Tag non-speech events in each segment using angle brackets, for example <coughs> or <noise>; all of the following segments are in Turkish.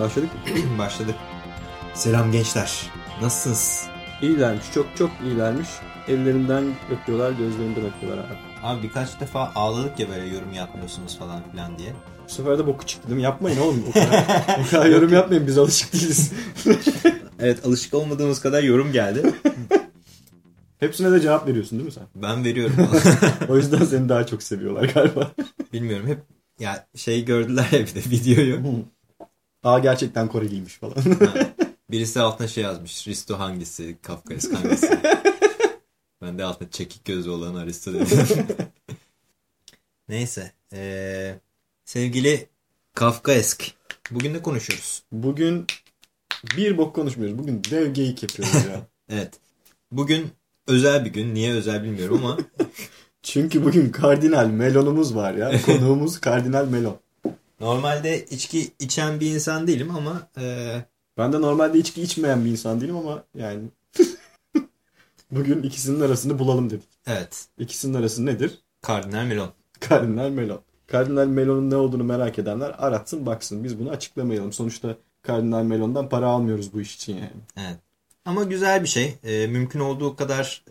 Başladık mı? <clears throat> Başladık. Selam gençler. Nasılsınız? İyilermiş. Çok çok iyilermiş. Ellerinden öpüyorlar, gözlerinden öpüyorlar abi. Abi birkaç defa ağladık ya böyle yorum yapmıyorsunuz falan filan diye. Bu sefer de boku çıktı değil mi? Yapmayın oğlum. O <laughs> kadar, o kadar yorum yapmayın. Biz alışık değiliz. <laughs> Evet alışık olmadığımız kadar yorum geldi. <laughs> Hepsine de cevap veriyorsun değil mi sen? Ben veriyorum. O yüzden seni daha çok seviyorlar galiba. Bilmiyorum hep ya şey gördüler ya bir de videoyu. Aa gerçekten Koreliymiş falan. Birisi altına şey yazmış. Risto hangisi? Kafkaesk hangisi? <laughs> ben de altına çekik gözlü olan Aristo dedim. <laughs> Neyse. Ee, sevgili Kafkaesk. Bugün ne konuşuyoruz? Bugün bir bok konuşmuyoruz. Bugün dev geyik yapıyoruz ya. <laughs> Evet. Bugün özel bir gün. Niye özel bilmiyorum ama Çünkü bugün Kardinal Melon'umuz var ya. Konuğumuz Kardinal Melon. Normalde içki içen bir insan değilim ama e, Ben de normalde içki içmeyen bir insan değilim ama yani <laughs> bugün ikisinin arasını bulalım dedik. evet. İkisinin arası nedir? Kardinal Melon. Kardinal Melon. Kardinal Melon'un ne olduğunu merak edenler aratsın baksın. Biz bunu açıklamayalım. Sonuçta Kardinal Melon'dan para almıyoruz bu iş için yani. Evet. Ama güzel bir şey. E, mümkün olduğu kadar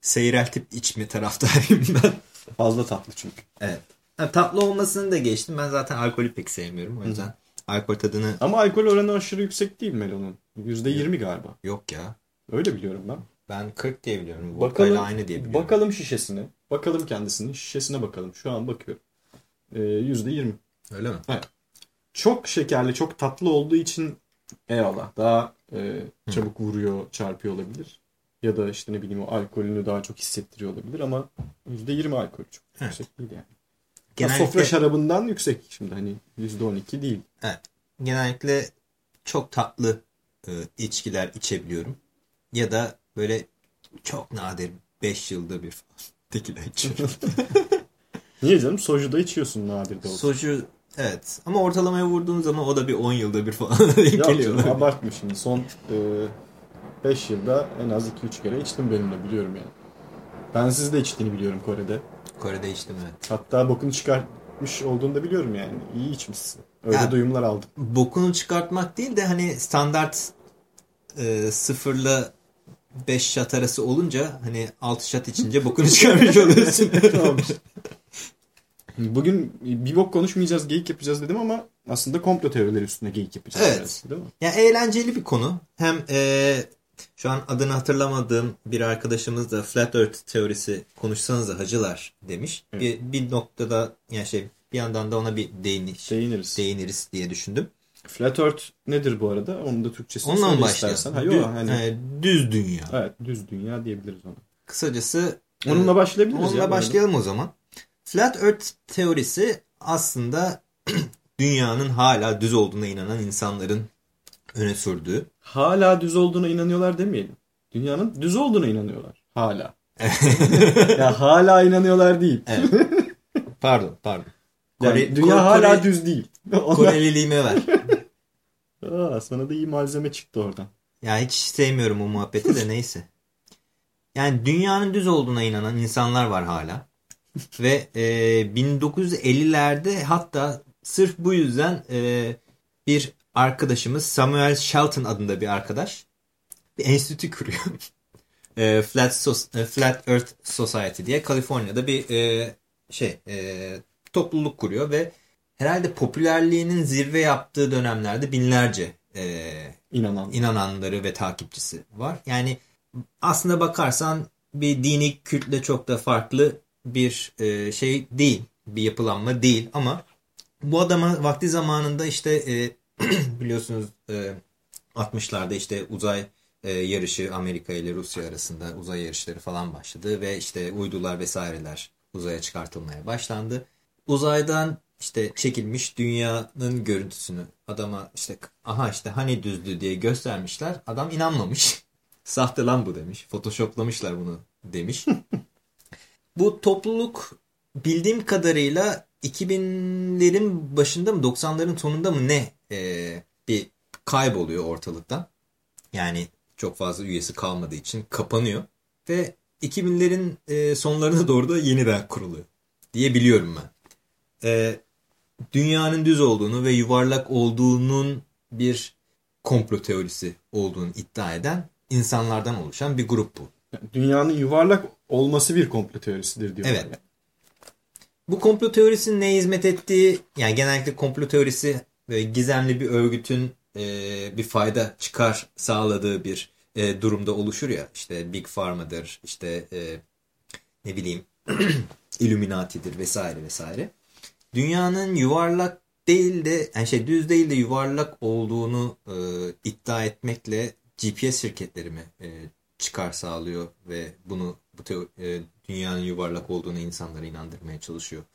seyreltip içme taraftarıyım ben. Fazla tatlı çünkü. Evet. Ha, tatlı olmasını da geçtim. Ben zaten alkolü pek sevmiyorum. O yüzden alkol tadını Ama alkol oranı aşırı yüksek değil Melon'un. %20 galiba. yok ya. Öyle biliyorum ben. Ben 40 diye biliyorum. Bakalım, aynı diye biliyorum. bakalım şişesine. Bakalım kendisinin şişesine bakalım. Şu an bakıyorum. Ee, %20. Öyle mi? Çok şekerli, çok tatlı olduğu için eyvallah. Daha e, çabuk vuruyor, çarpıyor olabilir. Ya da işte ne bileyim o alkolünü daha çok hissettiriyor olabilir ama %20 alkol çok Evet. yüksek değil yani. Genellikle, sofra şarabından yüksek şimdi hani %12 değil. evet, genellikle çok tatlı e, içkiler içebiliyorum. Ya da böyle çok nadir 5 yılda bir tekila içiyorum. <laughs> Niye canım? Soju da içiyorsun nadir de olsa. Soju evet ama ortalamaya vurduğun zaman o da bir 10 yılda bir falan denk <laughs> Yok geliyor. canım abartma şimdi. Son 5 yılda en az 2-3 kere içtim benimle biliyorum yani. Ben siz de içtiğini biliyorum Kore'de. Kore'de içtim evet. Hatta bokunu çıkartmış olduğunu da biliyorum yani. İyi içmişsin. Öyle Ya- duyumlar aldım. Bokunu çıkartmak değil de hani standart e, sıfırla 5 şat arası olunca hani 6 şat içince <laughs> bokunu çıkarmış oluyorsun. <laughs> Tamam. Bugün bir bok konuşmayacağız, geyik yapacağız dedim ama aslında komplo teorileri üstüne geyik yapacağız. Evet. biraz, değil mi? Ya eğlenceli bir konu. Hem e, şu an adını hatırlamadığım bir arkadaşımız da Flat Earth teorisi konuşsanız hacılar demiş. Evet. Bir, bir noktada yani şey bir yandan da ona bir değiniş, Değiniriz. değiniriz diye düşündüm. Flat Earth nedir bu arada? Onun da Türkçesini Ondan söyle başlayalım. istersen. Ha, Dü- hani, e, düz dünya. evet, düz dünya diyebiliriz ona. Kısacası Onunla başlayabiliriz ya. Onunla arada. başlayalım o zaman. Flat Earth teorisi aslında <clears throat> dünyanın hala düz olduğuna inanan insanların öne sürdüğü. Hala düz olduğuna inanıyorlar demeyelim. Dünyanın düz olduğuna inanıyorlar. Hala. <laughs> ya hala inanıyorlar değil. Evet. pardon, pardon. Yani Kore- dünya Kore- hala Kore- düz değil. Onlar... Koreliliğime ver. <laughs> Aa, sana da iyi malzeme çıktı oradan. Ya hiç sevmiyorum o muhabbeti de neyse. Yani dünyanın düz olduğuna inanan insanlar var hala. Ve e, 1950'lerde hatta sırf bu yüzden e, bir arkadaşımız Samuel Shelton adında bir arkadaş bir enstitü kuruyor. <laughs> E, Flat, Sos- e, Flat Earth Society diye Kaliforniya'da bir e, şey e, topluluk kuruyor ve herhalde popülerliğinin zirve yaptığı dönemlerde binlerce e, İnanan. inananları ve takipçisi var. Yani aslında bakarsan bir dini kültle çok da farklı bir e, şey değil. Bir yapılanma değil ama bu adama vakti zamanında işte e, <clears throat> biliyorsunuz e, 60'larda işte uzay e, yarışı Amerika ile Rusya arasında uzay yarışları falan başladı ve işte uydular vesaireler uzaya çıkartılmaya başlandı. Uzaydan işte çekilmiş dünyanın görüntüsünü adama işte aha işte hani düzdü diye göstermişler. Adam inanmamış. <laughs> Sahte lan bu demiş. Photoshoplamışlar bunu demiş. <laughs> bu topluluk bildiğim kadarıyla 2000'lerin başında mı 90'ların sonunda mı ne e, bir kayboluyor ortalıktan. Yani çok fazla üyesi kalmadığı için kapanıyor. Ve 2000'lerin e, sonlarına doğru da yeniden kuruluyor diye biliyorum ben. E, dünyanın düz olduğunu ve yuvarlak olduğunun bir komplo teorisi olduğunu iddia eden insanlardan oluşan bir grup bu. Dünyanın yuvarlak olması bir komplo teorisidir diyorlar. Evet. Yani. Bu komplo teorisinin ne hizmet ettiği yani genellikle komplo teorisi gizemli bir örgütün e, bir fayda çıkar sağladığı bir e, durumda oluşur ya işte Big Pharma'dır işte e, ne bileyim <clears throat> Illuminati'dir vesaire vesaire. Dünyanın yuvarlak değil de yani şey düz değil de yuvarlak olduğunu e, iddia etmekle GPS şirketleri mi e, çıkar sağlıyor ve bunu bu teo, e, dünyanın yuvarlak olduğunu insanlara inandırmaya çalışıyor. <laughs>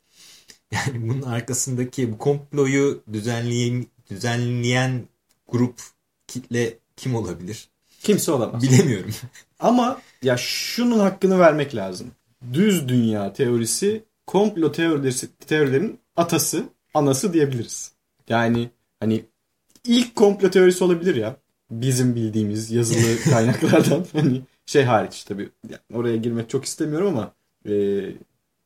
Yani bunun arkasındaki bu komployu düzenleyen düzenleyen grup kitle kim olabilir? Kimse olamaz. Bilemiyorum. <laughs> Ama ya şunun hakkını vermek lazım. Düz dünya teorisi komplo teorisi, teorilerin atası, anası diyebiliriz. Yani hani ilk komplo teorisi olabilir ya. Bizim bildiğimiz yazılı <laughs> kaynaklardan. hani şey hariç tabii. Yani oraya girmek çok istemiyorum ama e,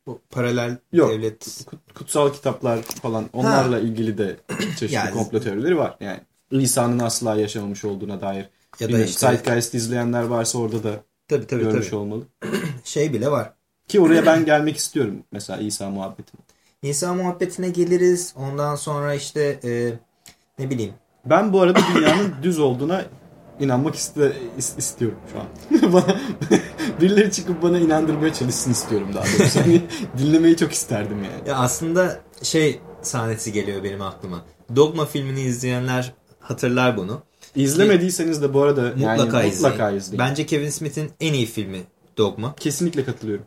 o paralel yok, devlet kutsal kitaplar falan onlarla ha. ilgili de <clears throat> çeşitli yani, komplo teorileri var. Yani İsa'nın asla yaşamamış olduğuna dair. Ya da işte Zeitgeist izleyenler varsa orada da tabii, tabii, görmüş tabii. olmalı. <clears throat> Şey bile var. Ki oraya ben gelmek istiyorum mesela İsa muhabbetine. <clears throat> İsa muhabbetine geliriz. Ondan sonra işte e, ne bileyim. Ben bu arada dünyanın düz olduğuna inanmak iste, istiyorum şu an. <laughs> bana, birileri çıkıp bana inandırmaya çalışsın istiyorum daha doğrusu. Hani <laughs> dinlemeyi çok isterdim yani. Ya aslında şey sahnesi geliyor benim aklıma. Dogma filmini izleyenler hatırlar bunu. İzlemediyseniz de bu arada mutlaka, yani, izleyin. mutlaka izleyin. Bence Kevin Smith'in en iyi filmi Dogma. Kesinlikle katılıyorum.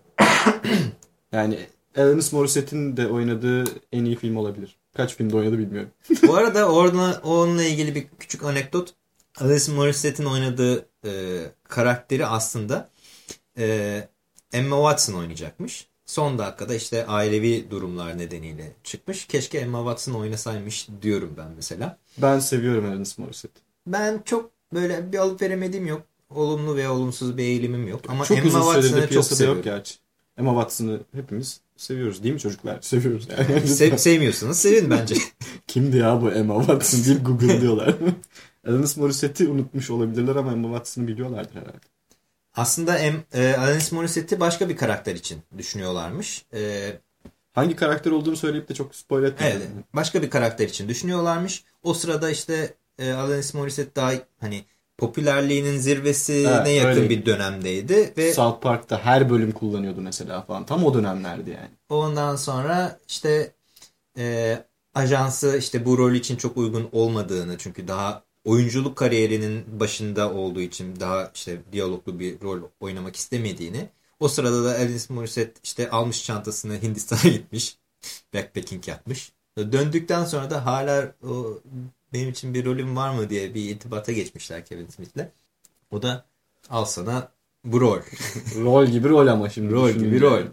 <coughs> yani Alanis Morissette'in de oynadığı en iyi film olabilir. Kaç filmde oynadı bilmiyorum. bu arada orada onunla ilgili bir küçük anekdot. Alanis Morissette'in oynadığı e, karakteri aslında e, Emma Watson oynayacakmış. Son dakikada işte ailevi durumlar nedeniyle çıkmış. Keşke Emma Watson oynasaymış diyorum ben mesela. Ben seviyorum Alanis Morissette. Ben çok böyle bir alıp veremediğim yok. Olumlu ve olumsuz bir eğilimim yok. Ama çok Emma Watson'ı çok seviyorum. Yok gerçi. Emma Watson'ı hepimiz seviyoruz değil mi çocuklar? <laughs> Seviyoruz yani. Sev, sevmiyorsanız sevin bence. <laughs> Kimdi ya bu Emma Watson deyip Google diyorlar. <laughs> Alanis Morissette'i unutmuş olabilirler ama Emma Watson'ı biliyorlardır herhalde. Aslında em, e, Alanis Morissette'i başka bir karakter için düşünüyorlarmış. E, Hangi karakter olduğunu söyleyip de çok spoiler etmeyelim. Evet. Başka bir karakter için düşünüyorlarmış. O sırada işte e, Alanis Morissette daha hani popülerliğinin zirvesine evet, yakın öyle. bir dönemdeydi. Ve South Park'ta her bölüm kullanıyordu mesela falan. Tam o dönemlerdi yani. Ondan sonra işte e, ajansı işte bu rol için çok uygun olmadığını çünkü daha oyunculuk kariyerinin başında olduğu için daha işte diyaloglu bir rol oynamak istemediğini o sırada da Alanis Morissette işte almış çantasını Hindistan'a <laughs> gitmiş. Backpacking yapmış. Döndükten sonra da hala o benim için bir rolüm var mı diye bir itibata geçmişler Kevin Smith'le. O da al sana bu rol. <laughs> rol gibi rol ama şimdi. Rol gibi rol.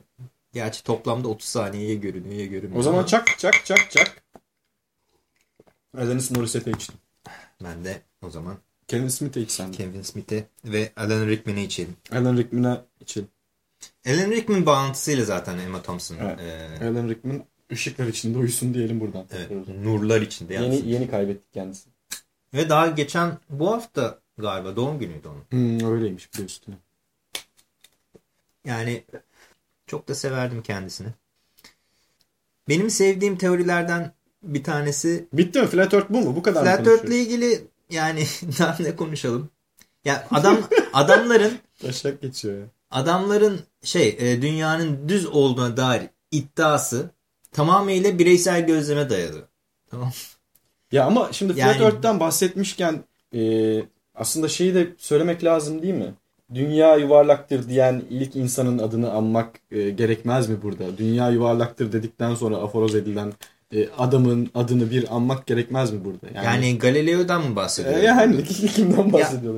Gerçi toplamda 30 saniyeye görünüyor ya görünmüyor. O zaman ama... çak çak çak çak. Alanis Morissette için. Ben de o zaman Kevin Smith'e içsen. Kevin Smith'e ve Alan Rickman'e için. Alan Rickman'e için. Alan Rickman bağlantısıyla zaten Emma Thompson. Evet. Ee, Alan Rickman ışıklar içinde uyusun diyelim buradan. Evet, nurlar içinde yansın. Yeni, yeni kaybettik kendisini. Ve daha geçen bu hafta galiba doğum günüydü onun. Hmm, öyleymiş bir de üstüne. Yani çok da severdim kendisini. Benim sevdiğim teorilerden bir tanesi... Bitti mi? Flat Earth bu mu? Bu kadar Flat Earth ile ilgili yani <laughs> daha ne konuşalım? Ya adam adamların... <laughs> Taşak geçiyor ya. Adamların şey e, dünyanın düz olduğuna dair iddiası tamamıyla bireysel gözleme dayalı. Tamam. Ya ama şimdi Flat yani... Earth'ten bahsetmişken e, aslında şeyi de söylemek lazım değil mi? Dünya yuvarlaktır diyen ilk insanın adını anmak e, gerekmez mi burada? Dünya yuvarlaktır dedikten sonra aforoz edilen e, adamın adını bir anmak gerekmez mi burada? Yani, yani Galileo'dan mı bahsediyor? E, yani kimden bahsediyor?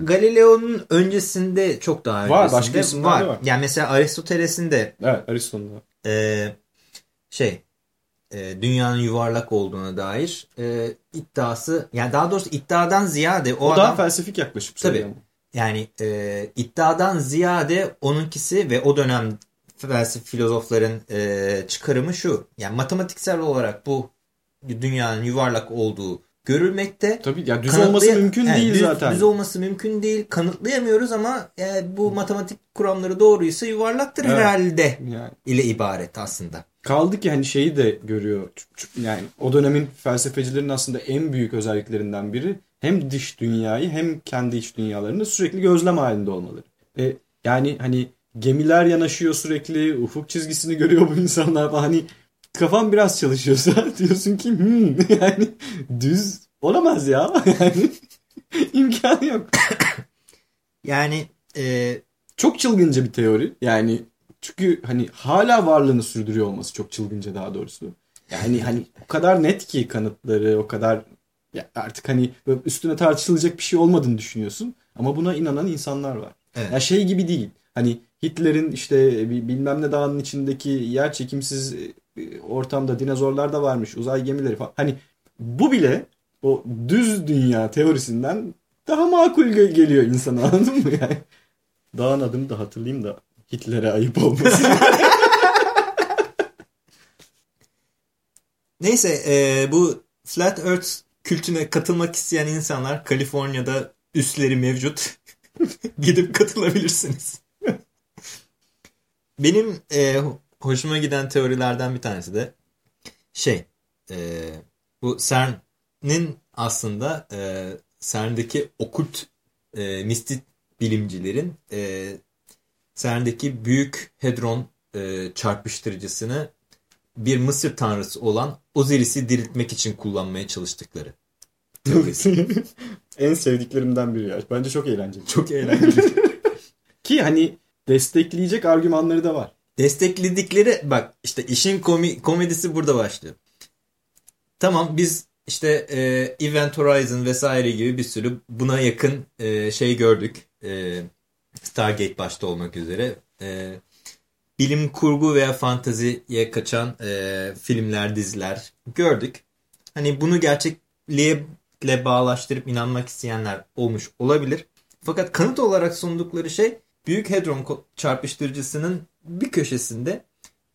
Galileo'nun öncesinde çok daha öncesinde var. Başka isimler var. var. Yani mesela Aristoteles'in de evet, Aristo'nun e, şey e, dünyanın yuvarlak olduğuna dair e, iddiası yani daha doğrusu iddiadan ziyade o, o adam daha felsefik yaklaşım tabii, yani e, iddiadan ziyade onunkisi ve o dönem felsefe filozofların e, çıkarımı şu yani matematiksel olarak bu dünyanın yuvarlak olduğu görülmekte. Tabii ya düz olması mümkün yani değil düz, zaten. Düz olması mümkün değil. Kanıtlayamıyoruz ama yani bu matematik kuramları doğruysa yuvarlaktır evet. herhalde yani. ile ibaret aslında. Kaldı ki hani şeyi de görüyor. Yani o dönemin felsefecilerin aslında en büyük özelliklerinden biri hem dış dünyayı hem kendi iç dünyalarını sürekli gözlem halinde olmaları. E, yani hani gemiler yanaşıyor sürekli ufuk çizgisini görüyor bu insanlar hani kafam biraz çalışıyorsa <laughs> diyorsun ki hmm, <laughs> yani düz olamaz ya <laughs> yani imkanı yok. <coughs> yani e... çok çılgınca bir teori yani çünkü hani hala varlığını sürdürüyor olması çok çılgınca daha doğrusu. Yani hani o kadar net ki kanıtları o kadar ya artık hani üstüne tartışılacak bir şey olmadığını düşünüyorsun ama buna inanan insanlar var. Evet. Ya şey gibi değil. Hani Hitler'in işte bilmem ne dağının içindeki yer çekimsiz e, ortamda dinozorlar da varmış, uzay gemileri falan. Hani bu bile o düz dünya teorisinden daha makul geliyor insana <laughs> anladın mı yani? Dağın adını da hatırlayayım da Hitler'e ayıp olmasın. <laughs> Neyse e, bu Flat Earth kültüne katılmak isteyen insanlar Kaliforniya'da üsleri mevcut. <laughs> Gidip katılabilirsiniz. Benim e, hoşuma giden teorilerden bir tanesi de şey e, bu CERN'in aslında e, CERN'deki okült e, mistik bilimcilerin e, CERN'deki büyük hadron e, çarpıştırıcısını bir Mısır tanrısı olan Osiris'i diriltmek için kullanmaya çalıştıkları. <laughs> en sevdiklerimden biri ya. Bence çok eğlenceli. Çok eğlenceli. <laughs> Ki hani destekleyecek argümanları da var. Destekledikleri bak işte işin komi, komedisi burada başlıyor. Tamam biz işte e, Event Horizon vesaire gibi bir sürü buna yakın e, şey gördük. E, Stargate başta olmak üzere. E, bilim kurgu veya fanteziye kaçan e, filmler, diziler gördük. Hani bunu gerçekliğe bağlaştırıp inanmak isteyenler olmuş olabilir. Fakat kanıt olarak sundukları şey Büyük Hadron çarpıştırıcısının bir köşesinde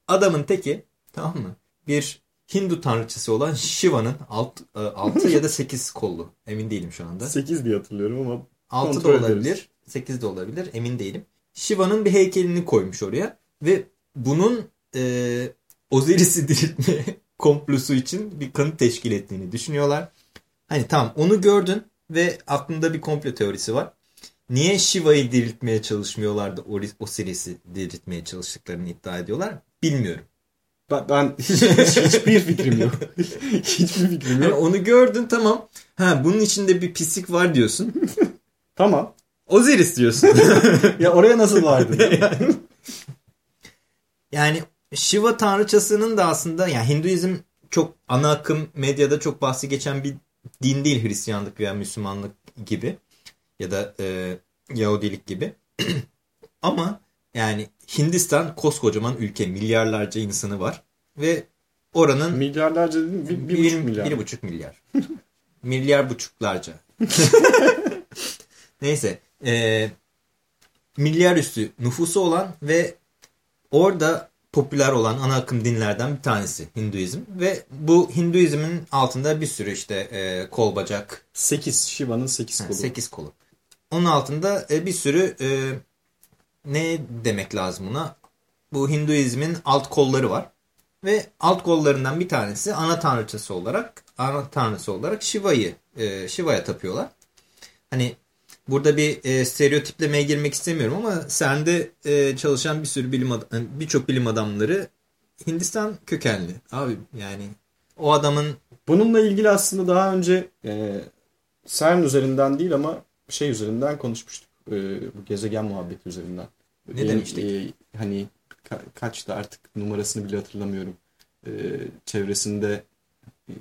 adamın teki tamam mı? Bir Hindu tanrıçısı olan Shiva'nın 6 e, ya da <laughs> 8 kollu. Emin değilim şu anda. 8 diye hatırlıyorum ama 6 da olabilir. Ederiz. 8 de olabilir. Emin değilim. Shiva'nın bir heykelini koymuş oraya. Ve bunun e, Osiris'i <laughs> diriltme komplosu için bir kanıt teşkil ettiğini düşünüyorlar. Hani tamam onu gördün ve aklında bir komplo teorisi var. Niye Shiva'yı diriltmeye çalışmıyorlar da Osiris'i diriltmeye çalıştıklarını iddia ediyorlar? Bilmiyorum. Ben, ben hiçbir fikrim yok. <laughs> hiçbir fikrim yok. Yani onu gördün tamam. Ha bunun içinde bir pislik var diyorsun. <laughs> tamam. Osiris diyorsun. <laughs> ya oraya nasıl vardı? yani, yani Shiva tanrıçasının da aslında yani Hinduizm çok ana akım medyada çok bahsi geçen bir din değil Hristiyanlık veya Müslümanlık gibi ya da e, Yahudilik gibi. <clears throat> Ama yani Hindistan koskocaman ülke. Milyarlarca insanı var. Ve oranın... Milyarlarca değil bir, bir, bir buçuk milyar. Bir buçuk milyar. <laughs> milyar buçuklarca. <laughs> Neyse. E, milyar üstü nüfusu olan ve orada popüler olan ana akım dinlerden bir tanesi Hinduizm. Ve bu Hinduizmin altında bir sürü işte e, kol bacak. Sekiz. Shiva'nın sekiz kolu. sekiz kolu. Onun altında e, bir sürü e, ne demek lazım buna? Bu Hinduizmin alt kolları var. Ve alt kollarından bir tanesi ana tanrıçası olarak ana tanrısı olarak Shiva'yı e, Shiva'ya tapıyorlar. Hani burada bir e, stereotiplemeye girmek istemiyorum ama CERN'de e, çalışan bir sürü bilim birçok bilim adamları Hindistan kökenli. Abi yani o adamın bununla ilgili aslında daha önce e, CERN üzerinden değil ama şey üzerinden konuşmuştuk. E, bu gezegen muhabbeti üzerinden. Ne Benim, demiştik? E, hani ka kaçtı artık numarasını bile hatırlamıyorum. E, çevresinde e,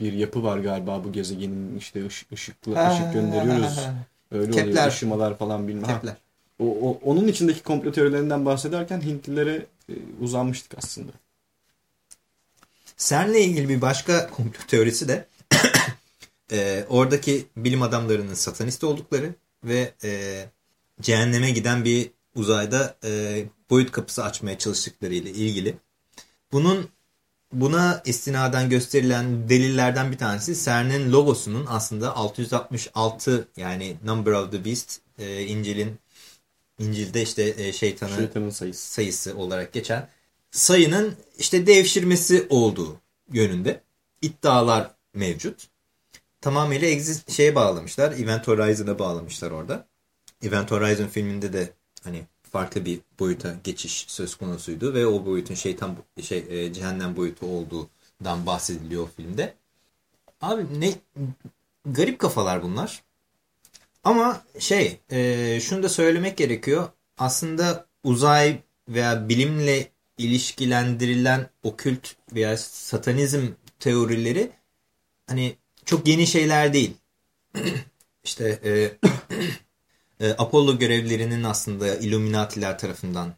bir yapı var galiba bu gezegenin işte ışık, ışıklı ha, ışık gönderiyoruz. Ha, ha. Öyle Kepler. oluyor. Işımalar falan bilmem. Kepler. O, o, onun içindeki komplo teorilerinden bahsederken Hintlilere e, uzanmıştık aslında. CERN'le ilgili bir başka komplo teorisi de e, oradaki bilim adamlarının satanist oldukları ve e, cehenneme giden bir uzayda e, boyut kapısı açmaya çalıştıkları ile ilgili. Bunun buna istinaden gösterilen delillerden bir tanesi CERN'in logosunun aslında 666 yani Number of the Beast e, İncil'in İncil'de işte e, şeytanı Şeytanın sayısı. sayısı olarak geçen sayının işte devşirmesi olduğu yönünde iddialar mevcut. Tamamıyla exist şeye bağlamışlar. Event Horizon'a bağlamışlar orada. Event Horizon filminde de hani farklı bir boyuta geçiş söz konusuydu ve o boyutun şeytan şey e, cehennem boyutu olduğundan bahsediliyor o filmde. Abi ne garip kafalar bunlar. Ama şey e, şunu da söylemek gerekiyor. Aslında uzay veya bilimle ilişkilendirilen okült veya satanizm teorileri hani çok yeni şeyler değil. <clears throat> işte e, <clears throat> e, Apollo görevlerinin aslında Illuminatiler tarafından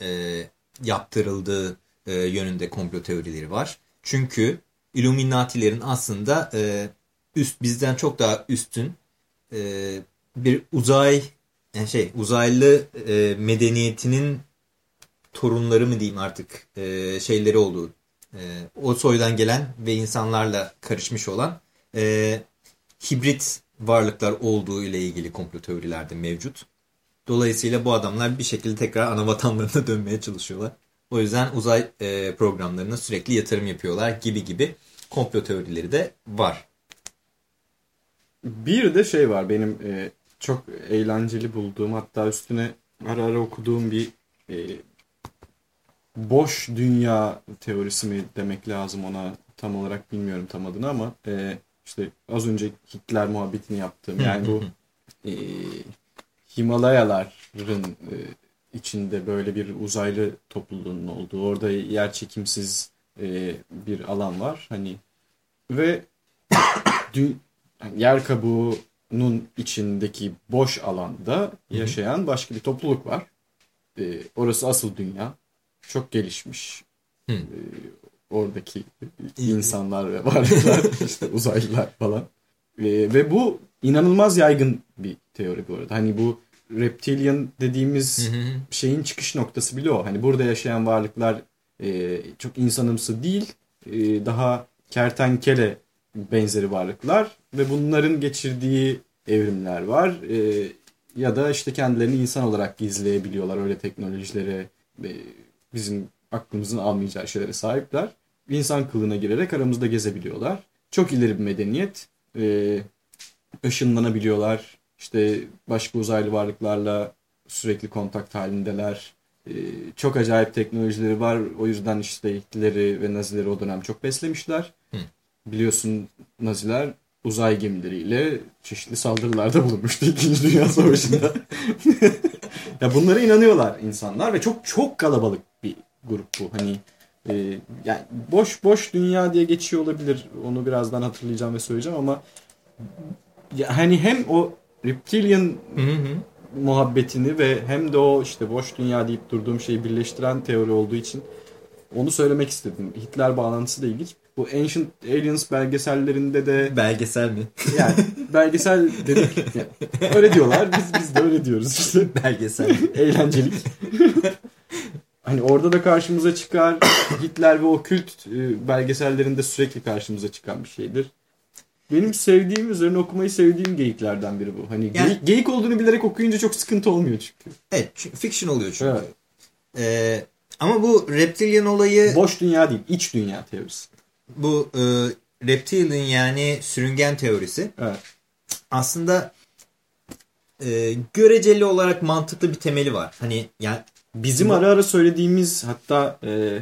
e, yaptırıldığı e, yönünde komplo teorileri var. Çünkü Illuminatilerin aslında e, üst bizden çok daha üstün e, bir uzay yani şey uzaylı e, medeniyetinin torunları mı diyeyim artık e, şeyleri olduğu e, o soydan gelen ve insanlarla karışmış olan e, hibrit varlıklar olduğu ile ilgili komplo teorilerde mevcut. Dolayısıyla bu adamlar bir şekilde tekrar ana vatanlarına <laughs> dönmeye çalışıyorlar. O yüzden uzay e, programlarına sürekli yatırım yapıyorlar gibi gibi komplo teorileri de var. Bir de şey var benim e, çok eğlenceli bulduğum hatta üstüne ara ara okuduğum bir e, boş dünya teorisi mi demek lazım ona tam olarak bilmiyorum tam adını ama e, işte az önce Hitler muhabbetini yaptığım yani bu e, Himalayaların e, içinde böyle bir uzaylı topluluğunun olduğu orada yer çekimsiz e, bir alan var hani ve <coughs> dü, yani yer kabuğunun içindeki boş alanda yaşayan başka bir topluluk var. E, orası asıl dünya. Çok gelişmiş. E, oradaki insanlar ve varlıklar <laughs> işte uzaylılar falan. E, ve bu inanılmaz yaygın bir teori bu arada. Hani bu reptilian dediğimiz şeyin çıkış noktası bile o. Hani burada yaşayan varlıklar e, çok insanımsı değil. E, daha kertenkele benzeri varlıklar ve bunların geçirdiği evrimler var. E, ya da işte kendilerini insan olarak gizleyebiliyorlar öyle teknolojilere e, bizim aklımızın almayacağı şeylere sahipler. İnsan kılığına girerek aramızda gezebiliyorlar. Çok ileri bir medeniyet. E, ışınlanabiliyorlar. İşte başka uzaylı varlıklarla sürekli kontak halindeler. E, çok acayip teknolojileri var. O yüzden işte Hitler'i ve Nazileri o dönem çok beslemişler. Hı. Biliyorsun Naziler uzay gemileriyle çeşitli saldırılarda bulunmuştu İkinci Dünya <laughs> Savaşı'nda. <laughs> ya bunlara inanıyorlar insanlar ve çok çok kalabalık bir grup bu. Hani e, yani boş boş dünya diye geçiyor olabilir. Onu birazdan hatırlayacağım ve söyleyeceğim ama ya hani hem o reptilian Hı hı. muhabbetini ve hem de o işte boş dünya deyip durduğum şeyi birleştiren teori olduğu için onu söylemek istedim. Hitler bağlantısı da ilginç. Bu Ancient Aliens belgesellerinde de Belgesel mi? yani belgesel dedik yani öyle diyorlar. Biz biz de öyle diyoruz işte. Belgesel. Eğlencelik. Hani orada da karşımıza çıkar. <coughs> Hitler ve o kült e, belgesellerinde sürekli karşımıza çıkan bir şeydir. Benim sevdiğim, üzerine okumayı sevdiğim geyiklerden biri bu. Hani Yani- geyik, geyik olduğunu bilerek okuyunca çok sıkıntı olmuyor çünkü. Evet, çünkü fiction oluyor çünkü. Evet. Ee, ama bu reptilian olayı Boş dünya değil, iç dünya teorisi. bu e, reptilian yani sürüngen teorisi Evet. aslında e, göreceli olarak mantıklı bir temeli var. Hani yani Bizim ara ara söylediğimiz hatta e,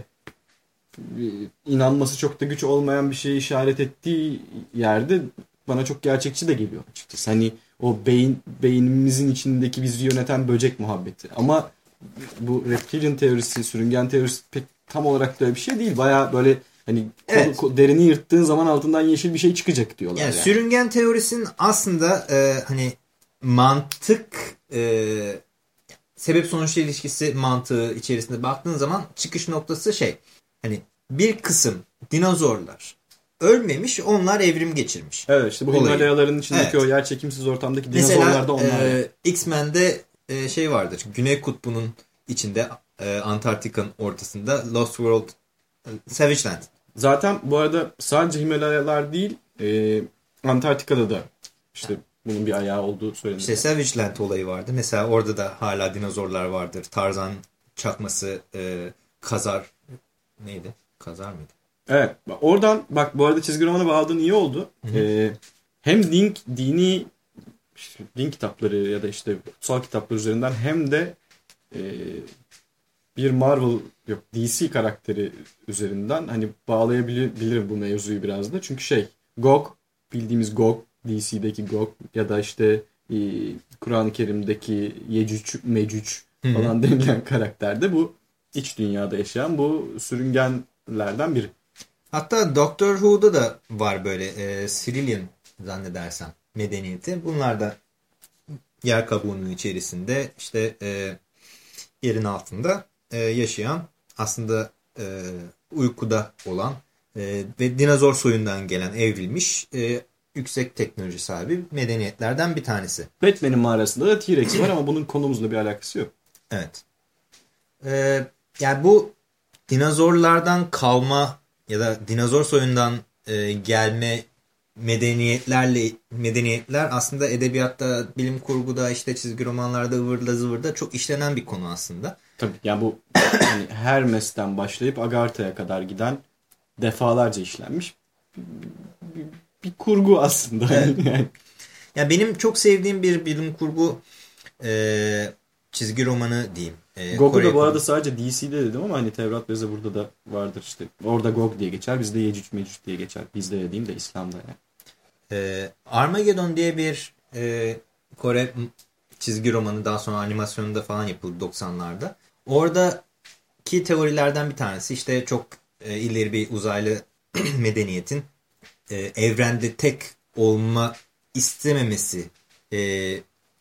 inanması çok da güç olmayan bir şeye işaret ettiği yerde bana çok gerçekçi de geliyor açıkçası. Hani o beyin beynimizin içindeki bizi yöneten böcek muhabbeti. Ama bu reptilian teorisi, sürüngen teorisi pek tam olarak da öyle bir şey değil. Baya böyle hani kol- Evet. ko- derini yırttığın zaman altından yeşil bir şey çıkacak diyorlar. Yani yani. sürüngen teorisinin aslında e, hani mantık e, sebep sonuç ilişkisi mantığı içerisinde baktığın zaman çıkış noktası şey hani bir kısım dinozorlar ölmemiş onlar evrim geçirmiş. Evet işte bu Olayı. Himalayaların içindeki Evet. o yer çekimsiz ortamdaki Mesela dinozorlar da onlar. e, X-Men'de e, şey vardır Güney Kutbu'nun içinde e, Antarktika'nın ortasında Lost World e, Savage Land Zaten bu arada sadece Himalayalar değil e, Antarktika'da da işte bunun bir ayağı olduğu söyleniyor. İşte Savage olayı vardı. Mesela orada da hala dinozorlar vardır. Tarzan çakması e, kazar neydi? Kazar mıydı? Evet. Oradan bak bu arada çizgi romanı bağladığın iyi oldu. Ee, hem din, dini işte, din kitapları ya da işte kutsal kitaplar üzerinden hem de e, bir Marvel yok DC karakteri üzerinden hani bağlayabilirim bu mevzuyu biraz da. Çünkü şey Gog bildiğimiz Gog DC'deki Gog ya da işte e, Kur'an-ı Kerim'deki Yecüc, Mecüc falan <laughs> denilen karakterde bu iç dünyada yaşayan bu sürüngenlerden biri. Hatta Doctor Who'da da var böyle e, Cyrillian zannedersem medeniyeti. Bunlar da yer kabuğunun içerisinde işte e, yerin altında e, yaşayan aslında e, uykuda olan e, ve dinozor soyundan gelen evrilmiş e, yüksek teknoloji sahibi medeniyetlerden bir tanesi. Batman'in mağarasında da T-Rex var ama bunun konumuzla bir alakası yok. Evet. E, yani bu dinozorlardan kalma ya da dinozor soyundan e, gelme medeniyetlerle medeniyetler aslında edebiyatta, bilim kurguda, işte çizgi romanlarda, ıvırda zıvırda çok işlenen bir konu aslında. Tabii yani bu <coughs> hani Hermes'ten başlayıp Agartha'ya kadar giden defalarca işlenmiş bir, kurgu aslında. Evet. <laughs> yani. Ya benim çok sevdiğim bir bilim kurgu e, çizgi romanı diyeyim. E, Gog'u da bu arada sadece DC'de dedim ama hani Tevrat Beze burada da vardır işte. Orada Gog diye geçer. Bizde Yecüc Mecüc diye geçer. Bizde dediğim de İslam'da yani. E, Armageddon diye bir e, Kore çizgi romanı daha sonra animasyonunda falan yapıldı 90'larda. Oradaki teorilerden bir tanesi işte çok e, ileri bir uzaylı <clears throat> medeniyetin e, evrende tek olma istememesi e,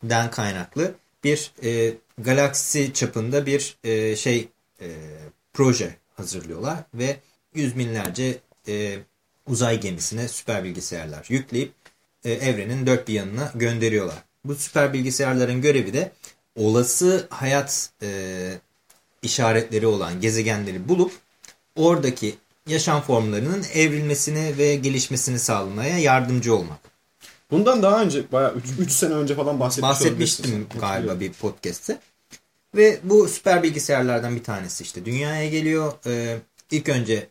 den kaynaklı bir e, galaksi çapında bir e, şey e, proje hazırlıyorlar ve yüz binlerce e, uzay gemisine süper bilgisayarlar yükleyip e, evrenin dört bir yanına gönderiyorlar. Bu süper bilgisayarların görevi de olası hayat e, işaretleri olan gezegenleri bulup oradaki yaşam formlarının evrilmesini ve gelişmesini sağlamaya yardımcı olmak. Bundan daha önce bayağı 3 sene önce falan bahsetmiş bahsetmiştim galiba bir podcast'te. Ve bu süper bilgisayarlardan bir tanesi işte dünyaya geliyor. Ee, ilk önce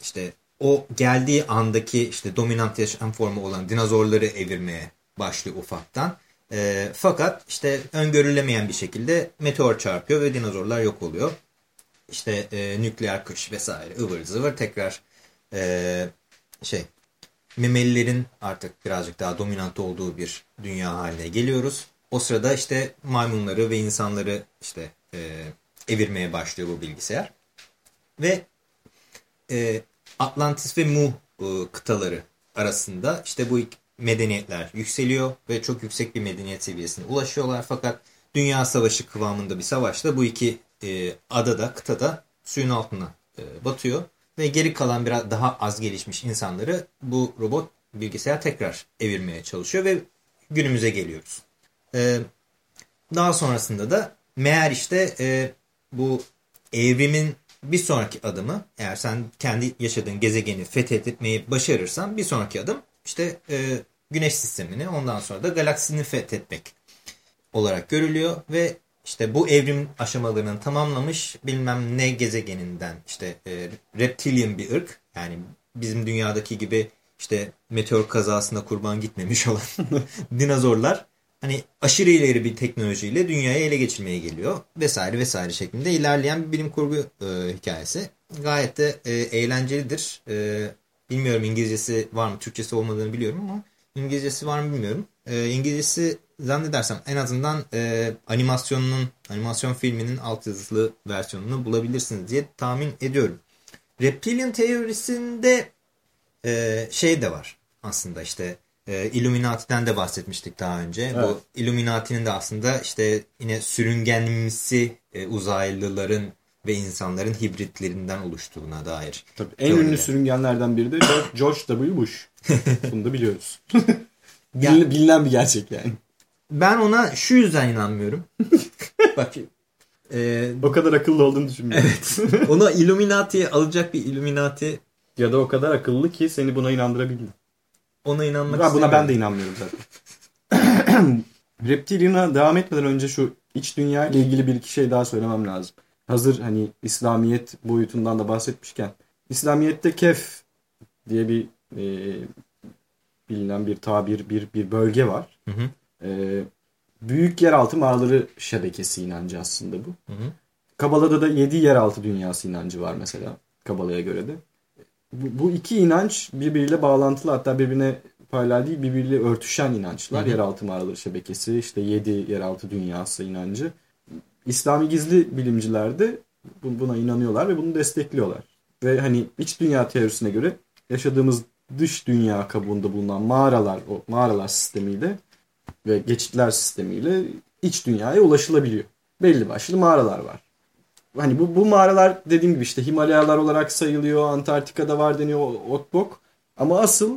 işte o geldiği andaki işte dominant yaşam formu olan dinozorları evirmeye başlıyor ufaktan. E, fakat işte öngörülemeyen bir şekilde meteor çarpıyor ve dinozorlar yok oluyor. İşte e, nükleer kış vesaire ıvır zıvır tekrar e, şey memelilerin artık birazcık daha dominant olduğu bir dünya haline geliyoruz. O sırada işte maymunları ve insanları işte e, evirmeye başlıyor bu bilgisayar. Ve e, Atlantis ve Mu e, kıtaları arasında işte bu medeniyetler yükseliyor ve çok yüksek bir medeniyet seviyesine ulaşıyorlar. Fakat Dünya Savaşı kıvamında bir savaşta bu iki e, adada, kıtada suyun altına e, batıyor. Ve geri kalan biraz daha az gelişmiş insanları bu robot bilgisayar tekrar evirmeye çalışıyor ve günümüze geliyoruz. E, daha sonrasında da meğer işte e, bu evrimin bir sonraki adımı eğer sen kendi yaşadığın gezegeni fethetmeyi başarırsan bir sonraki adım işte e, güneş sistemini ondan sonra da galaksini fethetmek olarak görülüyor ve işte bu evrim aşamalarını tamamlamış bilmem ne gezegeninden işte e, reptilian bir ırk yani bizim dünyadaki gibi işte meteor kazasında kurban gitmemiş <laughs> olan dinozorlar hani aşırı ileri bir teknolojiyle dünyayı ele geçirmeye geliyor vesaire vesaire şeklinde ilerleyen bir bilim kurgu e, hikayesi. Gayet de e, eğlencelidir. E, bilmiyorum İngilizcesi var mı Türkçesi olmadığını biliyorum ama İngilizcesi var mı bilmiyorum. E, İngilizcesi zannedersem en azından e, animasyonunun animasyon filminin altyazılı versiyonunu bulabilirsiniz diye tahmin ediyorum. Reptilian teorisinde e, şey de var aslında işte e, Illuminati'den de bahsetmiştik daha önce. Evet. Bu Illuminati'nin de aslında işte yine sürüngenimsi e, uzaylıların ve insanların hibritlerinden oluştuğuna dair. Tabii, en teoriler. ünlü sürüngenlerden biri de George W. Bush. <laughs> Bunu da biliyoruz. <laughs> Bilinen, bilinen bir gerçek yani. Ben ona şu yüzden inanmıyorum. <laughs> Bak e, o kadar akıllı olduğunu düşünmüyorum. Evet. <laughs> Ona Illuminati'ye alacak bir Illuminati Ya da o kadar akıllı ki seni buna inandırabildi. Ona inanmak Ya buna ben de inanmıyorum zaten. <laughs> Reptilian'a devam etmeden önce şu iç dünya ile ilgili bir iki şey daha söylemem lazım. Hazır hani İslamiyet boyutundan da bahsetmişken. İslamiyet'te kef diye bir e, bilinen bir tabir, bir, bir bölge var. Hı hı. E, büyük yeraltı mağaraları şebekesi inancı aslında bu. Hı hı. Kabala'da da 7 yeraltı dünyası inancı var mesela. Kabala'ya göre de. Bu, bu iki inanç birbiriyle bağlantılı hatta birbirine paralel değil birbiriyle örtüşen inançlar. Hı hı. Yeraltı mağaraları şebekesi işte 7 yeraltı dünyası inancı. İslami gizli bilimciler de bu- buna inanıyorlar ve bunu destekliyorlar. Ve hani iç dünya teorisine göre yaşadığımız dış dünya kabuğunda bulunan mağaralar, o mağaralar sistemiyle ve geçitler sistemiyle iç dünyaya ulaşılabiliyor. Belli başlı mağaralar var. Hani bu, bu mağaralar dediğim gibi işte Himalayalar olarak sayılıyor, Antarktika'da var deniyor, ot bok. Ama asıl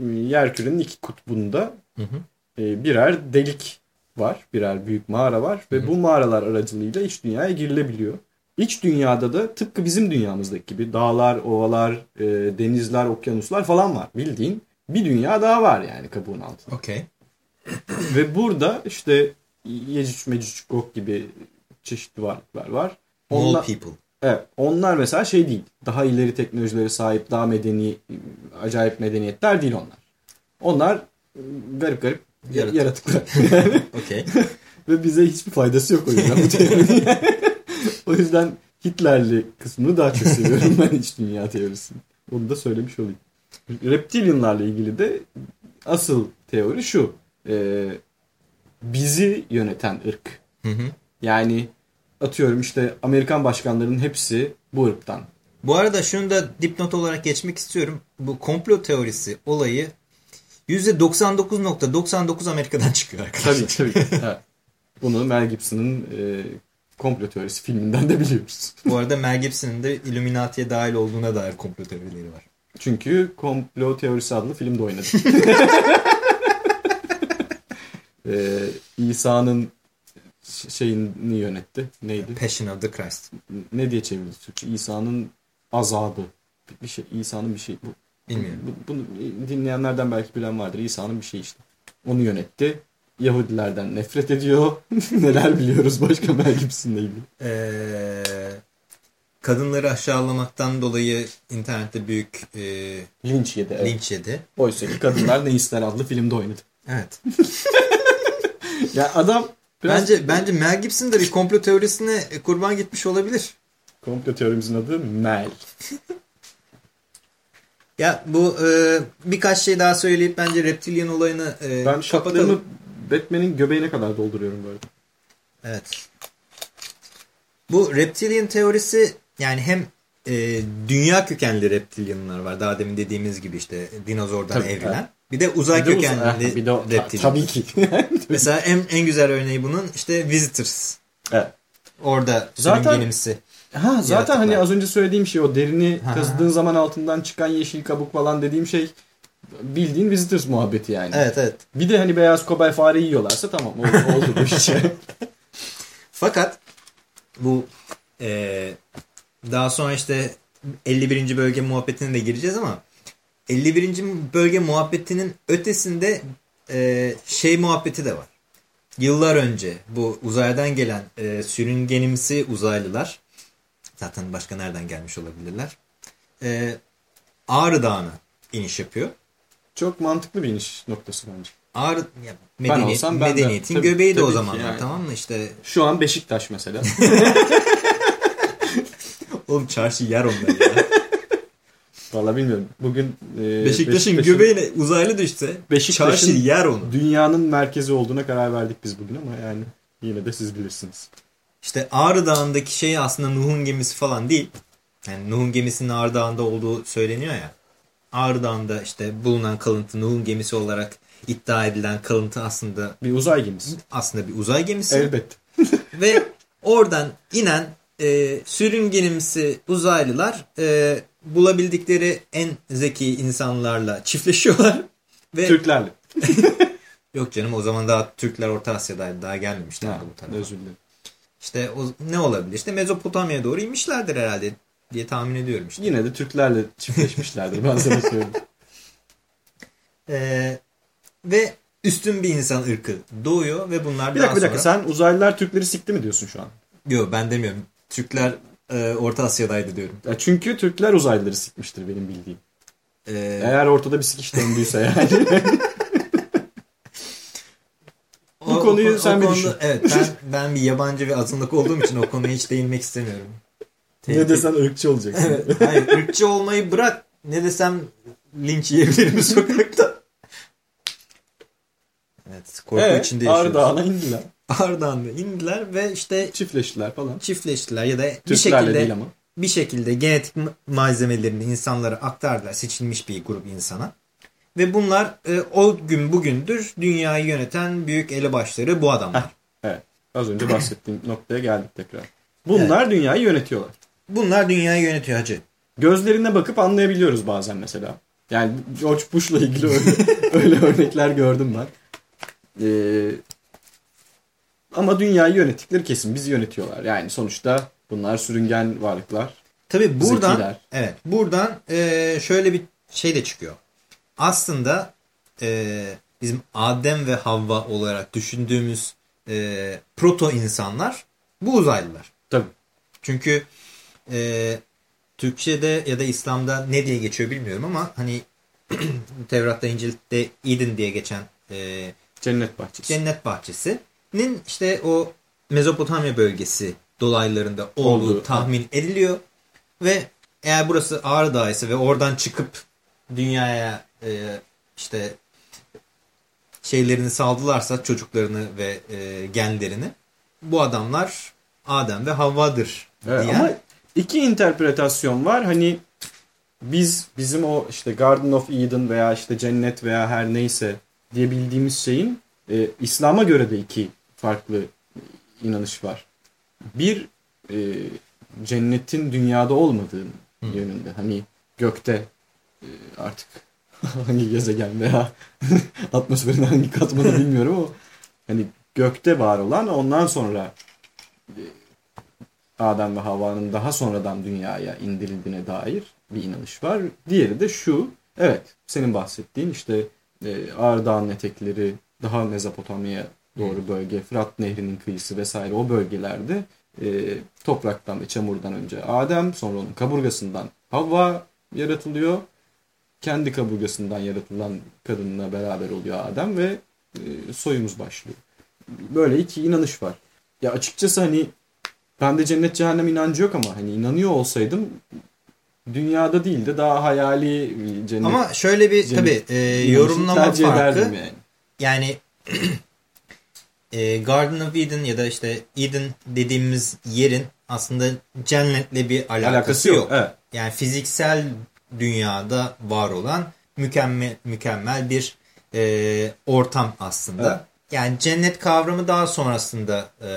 e, yerkürenin iki kutbunda Hı hı. e, birer delik var, birer büyük mağara var ve bu mağaralar aracılığıyla iç dünyaya girilebiliyor. İç dünyada da tıpkı bizim dünyamızdaki gibi dağlar, ovalar, e, denizler, okyanuslar falan var. Bildiğin bir dünya daha var yani kabuğun altında. Okey. Ve burada işte Yecüc, Mecüc, Gog gibi çeşitli varlıklar var. Onlar, people. evet, onlar mesela şey değil. Daha ileri teknolojilere sahip, daha medeni, acayip medeniyetler değil onlar. Onlar garip garip Yaratık. yaratıklar. <laughs> Okey. <laughs> Ve bize hiçbir faydası yok o yüzden bu teorinin. <laughs> o yüzden Hitlerli kısmını daha çok seviyorum ben iç dünya teorisini. Onu da söylemiş olayım. Reptilianlarla ilgili de asıl teori şu. E, bizi yöneten ırk. Hı hı. Yani atıyorum işte Amerikan başkanlarının hepsi bu ırktan. Bu arada şunu da dipnot olarak geçmek istiyorum. Bu komplo teorisi olayı %99.99 Amerika'dan <laughs> çıkıyor arkadaşlar. Tabii tabii. evet. Bunu Mel Gibson'ın e, komplo teorisi filminden de biliyoruz. <laughs> Bu arada Mel Gibson'ın da Illuminati'ye dahil olduğuna dair komplo teorileri var. Çünkü Komplo Teorisi adlı filmde oynadı. <laughs> ee, İsa'nın şeyini yönetti. Neydi? Passion of the Christ. Ne diye çevrildi Türkçe? İsa'nın azabı. Bir şey, İsa'nın bir şey. Bu, Bilmiyorum. bu- bunu dinleyenlerden belki bilen vardır. İsa'nın bir şey işte. Onu yönetti. Yahudilerden nefret ediyor. <laughs> Neler biliyoruz başka Gibson'la ilgili. Ee, kadınları aşağılamaktan dolayı internette büyük e, Linç yedi. Evet. linç yedi. Oysa ki Kadınlar <clears throat> Ne İster adlı filmde oynadı. Evet. <laughs> <laughs> Ya adam biraz Bence bence Mel Gibson da bir komplo teorisine kurban gitmiş olabilir. komplo teorimizin adı Mel. <laughs> Ya bu e, birkaç şey daha söyleyip bence reptilyan olayını e, Ben kapatalım. Batman'in göbeğine kadar dolduruyorum böyle. Evet. Bu reptilyan teorisi yani hem e, dünya kökenli reptilyanlar var. Daha demin dediğimiz gibi işte dinozordan Tabii, evrilen. evet. Bir de uzay Bir de kökenli Eh, <laughs> bir de reptilyan. tabii ki. <laughs> Mesela en, en güzel örneği bunun işte Visitors. evet. Orada Zaten- sürüngenimsi. Ha zaten Yaratıklar. hani az önce söylediğim şey o derini Ha. kazıdığın zaman altından çıkan yeşil kabuk falan dediğim şey bildiğin Visitors muhabbeti yani. Evet evet. Bir de hani beyaz kobay fare yiyorlarsa tamam oldu, <laughs> oldu bu iş. Fakat bu e, daha sonra işte 51. bölge muhabbetine de gireceğiz ama 51. bölge muhabbetinin ötesinde e, şey muhabbeti de var. Yıllar önce bu uzaydan gelen e, sürüngenimsi uzaylılar zaten başka nereden gelmiş olabilirler. E, Ağrı Dağı'na iniş yapıyor. Çok mantıklı bir iniş noktası bence. Ağrı ya, Ben medeniyet, olsam ben de. medeniyetin Tabii, göbeği de o tabii zamanlar yani. tamam mı işte Şu an Beşiktaş mesela. <laughs> oğlum çarşı yer onları ya. Vallahi bilmiyorum. Bugün e, Beşiktaş'ın Beşiktaş'ın göbeğine uzaylı düşse Beşiktaş'ın- çarşı yer onu. dünyanın merkezi olduğuna karar verdik biz bugün ama yani yine de siz bilirsiniz. İşte Ağrı Dağı'ndaki şey aslında Nuh'un gemisi falan değil. Yani Nuh'un gemisinin Ağrı Dağı'nda olduğu söyleniyor ya. Ağrı Dağı'nda işte bulunan kalıntı Nuh'un gemisi olarak iddia edilen kalıntı aslında Bir uzay gemisi. aslında bir uzay gemisi. Elbette. <laughs> Ve oradan inen e, sürüngenimsi uzaylılar e, bulabildikleri en zeki insanlarla çiftleşiyorlar. <laughs> Ve Türklerle. <laughs> Yok canım o zaman daha Türkler Orta Asya'daydı. Daha gelmemişlerdi Ha, bu tarafa. özür dilerim. İşte o, ne olabilir? İşte Mezopotamya'ya doğru inmişlerdir herhalde. diye tahmin ediyorum işte. Yine de Türklerle çiftleşmişlerdir ben sana söyleyeyim. <laughs> Ee, ve üstün bir insan ırkı doğuyor ve bunlar Bir dakika bir dakika sonra... sen uzaylılar Türkleri sikti mi diyorsun şu an? Yok ben demiyorum. Türkler e, Orta Asya'daydı diyorum. Ya çünkü Türkler uzaylıları sikmiştir benim bildiğim. Ee, Eğer ortada bir sikiş döndüyse yani. <laughs> Bu o- konuyu o- sen o bir konuda- düşün. Evet ben, ben bir yabancı ve azınlık olduğum için o konuya hiç değinmek istemiyorum. <laughs> ne desen ırkçı olacaksın. Evet, hayır ırkçı olmayı bırak. Ne desem linç yiyebilirim sokakta. Evet korku Evet, içinde yaşıyoruz. Ardahan'a indiler. Ardahan'da indiler ve işte Çiftleştiler falan. çiftleştiler ya da bir Türklerle şekilde değil ama. bir şekilde genetik malzemelerini insanlara aktardılar seçilmiş bir grup insana. Ve bunlar e, o gün bugündür dünyayı yöneten büyük elebaşları bu adamlar. Evet. Az önce bahsettiğim <laughs> noktaya geldik tekrar. Bunlar dünyayı yönetiyorlar. Bunlar dünyayı yönetiyor hacı. Gözlerine bakıp anlayabiliyoruz bazen mesela. Yani George Bush'la ilgili öyle, <laughs> öyle örnekler gördüm ben. Ee, ama dünyayı yönettikleri kesin. Bizi yönetiyorlar. Yani sonuçta bunlar sürüngen varlıklar. Tabi buradan Zekiler. evet buradan e, şöyle bir şey de çıkıyor. Aslında e, bizim Adem ve Havva olarak düşündüğümüz e, proto insanlar bu uzaylılar. Tabii. Çünkü e, Türkçe'de ya da İslam'da ne diye geçiyor bilmiyorum ama hani <clears throat> Tevrat'ta İncil'de Eden diye geçen e, Cennet bahçesi. cennet bahçesinin işte o Mezopotamya bölgesi dolaylarında olduğu Olduğu, tahmin ediliyor. Ve eğer burası Ağrı Dağı ise ve oradan çıkıp dünyaya e, işte şeylerini saldılarsa çocuklarını ve e, genlerini bu adamlar Adem ve Havva'dır Evet, diyen ama iki interpretasyon var. Hani biz bizim o işte Garden of Eden veya işte cennet veya her neyse diye bildiğimiz şeyin e, İslam'a göre de iki farklı inanış var. Bir e, cennetin dünyada olmadığı yönünde. Hani gökte e, artık <laughs> hangi gezegen veya <laughs> atmosferin hangi katmanı bilmiyorum ama hani gökte var olan ondan sonra e, Adem ve Havva'nın daha sonradan dünyaya indirildiğine dair bir inanış var. Diğeri de şu. Evet senin bahsettiğin işte e, Ağrı Dağı'nın etekleri daha Mezopotamya'ya doğru bölge, Fırat Nehri'nin kıyısı vesaire o bölgelerde e, topraktan ve çamurdan önce Adem sonra onun kaburgasından Havva yaratılıyor. Kendi kaburgasından yaratılan kadınla beraber oluyor Adem ve e, soyumuz başlıyor. Böyle iki inanış var. Ya açıkçası hani Bende cennet cehennem inancı yok ama hani inanıyor olsaydım dünyada değil de daha hayali bir cennet ama şöyle bir cennet tabi e, yorumlama farkı yani. yani <clears throat> e, Garden of Eden ya da işte Eden dediğimiz yerin aslında cennetle bir alakası, Alakası yok. yok. Evet. Yani fiziksel dünyada var olan mükemmel mükemmel bir e, ortam aslında. Evet. Yani cennet kavramı daha sonrasında e,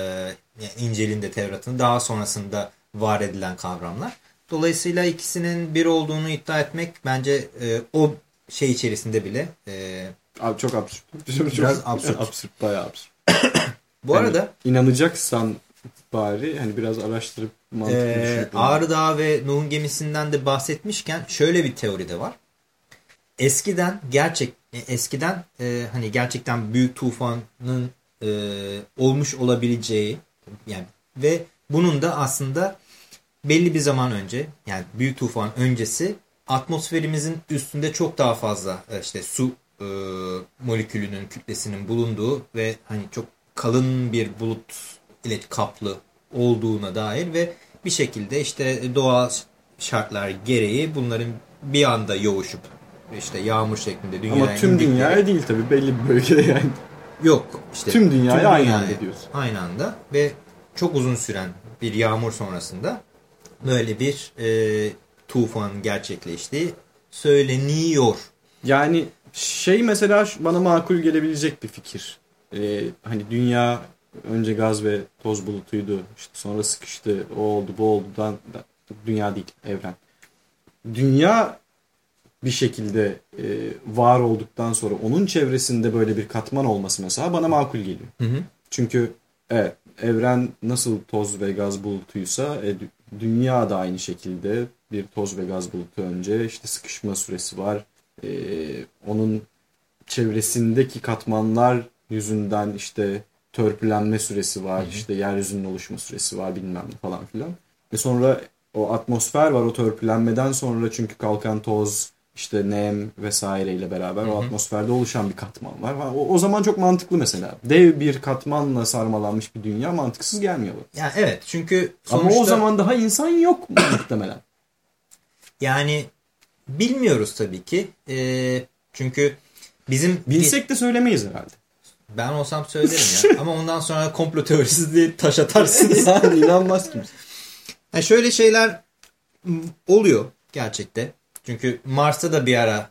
yani İncil'in de Tevrat'ın daha sonrasında var edilen kavramlar. Dolayısıyla ikisinin bir olduğunu iddia etmek bence e, o şey içerisinde bile e, Abi çok absürt. <laughs> Çok, Biraz absürt. absürt. Bayağı absürt. <coughs> bu Yani arada inanacaksan bari hani biraz araştırıp mantıklı Ee. Ağrı Dağı ve Nuh'un gemisinden de bahsetmişken şöyle bir teori de var. Eskiden gerçek e, eskiden e, hani gerçekten büyük tufanın e, olmuş olabileceği yani ve bunun da aslında belli bir zaman önce yani büyük tufan öncesi atmosferimizin üstünde çok daha fazla e, işte su e, molekülünün kütlesinin bulunduğu ve hani çok kalın bir bulut ile kaplı olduğuna dair ve bir şekilde işte doğal şartlar gereği bunların bir anda yoğuşup işte yağmur şeklinde dünyaya Ama tüm indikleri- dünyaya değil tabii belli bir bölgede yani. Yok işte Tüm dünyaya aynı anda diyorsun. Aynı anda ve çok uzun süren bir yağmur sonrasında böyle bir e, tufan gerçekleştiği söyleniyor. Yani şey mesela bana makul gelebilecek bir fikir. Ee, hani dünya önce gaz ve toz bulutuydu. İşte sonra sıkıştı. O oldu bu oldudan dünya değil evren. Dünya bir şekilde e, var olduktan sonra onun çevresinde böyle bir katman olması mesela bana makul geliyor. Hı hı. Çünkü evet evren nasıl toz ve gaz bulutuysa e, dünya da aynı şekilde bir toz ve gaz bulutu önce işte sıkışma süresi var. E, onun çevresindeki katmanlar yüzünden işte törpülenme süresi var. Hı hı. işte yeryüzünün oluşma süresi var bilmem ne falan filan. Ve sonra o atmosfer var o törpülenmeden sonra çünkü kalkan toz işte nem vesaireyle beraber hı hı. o atmosferde oluşan bir katman var. O, o zaman çok mantıklı mesela. Dev bir katmanla sarmalanmış bir dünya mantıksız gelmiyor. Yani evet çünkü sonuçta... Ama o zaman daha insan yok <clears throat> muhtemelen. Yani bilmiyoruz tabii ki. Ee, çünkü bizim... Bilsek de söylemeyiz herhalde. Ben olsam söylerim ya. <laughs> Ama ondan sonra komplo teorisi diye taş atarsınız. <laughs> inanmaz kimse. Yani şöyle şeyler oluyor gerçekte. Çünkü Mars'ta da bir ara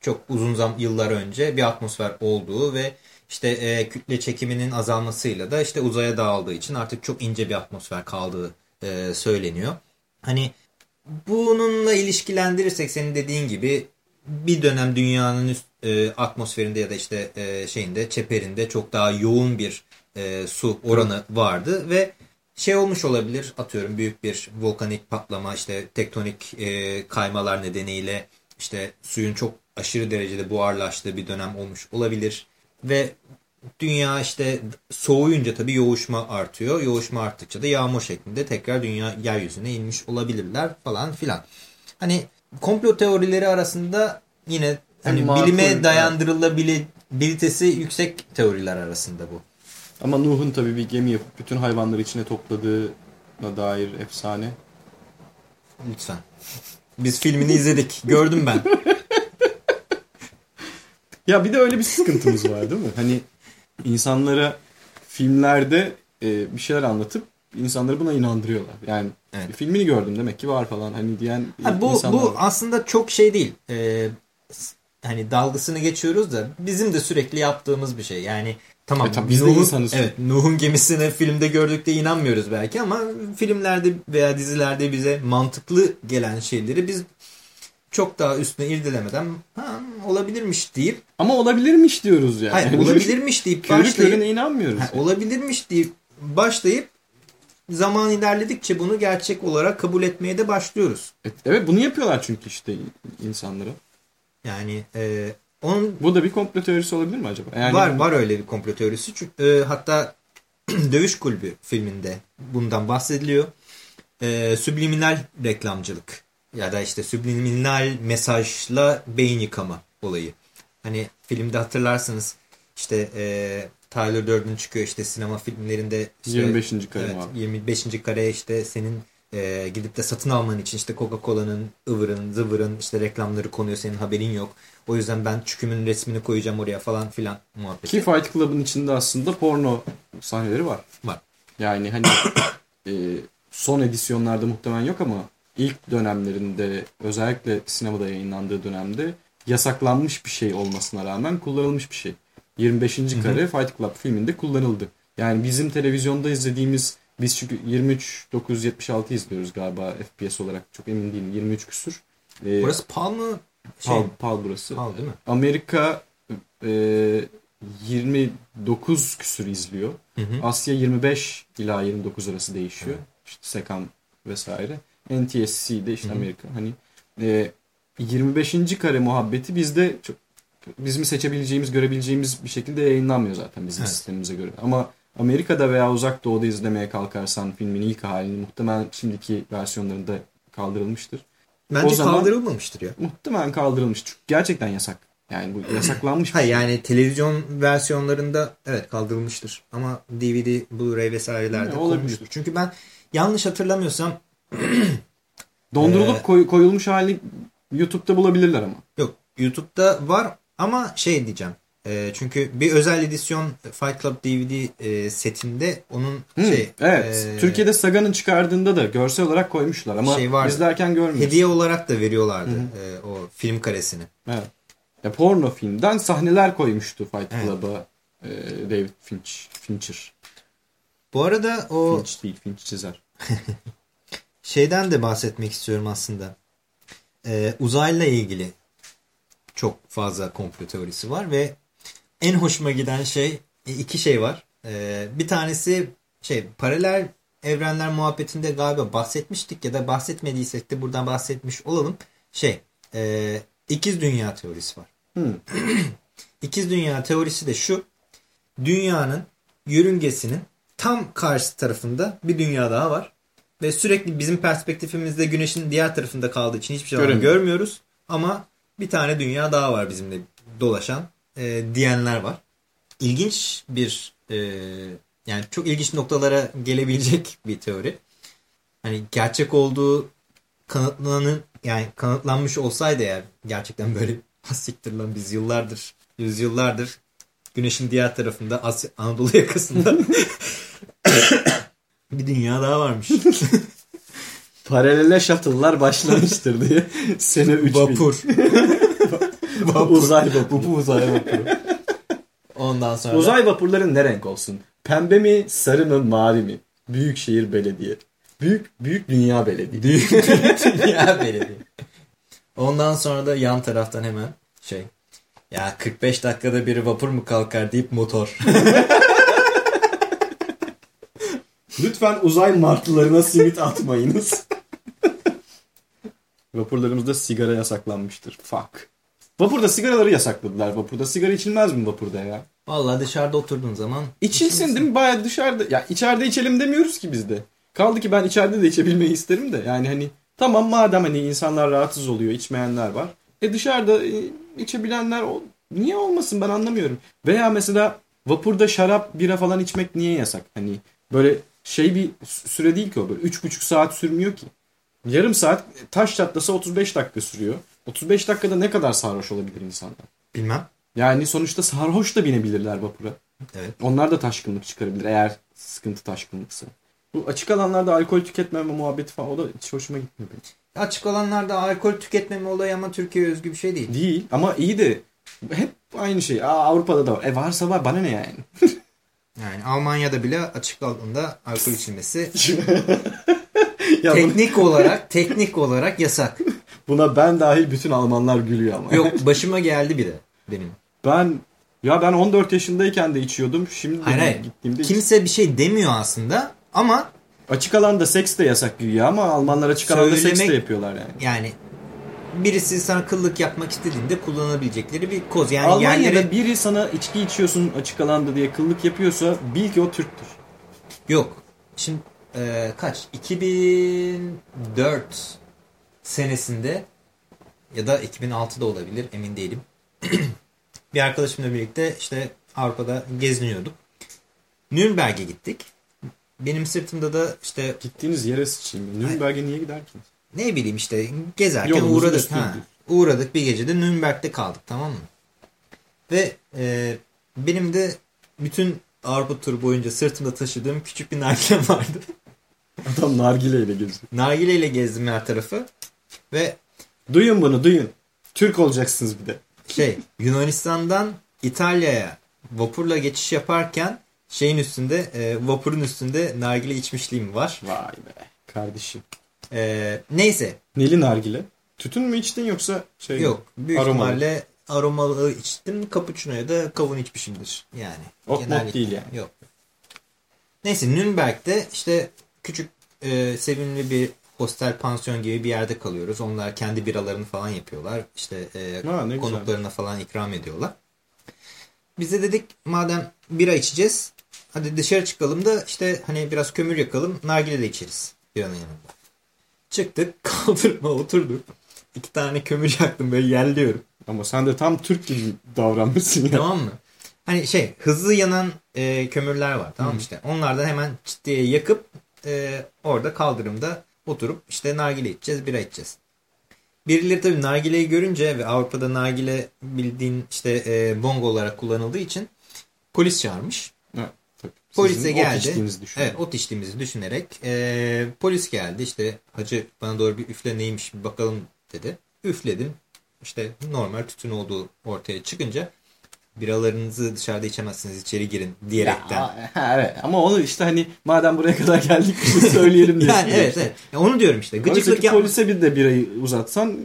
çok uzun zaman yıllar önce bir atmosfer olduğu ve işte e, kütle çekiminin azalmasıyla da işte uzaya dağıldığı için artık çok ince bir atmosfer kaldığı e, söyleniyor. Hani bununla ilişkilendirirsek senin dediğin gibi bir dönem dünyanın üst e, atmosferinde ya da işte e, şeyinde çeperinde çok daha yoğun bir e, su oranı vardı ve şey olmuş olabilir atıyorum büyük bir volkanik patlama işte tektonik e, kaymalar nedeniyle işte suyun çok aşırı derecede buharlaştığı bir dönem olmuş olabilir ve dünya işte soğuyunca tabii yoğuşma artıyor. Yoğuşma arttıkça da yağmur şeklinde tekrar dünya yeryüzüne inmiş olabilirler falan filan. Hani komplo teorileri arasında yine hani bilime dayandırılabilitesi yüksek teoriler arasında bu. Ama Nuh'un tabii bir gemi yapıp bütün hayvanları içine topladığına dair efsane. Lütfen. Biz filmini izledik. <laughs> Gördüm ben. ya bir de öyle bir sıkıntımız var değil mi? Hani insanlara filmlerde e, bir şeyler anlatıp insanları buna inandırıyorlar. Yani evet. filmini gördüm demek ki var falan hani diyen ha, bu, insanlar Bu aslında çok şey değil. Ee, hani dalgısını geçiyoruz da bizim de sürekli yaptığımız bir şey. Yani tamam e, tabii biz Nuh'un, insanız. Evet, Nuh'un gemisini filmde gördük de inanmıyoruz belki ama filmlerde veya dizilerde bize mantıklı gelen şeyleri biz çok daha üstüne irdelemeden ha, olabilirmiş deyip ama olabilirmiş diyoruz yani. Hayır, olabilirmiş deyip Körü başlayıp körüne inanmıyoruz. Ha, olabilirmiş deyip başlayıp zaman ilerledikçe bunu gerçek olarak kabul etmeye de başlıyoruz. Evet bunu yapıyorlar çünkü işte insanlara. Yani e, onun... Bu da bir komplo teorisi olabilir mi acaba? Yani... Var var öyle bir komplo teorisi. Çünkü, e, hatta <clears throat> Dövüş Kulübü filminde bundan bahsediliyor. E, subliminal reklamcılık ya da işte subliminal mesajla beyin yıkama olayı. Hani filmde hatırlarsınız işte e, Tyler Durden çıkıyor işte sinema filmlerinde. Işte, 25. kare evet, 25. kare işte senin e, gidip de satın alman için işte Coca-Cola'nın ıvırın zıvırın işte reklamları konuyor senin haberin yok. O yüzden ben çükümün resmini koyacağım oraya falan filan muhabbeti. Ki Fight Club'ın içinde aslında porno sahneleri var. Var. Yani hani <coughs> e, son edisyonlarda muhtemelen yok ama ilk dönemlerinde özellikle sinemada yayınlandığı dönemde yasaklanmış bir şey olmasına rağmen kullanılmış bir şey. 25. Hı -hı. kare Fight Club filminde kullanıldı. Yani bizim televizyonda izlediğimiz biz çünkü 23 976 izliyoruz galiba FPS olarak çok emin değilim 23 küsür. Ee, burası PAL mı? Şey, PAL, PAL burası. PAL değil mi? Amerika e, 29 küsür izliyor. Hı hı. Asya 25 ila 29 arası değişiyor. Hı. İşte Sekam vesaire. NTSC'de işte Hı -hı. Amerika. Hani e, 25. kare muhabbeti bizde çok bizim seçebileceğimiz, görebileceğimiz bir şekilde yayınlanmıyor zaten bizim evet. sistemimize göre. Ama Amerika'da veya Uzak Doğu'da izlemeye kalkarsan filmin ilk halini muhtemelen şimdiki versiyonlarında kaldırılmıştır. Bence o zaman, kaldırılmamıştır ya. Muhtemelen kaldırılmış. Çünkü gerçekten yasak. Yani bu yasaklanmış. Hayır şey. yani televizyon versiyonlarında evet kaldırılmıştır. Ama DVD, Blu-ray vesairelerde olabilir. Çünkü ben yanlış hatırlamıyorsam <clears throat> Dondurulup ee, koy, koyulmuş halini YouTube'da bulabilirler ama. Yok YouTube'da var ama şey diyeceğim. E, çünkü bir özel edisyon Fight Club DVD e, setinde onun hmm, şey. Evet. E, Türkiye'de Saga'nın çıkardığında da görsel olarak koymuşlar ama şey vardı, izlerken görmüyoruz. Hediye olarak da veriyorlardı E, o film karesini. Evet. Ya, porno filmden sahneler koymuştu Fight Club'a e, David Finch, Fincher. Bu arada o... Finch değil Finch çizer. <laughs> şeyden de bahsetmek istiyorum aslında. Ee, uzayla ilgili çok fazla komplo teorisi var ve en hoşuma giden şey e, iki şey var. Ee, bir tanesi şey paralel evrenler muhabbetinde galiba bahsetmiştik ya da bahsetmediysek de buradan bahsetmiş olalım. Şey e, ikiz dünya teorisi var. Hmm. <clears throat> İkiz dünya teorisi de şu. Dünyanın yörüngesinin tam karşı tarafında bir dünya daha var. Ve sürekli bizim perspektifimizde güneşin diğer tarafında kaldığı için hiçbir şey görmüyoruz. Ama bir tane dünya daha var bizimle dolaşan e, diyenler var. İlginç bir e, yani çok ilginç noktalara gelebilecek bir teori. Hani gerçek olduğu kanıtlanın yani kanıtlanmış olsaydı eğer gerçekten böyle <laughs> siktir lan biz yıllardır yüzyıllardır güneşin diğer tarafında Asya, Anadolu yakasında <laughs> bir dünya daha varmış. <laughs> Paralele shuttle'lar başlamıştır diye. Sene 3000. Vapur. Uzay vapuru. Bu uzay vapuru. Ondan sonra Uzay vapurları ne renk olsun? Pembe mi, sarı mı, mavi mi? Büyükşehir Belediye. Büyük Büyük Dünya Belediye. Büyük <laughs> Dünya Belediye. Ondan sonra da yan taraftan hemen şey ya 45 dakikada bir vapur mu kalkar deyip motor. <laughs> Lütfen uzay martılarına simit atmayınız. <laughs> Vapurlarımızda sigara yasaklanmıştır. Fuck. Vapurda sigaraları yasakladılar. Vapurda sigara içilmez mi vapurda ya? Vallahi dışarıda oturduğun zaman İçilsin değil mi? Baya dışarıda. Ya içeride içelim demiyoruz ki biz de. Kaldı ki ben içeride de içebilmeyi isterim de. Yani hani tamam madem hani insanlar rahatsız oluyor, içmeyenler var. E dışarıda e, içebilenler niye olmasın ben anlamıyorum. Veya mesela vapurda şarap, bira falan içmek niye yasak? Hani böyle şey bir sü- süre değil ki o böyle. Üç buçuk saat sürmüyor ki. Yarım saat taş çatlasa 35 dakika sürüyor. 35 dakikada ne kadar sarhoş olabilir insanlar? bilmem. Yani sonuçta sarhoş da binebilirler vapura. Evet. Onlar da taşkınlık çıkarabilir eğer sıkıntı taşkınlıksa. Bu açık alanlarda alkol tüketmeme muhabbeti falan o da hiç hoşuma gitmiyor benim. Açık alanlarda alkol tüketmeme olayı ama Türkiye'ye özgü bir şey değil. Değil ama iyi de hep aynı şey. Aa, Avrupa'da da var. E varsa var bana ne yani? <laughs> Yani Almanya'da bile açık alanda alkol içilmesi <laughs> teknik olarak teknik olarak yasak. Buna ben dahil bütün Almanlar gülüyor ama. Yok başıma geldi bir de benim. Ben ya ben 14 yaşındayken de içiyordum. Şimdi Hayır hayır. gittiğimde iç- Kimse bir şey demiyor aslında ama açık alanda seks de yasak güya ama Almanlar açık alanda seks de yapıyorlar yani. yani birisi sana kıllık yapmak istediğinde kullanabilecekleri bir koz. Yani Almanya'da yerleri biri sana içki içiyorsun açık alanda diye kıllık yapıyorsa bil ki o Türktür. yok. Şimdi e, kaç? 2004 senesinde ya da 2006'da olabilir emin değilim. <clears throat> bir arkadaşımla birlikte işte Avrupa'da geziniyorduk. Nürnberg'e gittik. Benim sırtımda da işte Gittiğiniz yere sıçayım. Nürnberg'e niye giderken? ne bileyim işte gezerken Yolumuzun uğradık. üstündü. Ha, uğradık bir gece de Nürnberg'de kaldık tamam mı? Ve e, benim de bütün Avrupa turu boyunca sırtımda taşıdığım küçük bir nargilem vardı. Adam nargileyle geziyor. Nargileyle gezdim her tarafı. Ve Duyun bunu duyun. Türk olacaksınız bir de. şey Yunanistan'dan İtalya'ya vapurla geçiş yaparken şeyin üstünde e, vapurun üstünde nargile içmişliğim var. Vay be. Kardeşim. E, neyse Neli nargile? Tütün mü içtin yoksa şey yok büyük Aromalı. ihtimalle aromalı içtim. Cappuccino'ya da kavun içmişimdir yani. Genellikle. değil yani. Yok. Neyse Nürnberg'de işte küçük e, sevimli bir hostel pansiyon gibi bir yerde kalıyoruz. Onlar kendi biralarını falan yapıyorlar. İşte e, Ha, ne güzel. konuklarına falan ikram ediyorlar. Biz de dedik madem bira içeceğiz hadi dışarı çıkalım da işte hani biraz kömür yakalım nargile de içeriz biranın yanında. Çıktık <laughs> kaldırma oturduk. İki tane kömür yaktım böyle yerliyorum. Ama sen de tam Türk gibi davranmışsın ya. Tamam mı? Hani şey hızlı yanan e, kömürler var tamam mı işte. Onlardan hemen çıt diye yakıp e, orada kaldırımda oturup işte nargile içeceğiz, bira içeceğiz. Birileri tabii nargileyi görünce ve Avrupa'da nargile bildiğin işte e, bongo olarak kullanıldığı için polis çağırmış. Tabii. Polise ot geldi. düşünün. Evet ot içtiğimizi düşünerek e, polis geldi işte hacı bana doğru bir üfle neymiş bir bakalım dedi. Üfledim işte normal tütün olduğu ortaya çıkınca biralarınızı dışarıda içemezsiniz içeri girin diyerekten. Ya, <laughs> evet. Ama onu işte hani madem buraya kadar geldik şey söyleyelim <laughs> diye. yani evet evet Ya onu diyorum işte gıcıklık yapmak. polise bir de birayı uzatsan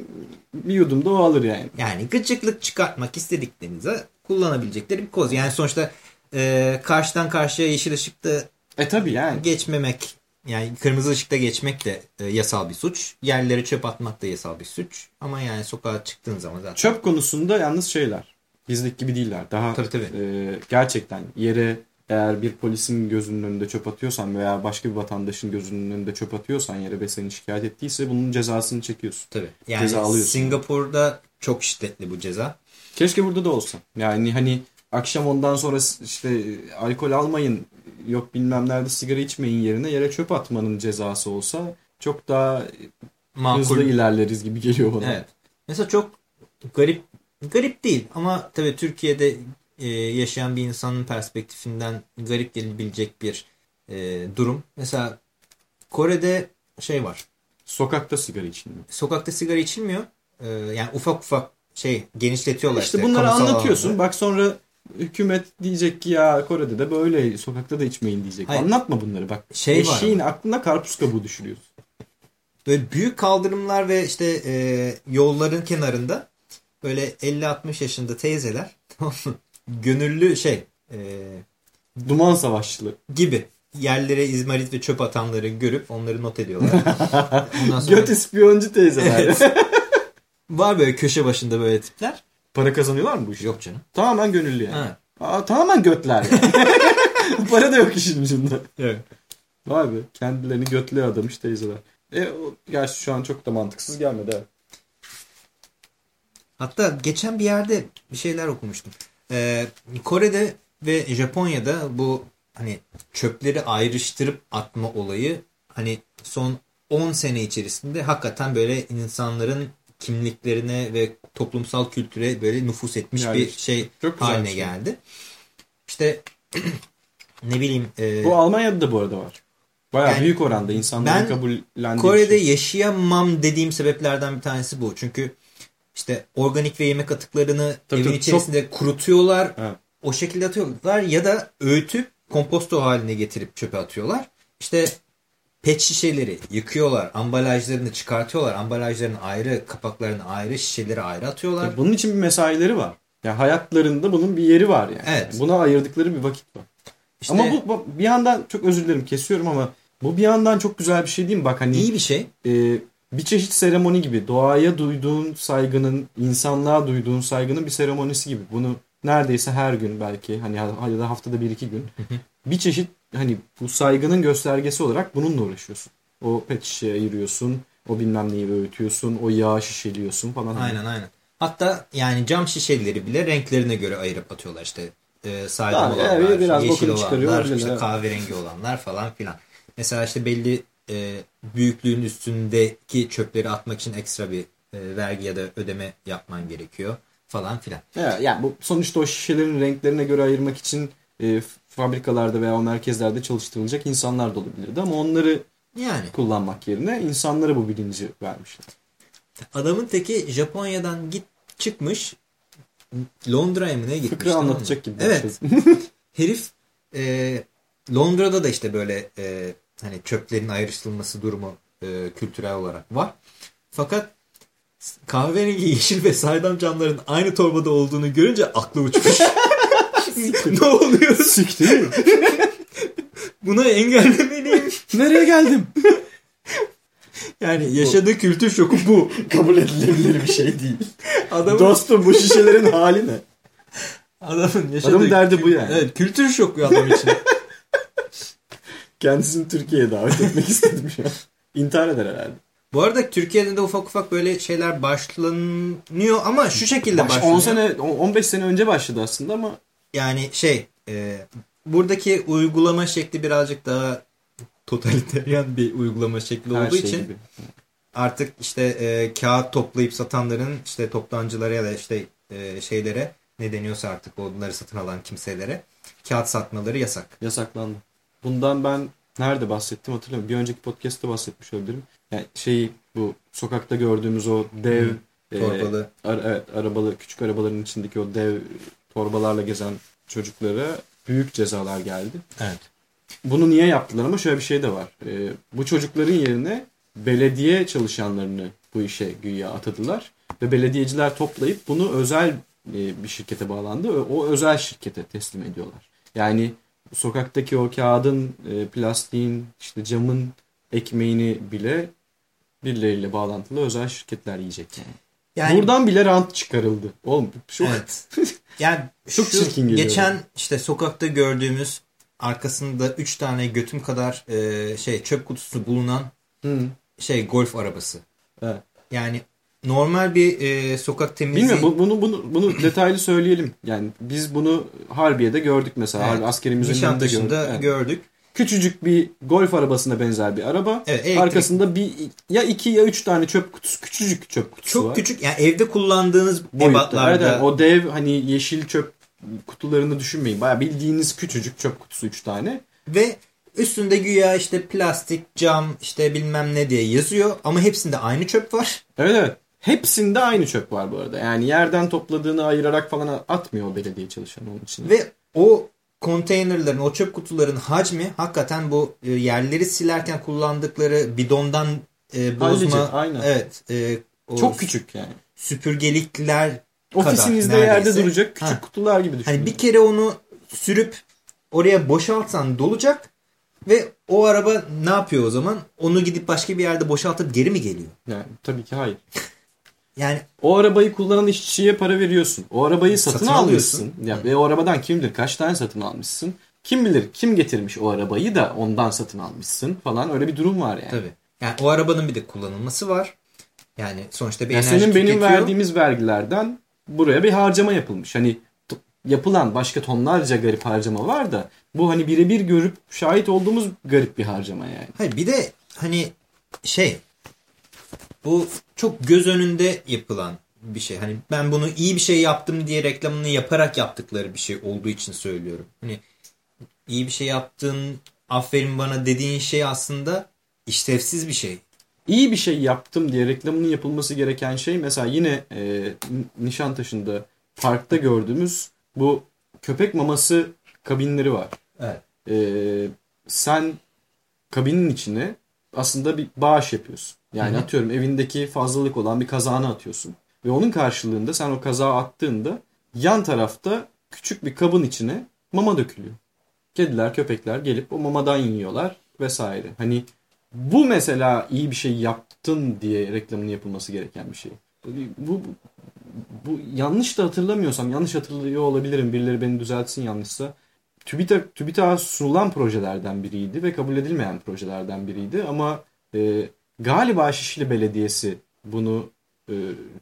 bir yudum da o alır yani. Yani gıcıklık çıkartmak istediklerinize kullanabilecekleri bir koz. Yani sonuçta e, karşıdan karşıya yeşil ışıkta E tabi yani. Geçmemek yani kırmızı ışıkta geçmek de e, yasal bir suç. Yerlere çöp atmak da yasal bir suç. Ama yani sokağa çıktığın zaman zaten. Çöp konusunda yalnız şeyler. Bizdeki gibi değiller. Daha Tabii, tabii. e, gerçekten yere eğer bir polisin gözünün önünde çöp atıyorsan veya başka bir vatandaşın gözünün önünde çöp atıyorsan yere ve seni şikayet ettiyse bunun cezasını çekiyorsun. Tabii. Yani Ceza alıyorsun. Singapur'da çok şiddetli bu ceza. Keşke burada da olsa. Yani hani akşam ondan sonra işte alkol almayın yok bilmem nerede sigara içmeyin yerine yere çöp atmanın cezası olsa çok daha Makul. hızlı ilerleriz gibi geliyor bana. Evet. Mesela çok garip garip değil ama tabii Türkiye'de e, yaşayan bir insanın perspektifinden garip gelebilecek bir e, durum. Mesela Kore'de şey var. Sokakta sigara içilmiyor. Sokakta sigara içilmiyor. E, yani ufak ufak şey genişletiyorlar İşte işte. bunları anlatıyorsun. alanda. Bak sonra hükümet diyecek ki ya Kore'de de böyle sokakta da içmeyin diyecek. Hayır. Anlatma bunları bak. Şey var Eşeğin aklına karpuz kabuğu düşürüyorsun. Böyle büyük kaldırımlar ve işte e, yolların kenarında böyle 50-60 yaşında teyzeler gönüllü şey e, Duman savaşçılığı. gibi yerlere izmarit ve çöp atanları görüp onları not ediyorlar. <laughs> Ondan sonra Göt ispiyoncu teyzeler. Evet. <laughs> var böyle köşe başında böyle tipler. Para kazanıyorlar mı bu işi? Yok canım. Tamamen gönüllü yani. Ha. Aa, tamamen götler. yani. <laughs> Para da yok işin ucunda. Evet. Vay be kendilerini götlüğe adamış teyzeler. E, o, gerçi şu an çok da mantıksız gelmedi. ha. Hatta geçen bir yerde bir şeyler okumuştum. Ee, Kore'de ve Japonya'da bu hani çöpleri ayrıştırıp atma olayı hani son 10 sene içerisinde hakikaten böyle insanların kimliklerine ve toplumsal kültüre böyle nüfus etmiş Yani bir şey haline şey. geldi. İşte <clears throat> ne bileyim e, Bu Almanya'da da bu arada var. Bayağı Yani büyük oranda insanların ben kabullendiği Kore'de bir şey. yaşayamam dediğim sebeplerden bir tanesi bu. Çünkü işte organik ve yemek atıklarını Tabii evin tabii, içerisinde kurutuyorlar. Evet. O şekilde atıyorlar ya da öğütüp komposto haline getirip çöpe atıyorlar. İşte pet şişeleri yıkıyorlar, ambalajlarını çıkartıyorlar, ambalajların ayrı, kapaklarını ayrı, şişeleri ayrı atıyorlar. Tabii Bunun için bir mesaileri var. Ya hayatlarında bunun bir yeri var yani. Evet. Buna ayırdıkları bir vakit var. İşte Ama bu, bu bir yandan çok özür dilerim kesiyorum ama bu bir yandan çok güzel bir şey değil mi? Bak hani iyi bir şey. e, bir çeşit seremoni gibi doğaya duyduğun saygının, insanlığa duyduğun saygının bir seremonisi gibi. Bunu neredeyse her gün belki hani ya da haftada bir iki gün bir çeşit hani bu saygının göstergesi olarak bununla uğraşıyorsun. O pet şişeye ayırıyorsun, o bilmem neyi öğütüyorsun, o yağı şişeliyorsun falan. Aynen aynen. Hatta yani cam şişeleri bile renklerine göre ayırıp atıyorlar işte. E, saydam Tamam, olanlar, evet, biraz yeşil olanlar, işte kahverengi olanlar falan filan. Mesela işte belli e, büyüklüğün üstündeki çöpleri atmak için ekstra bir e, vergi ya da ödeme yapman gerekiyor falan filan. Evet, yani bu sonuçta o şişelerin renklerine göre ayırmak için e, fabrikalarda veya o merkezlerde çalıştırılacak insanlar da olabilirdi ama onları Yani kullanmak yerine insanlara bu bilinci vermişler. adamın teki Japonya'dan git çıkmış Londra'ya mı ne gitmiş? Fıkra anlatacak gibi. Evet. başladı. <laughs> Herif e, Londra'da da işte böyle e, hani çöplerin ayrıştırılması durumu e, kültürel olarak var. Fakat kahverengi, yeşil ve saydam camların aynı torbada olduğunu görünce aklı uçmuş. <laughs> ne oluyor? Siktir. Buna engellemeliyim. Nereye geldim? Yani yaşadığı kültür şoku bu. <laughs> Kabul edilebilir bir şey değil. Adamın, Dostum bu şişelerin hali ne? adamın yaşadığı Adamın derdi bu yani. Evet, kültür şoku adam için. Kendisini Türkiye'ye davet etmek <laughs> istedim şu an. İntihar eder herhalde. Bu arada Türkiye'de de ufak ufak böyle şeyler başlanıyor ama şu şekilde Baş- başlanıyor. 10 sene 15 sene önce başladı aslında ama Yani şey e, buradaki uygulama şekli birazcık daha totaliteryen bir uygulama şekli her olduğu şey için gibi. artık işte e, kağıt toplayıp satanların işte toptancılara ya da işte e, şeylere ne deniyorsa artık onları satın alan kimselere kağıt satmaları yasak. Yasaklandı. Bundan ben nerede bahsettim hatırlamıyorum. Bir önceki podcast'ta bahsetmiş olabilirim. Yani şey bu sokakta gördüğümüz o dev e, Torbalı. ara- evet arabalı küçük arabaların içindeki o dev torbalarla gezen çocuklara büyük cezalar geldi. Evet. Bunu niye yaptılar ama şöyle bir şey de var. Ee, bu çocukların yerine belediye çalışanlarını bu işe güya atadılar. Ve belediyeciler toplayıp bunu özel e, bir şirkete bağlandı. ve O özel şirkete teslim ediyorlar. Yani sokaktaki o kağıdın, e, plastiğin, işte camın ekmeğini bile birileriyle bağlantılı özel şirketler yiyecek yani. Buradan bile rant çıkarıldı. Oğlum çok Evet. <laughs> Yani Çok şu çirkin geliyor Geçen işte sokakta gördüğümüz arkasında 3 tane götüm kadar e, şey çöp kutusu bulunan Hı. şey golf arabası. Evet. Yani normal bir e, sokak temizliği. Bilmiyorum bu- bunu bunu bunu <clears throat> detaylı söyleyelim. Yani biz bunu Harbiye'de gördük mesela. Evet. Harbi askerimizin önünde gördük. Evet. gördük. Küçücük bir golf arabasına benzer bir araba. Evet, elektrik- Arkasında bir ya iki ya üç tane çöp kutusu, küçücük çöp kutusu Çok var. küçük yani evde kullandığınız ebatlarda. Evet, o dev hani yeşil çöp kutularını düşünmeyin. Bayağı bildiğiniz küçücük çöp kutusu üç tane. Ve üstünde güya işte plastik, cam işte bilmem ne diye yazıyor ama hepsinde aynı çöp var. Evet evet. Hepsinde aynı çöp var bu arada. Yani yerden topladığını ayırarak falan atmıyor o belediye çalışanı onun için. Ve o konteynerlerin, o çöp kutuların hacmi hakikaten bu e, yerleri silerken kullandıkları bidondan e, bozma. Hallice, aynen. Evet. e, o Çok küçük yani. Süpürgelikler Ofisinizde kadar yerde duracak küçük Ha. kutular gibi düşünün. Hani bir kere onu sürüp oraya boşaltsan dolacak ve o araba ne yapıyor o zaman? Onu gidip başka bir yerde boşaltıp geri mi geliyor? Yani tabii ki hayır. <laughs> Yani O arabayı kullanan işçiye para veriyorsun. O arabayı satın, Satın alıyorsun. alıyorsun. Ya, ve o arabadan kim bilir kaç tane satın almışsın. Kim bilir kim getirmiş o arabayı da ondan satın almışsın falan. Öyle bir durum var yani. tabii. Yani o arabanın bir de kullanılması var. Yani sonuçta bir Yani enerji senin benim tüketiyor. verdiğimiz vergilerden buraya bir harcama yapılmış. Hani yapılan başka tonlarca garip harcama var da bu hani birebir görüp şahit olduğumuz garip bir harcama yani. Hayır bir de hani şey bu çok göz önünde yapılan bir şey. Hani ben bunu iyi bir şey yaptım diye reklamını yaparak yaptıkları bir şey olduğu için söylüyorum. Hani iyi bir şey yaptın aferin bana dediğin şey aslında işlevsiz bir şey. İyi bir şey yaptım diye reklamının yapılması gereken şey mesela yine e, Nişantaşı'nda parkta gördüğümüz bu köpek maması kabinleri var. Evet. E, sen kabinin içine aslında bir bağış yapıyorsun. Yani Hı hı. atıyorum evindeki fazlalık olan bir kazağını atıyorsun. Ve onun karşılığında sen o kazağı attığında yan tarafta küçük bir kabın içine mama dökülüyor. Kediler, köpekler gelip o mamadan yiyorlar vesaire. Hani bu mesela iyi bir şey yaptın diye reklamının yapılması gereken bir şey. Bu, bu, bu yanlış da hatırlamıyorsam, yanlış hatırlıyor olabilirim. Birileri beni düzeltsin yanlışsa. TÜBİTAK, TÜBİTAK'a sunulan projelerden biriydi ve kabul edilmeyen projelerden biriydi. Ama e, galiba Şişli Belediyesi bunu e,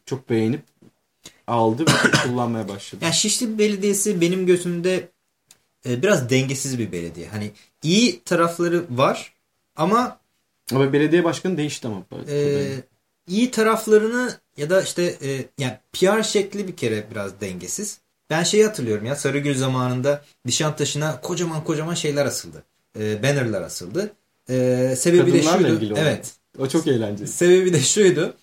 çok beğenip aldı ve <coughs> kullanmaya başladı. Yani Şişli Belediyesi benim gözümde e, biraz dengesiz bir belediye. Hani iyi tarafları var ama Ama belediye başkanı değişti ama. e, iyi taraflarını ya da işte e, yani PR şekli bir kere biraz dengesiz. Ben şeyi hatırlıyorum ya Sarıgül zamanında Nişantaşı'na kocaman kocaman şeyler asıldı. E, bannerlar asıldı. E, sebebi de Kadınlarla şuydu. ilgili olan. Evet. O çok eğlenceli. Sebebi de şuydu.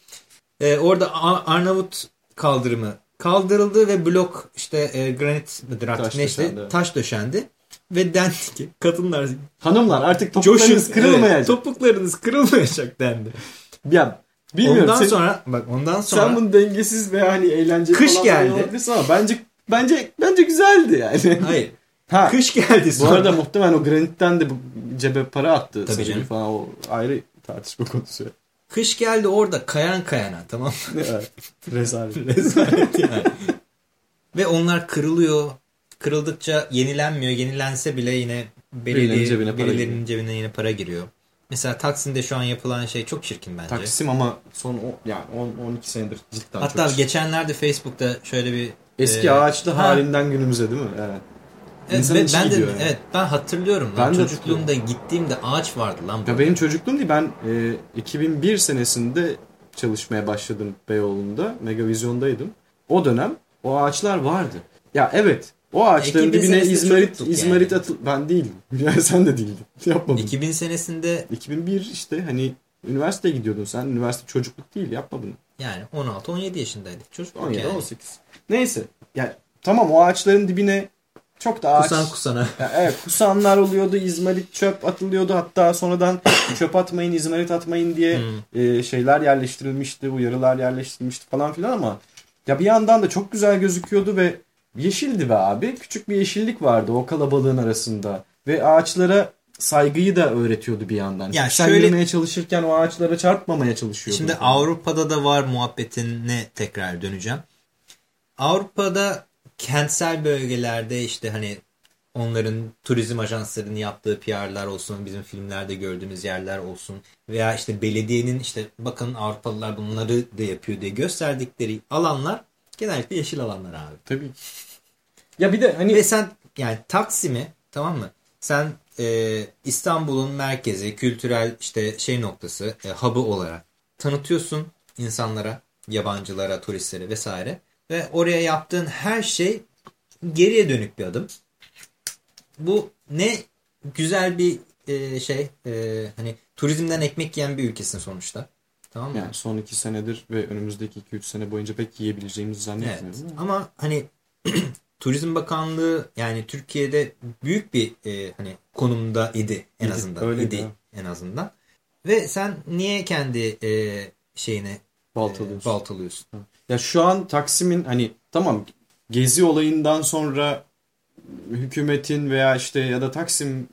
E, orada Arnavut kaldırımı kaldırıldı ve blok işte e, granit midir artık Taş ne işte döşendi. taş döşendi. Ve dendi ki kadınlar Hanımlar artık topuklarınız coşun kırılmayacak. evet, topuklarınız kırılmayacak dendi. Ya bilmiyorum. Ondan sen, sonra bak ondan sonra sen bunu dengesiz veya hani eğlenceli Kış falan geldi. ama bence bence bence güzeldi yani. hayır <laughs> Ha. kış geldi Bu sonra. arada muhtemelen o granitten de bu cebe para attı. Tabii canım. Falan o ayrı tartışma konusu. Kış geldi orada kayan kayana tamam mı? evet. Rezalet. <laughs> Rezalet yani. Ve onlar kırılıyor. Kırıldıkça yenilenmiyor. Yenilense bile yine belediye, cebine giriyor. cebine yine para giriyor. Mesela Taksim'de şu an yapılan şey çok çirkin bence. Taksim ama son o, yani 10 12 senedir cidden Hatta çok geçenlerde Facebook'ta şöyle bir eski e, ağaçlı ha, halinden günümüze değil mi? Evet. Evet, İnsanın ben, de yani. evet ben hatırlıyorum Ben çocukluğumda gittiğimde ağaç vardı lan. Ya benim çocukluğum değil ben e, 2001 senesinde çalışmaya başladım Beyoğlu'nda. Megavizyondaydım. O dönem o ağaçlar vardı. Ya evet o ağaçların 2000 dibine İzmarit İzmarit yani. atıl ben değilim. <laughs> Yani sen de değildin. Yapma bunu. 2000 senesinde 2001 işte hani üniversiteye gidiyordun sen. Üniversite çocukluk değil yapma bunu. yani 16-17 yaşındaydık. Çocukluk 17 yani. 18. Neyse. Yani tamam o ağaçların dibine çok da ağaç Kusan kusana. Ya evet kusanlar oluyordu, izmarit çöp atılıyordu. Hatta sonradan <coughs> çöp atmayın, izmarit atmayın diye Hmm. e, şeyler yerleştirilmişti, uyarılar yerleştirilmişti falan filan ama ya bir yandan da çok güzel gözüküyordu ve yeşildi be abi. Küçük bir yeşillik vardı o kalabalığın arasında. ve ağaçlara saygıyı da öğretiyordu bir yandan. Ya Sen şöyle- yürümeye çalışırken o ağaçlara çarpmamaya çalışıyordu. Şimdi Avrupa'da da var muhabbetine tekrar döneceğim. Avrupa'da kentsel bölgelerde işte hani onların turizm ajanslarının yaptığı PR'lar olsun, bizim filmlerde gördüğümüz yerler olsun veya işte belediyenin işte bakın Avrupalılar bunları da yapıyor diye gösterdikleri alanlar genellikle yeşil alanlar abi. Tabii. Ya bir de hani Ve sen yani Taksim'i tamam mı? Sen e, İstanbul'un merkezi, kültürel işte şey noktası, e, hub'ı olarak tanıtıyorsun insanlara, yabancılara, turistlere vesaire. Ve oraya yaptığın her şey geriye dönük bir adım. Bu ne güzel bir e, şey, e, hani turizmden ekmek yiyen bir ülkesin sonuçta. Tamam mı? yani son iki senedir ve önümüzdeki 2-3 sene boyunca pek yiyebileceğimizi Evet. zannetmiyorum. ama Ama hani <clears throat> Turizm Bakanlığı yani Türkiye'de büyük bir e, hani konumda idi en İdi, azından. öyleydi, idi en azından. Ve sen niye kendi e, şeyine Baltalıyorsun. e, baltalıyorsun? Ya şu an Taksim'in hani tamam gezi olayından sonra hükümetin veya işte ya da Taksim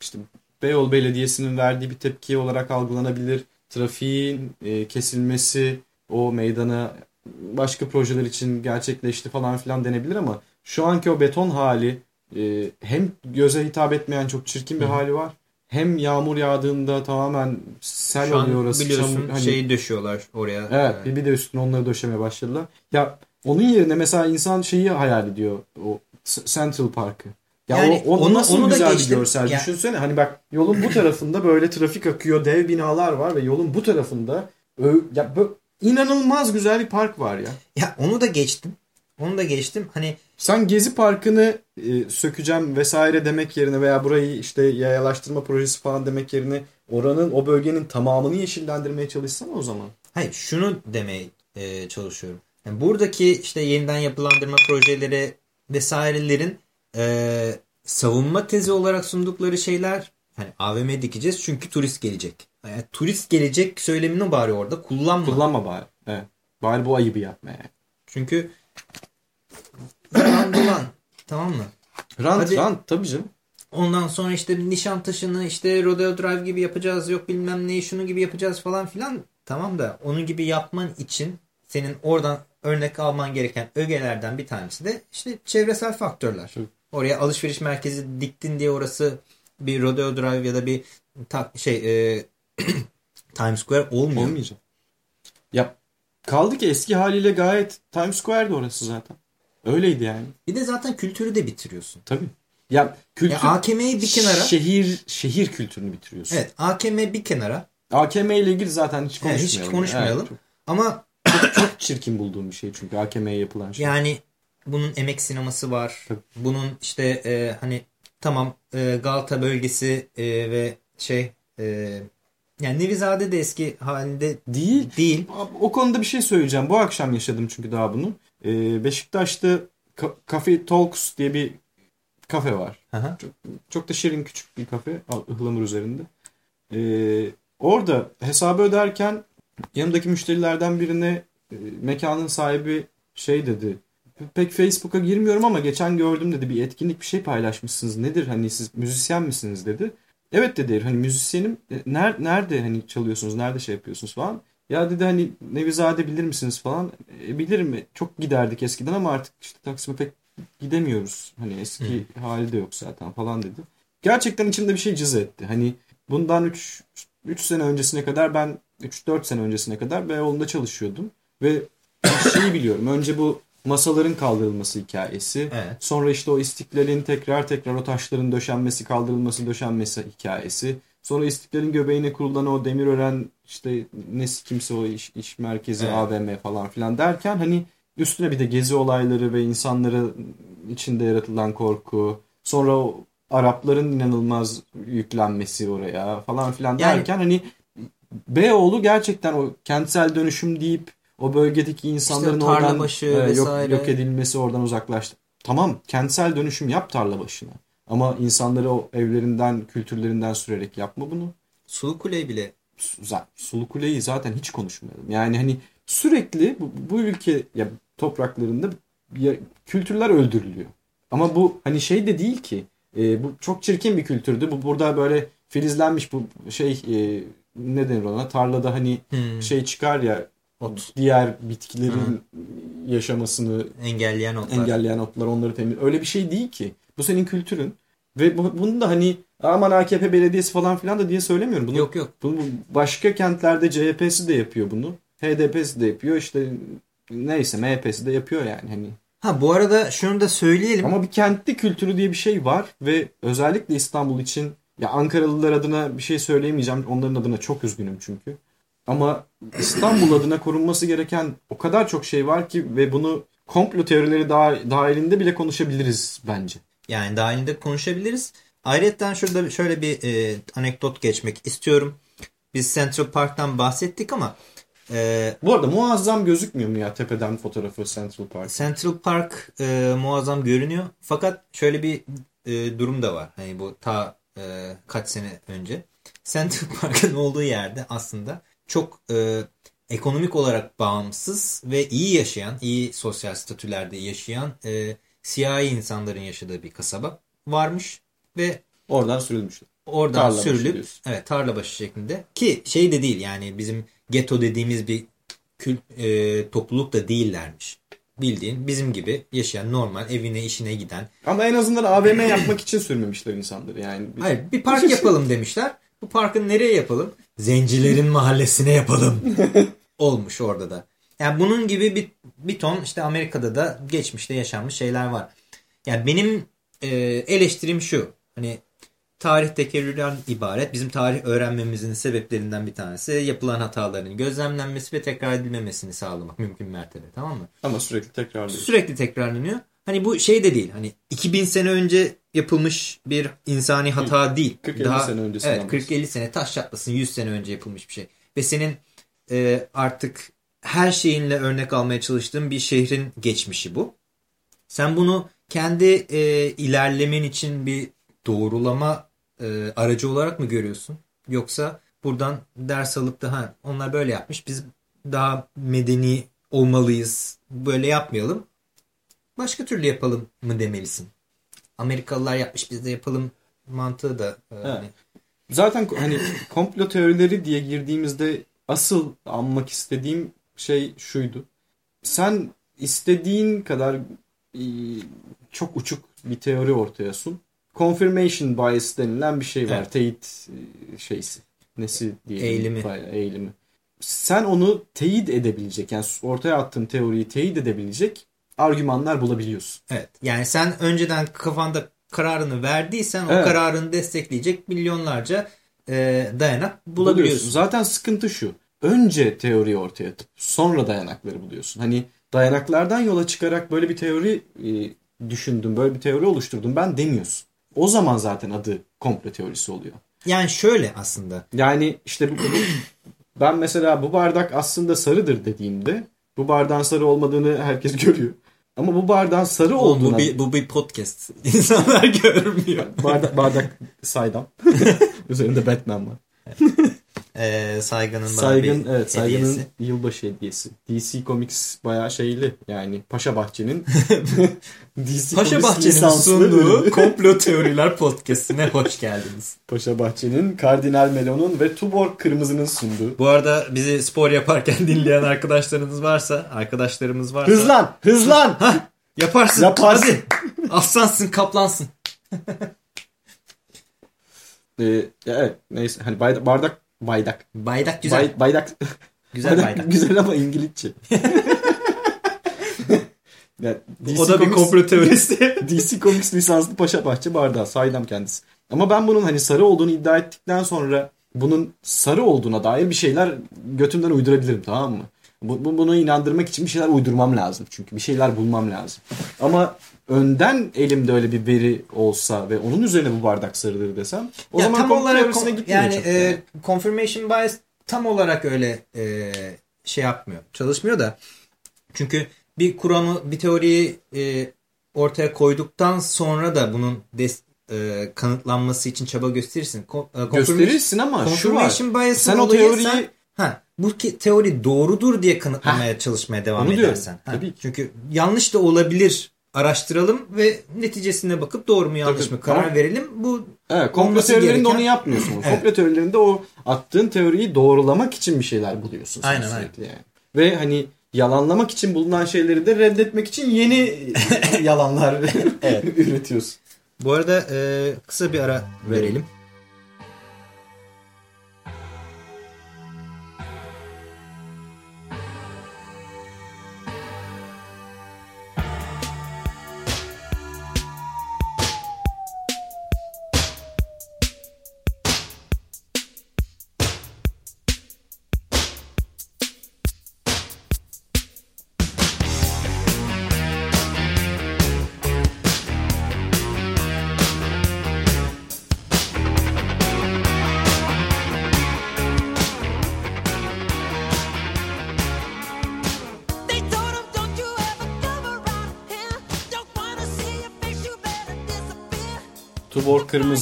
işte Beyoğlu Belediyesi'nin verdiği bir tepki olarak algılanabilir. Trafiğin e, kesilmesi o meydana başka projeler için gerçekleşti falan filan denebilir ama şu anki o beton hali e, hem göze hitap etmeyen çok çirkin bir Hı. hali var. Hem yağmur yağdığında tamamen sel Şu oluyor orası. biliyorsun çamur- hani- şeyi döşüyorlar oraya. Evet E, bir, bir de üstüne onları döşemeye başladılar. Ya onun yerine mesela insan şeyi hayal ediyor. O Central Park'ı. Ya Yani o, o onu- nasıl onu da güzel bir geçtim. görsel. Ya- Düşünsene hani bak yolun bu tarafında böyle trafik akıyor. Dev binalar var ve yolun bu tarafında ö- ya bö- inanılmaz güzel bir park var ya. Ya onu da geçtim. Onu da geçtim. Hani Sen Gezi Parkı'nı e, sökeceğim vesaire demek yerine veya burayı işte yayalaştırma projesi falan demek yerine oranın o bölgenin tamamını yeşillendirmeye çalışsana o zaman. Hayır şunu demeye e, çalışıyorum. Yani buradaki işte yeniden yapılandırma projeleri vesairelerin e, savunma tezi olarak sundukları şeyler hani AVM dikeceğiz çünkü turist gelecek. Yani turist gelecek söylemini bari orada kullanma. Kullanma bari. Evet. Bari bu ayıbı yapma yani. Çünkü yalan dolan tamam mı? Rant Hadi. rant tabii canım. Ondan sonra işte Nişantaşı'nı işte Rodeo Drive gibi yapacağız yok bilmem neyi şunu gibi yapacağız falan filan. Tamam da onun gibi yapman için senin oradan örnek alman gereken ögelerden bir tanesi de işte çevresel faktörler. Tabii. Oraya alışveriş merkezi diktin diye orası bir Rodeo Drive ya da bir ta- şey e, <clears throat> Times Square olmuyor. Olmayacak. Ya kaldı ki eski haliyle gayet Times Square'di orası zaten. Öyleydi yani. Bir de zaten kültürü de bitiriyorsun. Tabii. Ya kültür Ya AKM'yi bir kenara. şehir şehir kültürünü bitiriyorsun. Evet AKM bir kenara AKM ile ilgili zaten hiç konuşmayalım. hiç konuşmayalım. Evet, ama çok, çok çirkin bulduğum bir şey çünkü AKM'ye yapılan şey. Yani bunun emek sineması var. Tabii. Bunun işte e, hani tamam e, Galata bölgesi e, ve şey e, yani Nevizade de eski halinde Değil. değil. O konuda bir şey söyleyeceğim. Bu akşam yaşadım çünkü daha bunu. Ee, Beşiktaş'ta Cafe Talks diye bir kafe var. Aha. Çok, çok da şirin küçük bir kafe. Ihlamur üzerinde. Ee, orada hesabı öderken yanımdaki müşterilerden birine e, mekanın sahibi şey dedi. Pek Facebook'a girmiyorum ama geçen gördüm dedi. Bir etkinlik bir şey paylaşmışsınız. Nedir hani siz müzisyen misiniz dedi. Evet dedi herif, hani müzisyenim. E, ner- nerede hani çalıyorsunuz? Nerede şey yapıyorsunuz falan. Ya dedi hani Nevizade bilir misiniz falan. E, bilirim. Çok giderdik eskiden ama artık işte Taksim'e pek gidemiyoruz. Hani eski hali de yok zaten falan dedi. Gerçekten içimde bir şey cız etti. Hani bundan 3 3 sene öncesine kadar ben 3-4 sene öncesine kadar Beyoğlu'nda çalışıyordum. Ve şeyi biliyorum. Önce bu masaların kaldırılması hikayesi. Evet. Sonra işte o istiklalin tekrar tekrar o taşların döşenmesi, kaldırılması, döşenmesi hikayesi. Sonra istiklalin göbeğine kurulan o Demirören işte nesi kimse o iş, iş merkezi Evet. AVM falan filan derken hani üstüne bir de gezi olayları ve insanları içinde yaratılan korku. Sonra o Arapların inanılmaz yüklenmesi oraya falan filan Yani- derken hani Beyoğlu gerçekten o kentsel dönüşüm deyip o bölgedeki insanların İşte oradan Tarlabaşı e, yok, vesaire. yok edilmesi oradan uzaklaştı. Tamam kentsel dönüşüm yap tarla başına. Ama insanları o evlerinden, kültürlerinden sürerek yapma bunu. Sulu Kule bile Sulu Kule'yi zaten hiç konuşmayalım. Yani hani sürekli bu, bu ülke ya topraklarında ya, kültürler öldürülüyor. Ama bu hani şey de değil ki e, bu çok çirkin bir kültürdü. Bu burada böyle filizlenmiş bu şey e, ne denir ona tarlada hani Hmm. şey çıkar ya Ot. diğer bitkilerin yaşamasını Engelleyen otlar. engelleyen otlar onları temin. Öyle bir şey değil ki. Bu senin kültürün. Ve bu, bunu da hani aman AKP belediyesi falan filan da diye söylemiyorum. Bunu, Yok yok. bunu başka kentlerde CHP'si de yapıyor bunu. HDP'si de yapıyor. işte neyse MHP'si de yapıyor yani. Hani. Ha bu arada şunu da söyleyelim. Ama bir kentli kültürü diye bir şey var ve özellikle İstanbul için ya Ankaralılar adına bir şey söyleyemeyeceğim. Onların adına çok üzgünüm çünkü. Ama İstanbul adına korunması gereken o kadar çok şey var ki ve bunu komplo teorileri daha dahilinde bile konuşabiliriz bence. Yani dahilinde konuşabiliriz. Ayrıca şurada şöyle bir e, anekdot geçmek istiyorum. Biz Central Park'tan bahsettik ama e, Bu arada muazzam gözükmüyor mu ya tepeden fotoğrafı Central Park? Central Park e, muazzam görünüyor. Fakat şöyle bir e, durum da var. Hani bu ta e, kaç sene önce. Central <laughs> Park'ın olduğu yerde aslında çok e, ekonomik olarak bağımsız ve iyi yaşayan, iyi sosyal statülerde yaşayan e, siyahi insanların yaşadığı bir kasaba varmış ve Oradan sürülmüşler. oradan Tarla sürülüp diyorsun. evet tarla başı şeklinde ki şey de değil yani bizim geto dediğimiz bir kül, e, topluluk da değillermiş. Bildiğin bizim gibi yaşayan normal evine işine giden. Ama en azından AVM yapmak için sürmemişler insanları yani. Hayır bir park yapalım demişler. Bu parkı nereye yapalım? Zencilerin mahallesine yapalım. <laughs> Olmuş orada da. Yani bunun gibi bir, bir ton işte Amerika'da da geçmişte yaşanmış şeyler var. Yani benim e, eleştirim şu. Hani tarih tekerrürden ibaret. Bizim tarih öğrenmemizin sebeplerinden bir tanesi yapılan hataların gözlemlenmesi ve tekrar edilmemesini sağlamak mümkün mertebe. Tamam mı? Ama sürekli tekrarlıyor. Sürekli tekrarlanıyor. Hani bu şey de değil. Hani 2000 sene önce yapılmış bir insani hata değil. 40-50 sene öncesinden Evet 40-50 sene taş çatlasın 100 sene önce yapılmış bir şey. Ve senin e, artık her şeyinle örnek almaya çalıştığın bir şehrin geçmişi bu. Sen bunu kendi e, ilerlemen için bir doğrulama e, aracı olarak mı görüyorsun? Yoksa buradan ders alıp da ha, onlar böyle yapmış biz daha medeni olmalıyız böyle yapmayalım başka türlü yapalım mı demelisin. Amerikalılar yapmış biz de yapalım mantığı da e, hani, Zaten hani komplo teorileri diye girdiğimizde asıl anmak istediğim şey şuydu. Sen istediğin kadar e, çok uçuk bir teori ortaya sun. Confirmation bias denilen bir şey var. Evet. Teyit e, şeysi. Nesi diyelim? Eğilimi. Bayağı Eğilimi. Sen onu teyit edebilecek yani ortaya attığın teoriyi teyit edebilecek argümanlar bulabiliyorsun. evet. Yani sen önceden kafanda kararını verdiysen o Evet. kararını destekleyecek milyonlarca e, dayanak Buluyorsun. bulabiliyorsun. Zaten sıkıntı şu. Önce teoriyi ortaya atıp sonra dayanakları buluyorsun. Hani dayanaklardan yola çıkarak böyle bir teori e, düşündüm, böyle bir teori oluşturdum ben demiyorsun. O zaman zaten adı komplo teorisi oluyor. Yani şöyle aslında Yani işte bu, ben mesela bu bardak aslında sarıdır dediğimde bu bardağın sarı olmadığını herkes görüyor. Ama bu bardağın sarı Oğlum, olduğuna bu, bir, bu bir podcast. <laughs> İnsanlar görmüyor. bardak, bardak saydam. <laughs> Üzerinde Batman var. E, Saygın'ın bana Saygın bir evet Saygın'ın hediyesi. yılbaşı hediyesi. DC Comics bayağı şeyli yani Paşa Bahçe'nin <laughs> DC Paşa Bahçe'nin sunduğu. <laughs> Komplo Teoriler Podcast'ine hoş geldiniz. Paşa Bahçe'nin Kardinal Melon'un ve Tuborg Kırmızı'nın sunduğu. Bu arada bizi spor yaparken <laughs> dinleyen arkadaşlarınız varsa, arkadaşlarımız varsa Hızlan! Hızlan! yaparsın. Yaparsın. Hadi. Aslansın, kaplansın. Ee, evet neyse hani bardak baydak. Baydak güzel. Bay- baydak. güzel baydak. güzel ama İngilizce. <laughs> Yani DC o da bir Comics- komplo teorisi. <laughs> DC Comics lisanslı Paşa Bahçe bardağı saydam kendisi. Ama ben bunun hani sarı olduğunu iddia ettikten sonra bunun sarı olduğuna dair bir şeyler götümden uydurabilirim tamam mı? Bu, bu- bunu inandırmak için bir şeyler uydurmam lazım çünkü bir şeyler bulmam lazım. Ama önden elimde öyle bir veri olsa ve onun üzerine bu bardak sarıdır desem o Ya zaman tam olarak yani e, confirmation bias tam olarak öyle e, şey yapmıyor. Çalışmıyor da. Çünkü bir kuramı, bir teoriyi e, ortaya koyduktan sonra da bunun des, e, kanıtlanması için çaba gösterirsin. Ko- e, Gösterirsin ama şu var. Sen o teoriyi sen- ha, bu ki, teori doğrudur diye kanıtlamaya çalışmaya devam edersen. Ha, Tabii. Çünkü yanlış da olabilir araştıralım ve neticesine bakıp doğru mu yanlış Tabii, mı karar ama- verelim. Bu Evet, komplo teorilerinde gereken- onu yapmıyorsun. Evet. Komplo teorilerinde o attığın teoriyi doğrulamak için bir şeyler buluyorsun Aynen, sürekli yani. Ve hani yalanlamak için bulunan şeyleri de reddetmek için yeni <laughs> yalanlar <laughs> üretiyorsun. bu arada e, kısa bir ara verelim.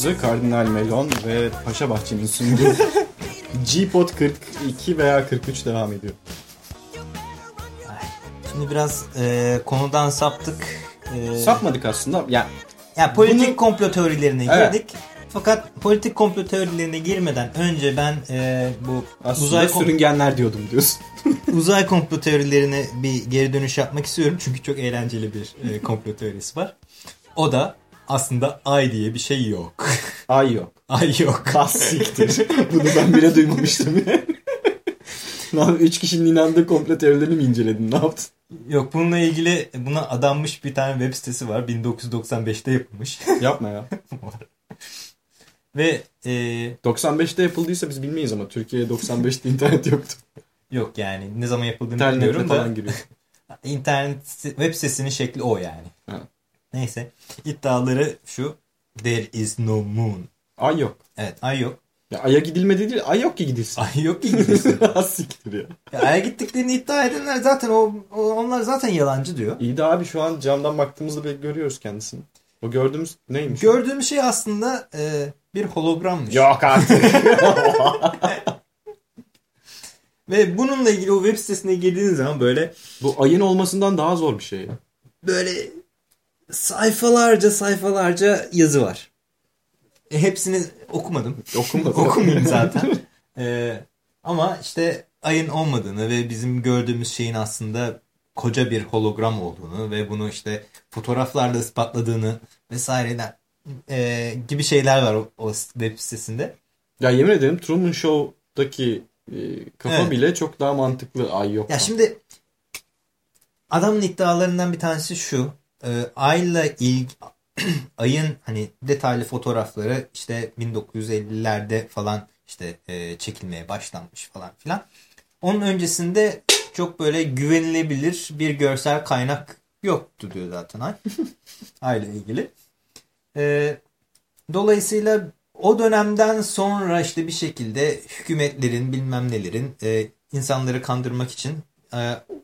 Kırmızı, Kardinal Melon ve Paşa Bahçe'nin sunduğu <laughs> G-Pod 42 veya 43 devam ediyor. Şimdi biraz e, konudan saptık. E, Sapmadık aslında. Ya Ya politik Bunu- komplo teorilerine Evet. girdik. Fakat politik komplo teorilerine girmeden önce ben e, bu aslında uzay sürüngenler diyordum diyorsun. <laughs> uzay komplo teorilerine bir geri dönüş yapmak istiyorum. Çünkü çok eğlenceli bir e, komplo teorisi var. O da aslında ay diye bir şey yok. <laughs> Ay yok. ay yok. Kas siktir. <laughs> Bunu ben bile duymamıştım <laughs> yapayım? Üç kişinin inandığı komplo teorilerini mi inceledin? Ne yaptın? Yok bununla ilgili buna adanmış bir tane web sitesi var. 1995'te yapılmış. Yapma ya. Ve e, 95'te yapıldıysa biz bilmeyiz ama Türkiye'de 95'te internet yoktu. yok yani ne zaman yapıldığını bilmiyorum da. falan giriyor. İnternet web sitesinin şekli o yani. Ha. Neyse. iddiaları şu. There is no moon. Ay yok. Evet ay yok. Ya Ay'a gidilmedi değil. Ay yok ki gidilsin. Ay yok ki gidiyorsun. <laughs> siktir ya. Ya Ay'a gittiklerini iddia edenler zaten o, o- onlar zaten yalancı diyor. İyi de abi şu an camdan baktığımızda görüyoruz kendisini. O gördüğümüz neymiş? Gördüğüm şey aslında e, bir hologrammış. Yok artık. <laughs> <laughs> Ve bununla ilgili o web sitesine girdiğiniz zaman böyle Bu ayın olmasından daha zor bir şey. böyle sayfalarca sayfalarca yazı var. E, hepsini okumadım. <laughs> Okumadım. Okumayayım zaten. Ee, <laughs> ama işte ayın olmadığını ve bizim gördüğümüz şeyin aslında koca bir hologram olduğunu ve bunu işte fotoğraflarla ispatladığını vesaireler e, gibi şeyler var o, o web sitesinde. Ya yemin ederim Truman Show'daki e, kafa Evet. bile çok daha mantıklı. Ay yok. Ya şimdi adamın iddialarından bir tanesi şu. E, ayla ilg <clears throat> ayın hani detaylı fotoğrafları işte 1950'lerde falan işte e, çekilmeye başlanmış falan filan. Onun öncesinde çok böyle güvenilebilir bir görsel kaynak yoktu diyor zaten ay. <laughs> Ayla ilgili. E, dolayısıyla o dönemden sonra işte bir şekilde hükümetlerin bilmem nelerin e, insanları kandırmak için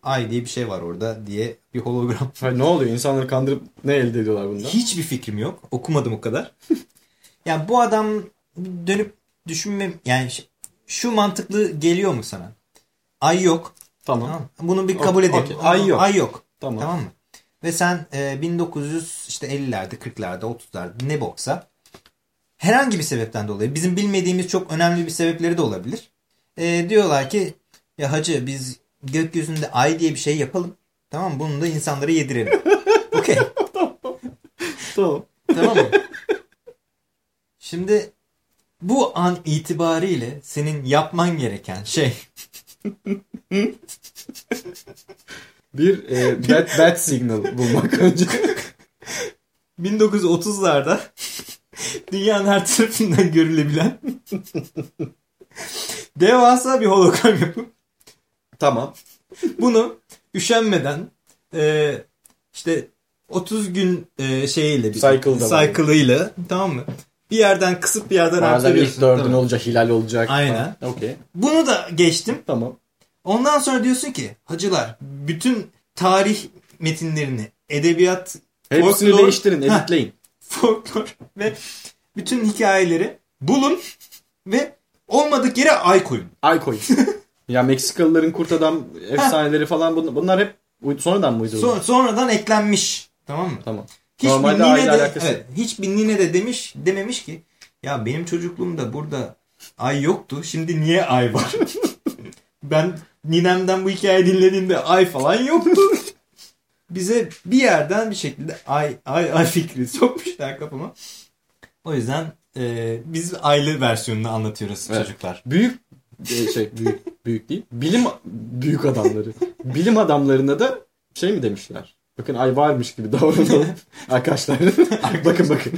ay diye bir şey var orada diye bir hologram. Hayır, ne oluyor? İnsanları kandırıp ne elde ediyorlar bundan? Hiçbir fikrim yok. Okumadım o kadar. <laughs> yani bu adam dönüp düşünme yani şu mantıklı geliyor mu sana? Ay yok. Tamam. Tamam. Bunu bir kabul edelim. okey. Ay yok. Ay yok. Tamam. Tamam mı? Ve sen e, 1900 işte 50'lerde, 40'larda, 30'larda ne boksa herhangi bir sebepten dolayı bizim bilmediğimiz çok önemli bir sebepleri de olabilir. E, diyorlar ki ya hacı biz gökyüzünde ay diye bir şey yapalım. Tamam mı? Bunu da insanlara yedirelim. <laughs> Okey. Tamam. Tamam mı? Şimdi bu an itibariyle senin yapman gereken şey <laughs> Bir e, bad, bad signal bulmak önce. <laughs> 1930'larda dünyanın her tarafından görülebilen devasa bir hologram yapıp tamam. bunu üşenmeden e, işte 30 gün e, şeyiyle bir cycle'ıyla tamam mı? Bir yerden kısıp bir yerden Bazen arttırıyorsun. ilk dördün Tamam. olacak, hilal olacak. Aynen. Okey. Bunu da geçtim. Tamam. Ondan sonra diyorsun ki hacılar bütün tarih metinlerini, edebiyat, Hepsini folklor- değiştirin, editleyin. folklor ve bütün hikayeleri bulun ve olmadık yere ay koyun. Ay koy. <laughs> ya Meksikalıların kurt adam efsaneleri falan bun- bunlar hep sonradan mı uyduruldu? Son- sonradan eklenmiş. Tamam mı? Tamam. Hiçbir Normalde aile de, alakası evet, hiçbir nine de demiş dememiş ki ya benim çocukluğumda burada ay yoktu. Şimdi niye ay var? <laughs> ben ninemden bu hikayeyi dinlediğimde ay falan yoktu. <laughs> Bize bir yerden bir şekilde ay ay ay fikri sokmuşlar kafama. O yüzden e, biz aylı versiyonunu anlatıyoruz Evet. çocuklar. Büyük şey büyük büyük değil. Bilim büyük adamları. <laughs> Bilim adamlarına da şey mi demişler? Bakın ay varmış gibi davranalım. <laughs> Arkadaşlar bakın bakın.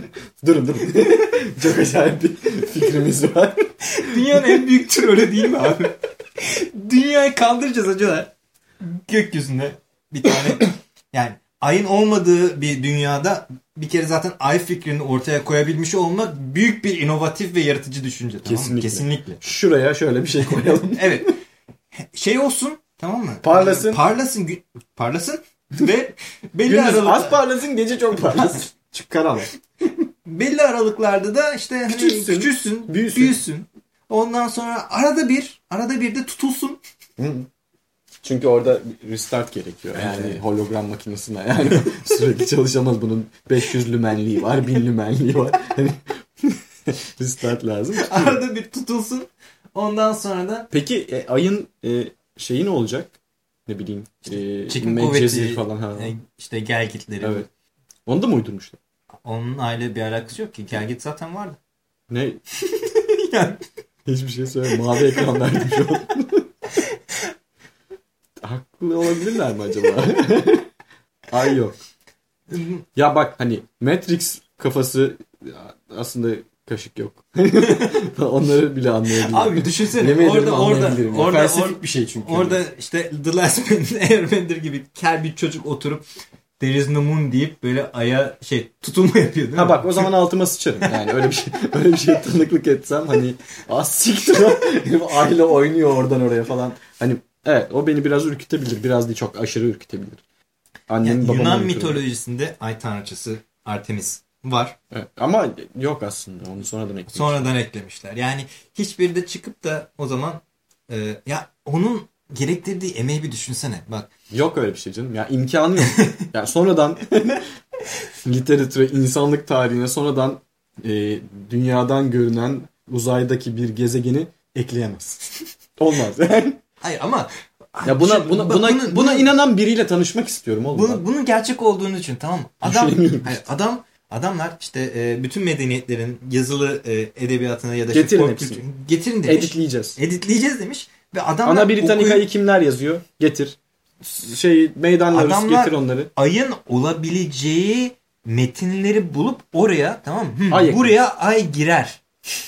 Durun durun. <laughs> Çok acayip bir fikrimiz var. Dünyanın en büyük trolü değil mi abi? Dünyayı kaldıracağız acaba. Gökyüzünde bir tane yani ayın olmadığı bir dünyada bir kere zaten ay fikrini ortaya koyabilmiş olmak büyük bir inovatif ve yaratıcı düşünce. Tamam mı? Kesinlikle. Kesinlikle. Şuraya şöyle bir şey koyalım. <laughs> Evet. Şey olsun tamam mı? Parlasın. Parlasın. gü- Parlasın. Ve <laughs> belli, Gündüz az aralık, parlasın gece çok parlasın. <laughs> Çık karanlık. belli aralıklarda da işte hani Küçülsün, küçülsün, büyüsün. büyüsün. Ondan sonra arada bir, arada bir de tutulsun. Çünkü orada restart gerekiyor. Yani Evet. hologram makinesine yani <laughs> sürekli çalışamaz bunun 500 lümenliği var, 1000 lümenliği var. <laughs> Hani <laughs> restart lazım. Arada bir tutulsun. Ondan sonra da Peki e, ayın e, şeyi ne olacak? Ne bileyim. E, çekim kuvveti, falan. Ha. e, işte gelgitleri. Evet. Onu da mı uydurmuşlar? Onun aile bir alakası yok ki. Gelgit zaten vardı. Ne? Yani Hiçbir şey söyle. Mavi ekran verdim şu an. Haklı olabilirler mi acaba? <laughs> Ay yok. Ya bak hani Matrix kafası aslında kaşık yok. <laughs> Onları bile anlayabilirim. Abi düşünsene Yemin orada orada orada Felsefik or- bir şey çünkü. orada işte The Last Man <laughs> Airbender gibi kel bir çocuk oturup There is no moon deyip böyle aya şey tutulma yapıyor değil mi? Ha bak o zaman altıma sıçarım. Yani öyle bir şey öyle bir şey tanıklık etsem hani az siktir o. aile oynuyor oradan oraya falan. Hani evet o beni biraz ürkütebilir. Biraz değil çok aşırı ürkütebilir. Annem Yani Yunan mitolojisinde ay tanrıçası Artemis var. Evet, ama yok aslında onu sonradan eklemiş. Sonradan eklemişler. Yani hiçbiri de çıkıp da o zaman e, ya onun gerektirdiği emeği bir düşünsene. Bak Yok öyle bir şey canım. Ya imkanı yok. <laughs> yani sonradan <laughs> literatüre, insanlık tarihine sonradan e, dünyadan görünen uzaydaki bir gezegeni ekleyemez. <laughs> Olmaz. Yani hayır ama ya buna Şimdi buna buna, bunu- buna inanan biriyle tanışmak istiyorum oğlum. Bunu, bunun gerçek olduğunu düşün tamam mı? Adam, hayır, adam adamlar işte e, bütün medeniyetlerin yazılı e, edebiyatına ya da işte Getirin hepsini. kültür- getirin demiş. Editleyeceğiz. Editleyeceğiz demiş ve adamlar Ana Britannica'yı okuyup kimler yazıyor? Getir. Şey meydanlarız Adamlar- getir onları. ayın olabileceği metinleri bulup oraya tamam mı? Ay buraya ay girer. <laughs>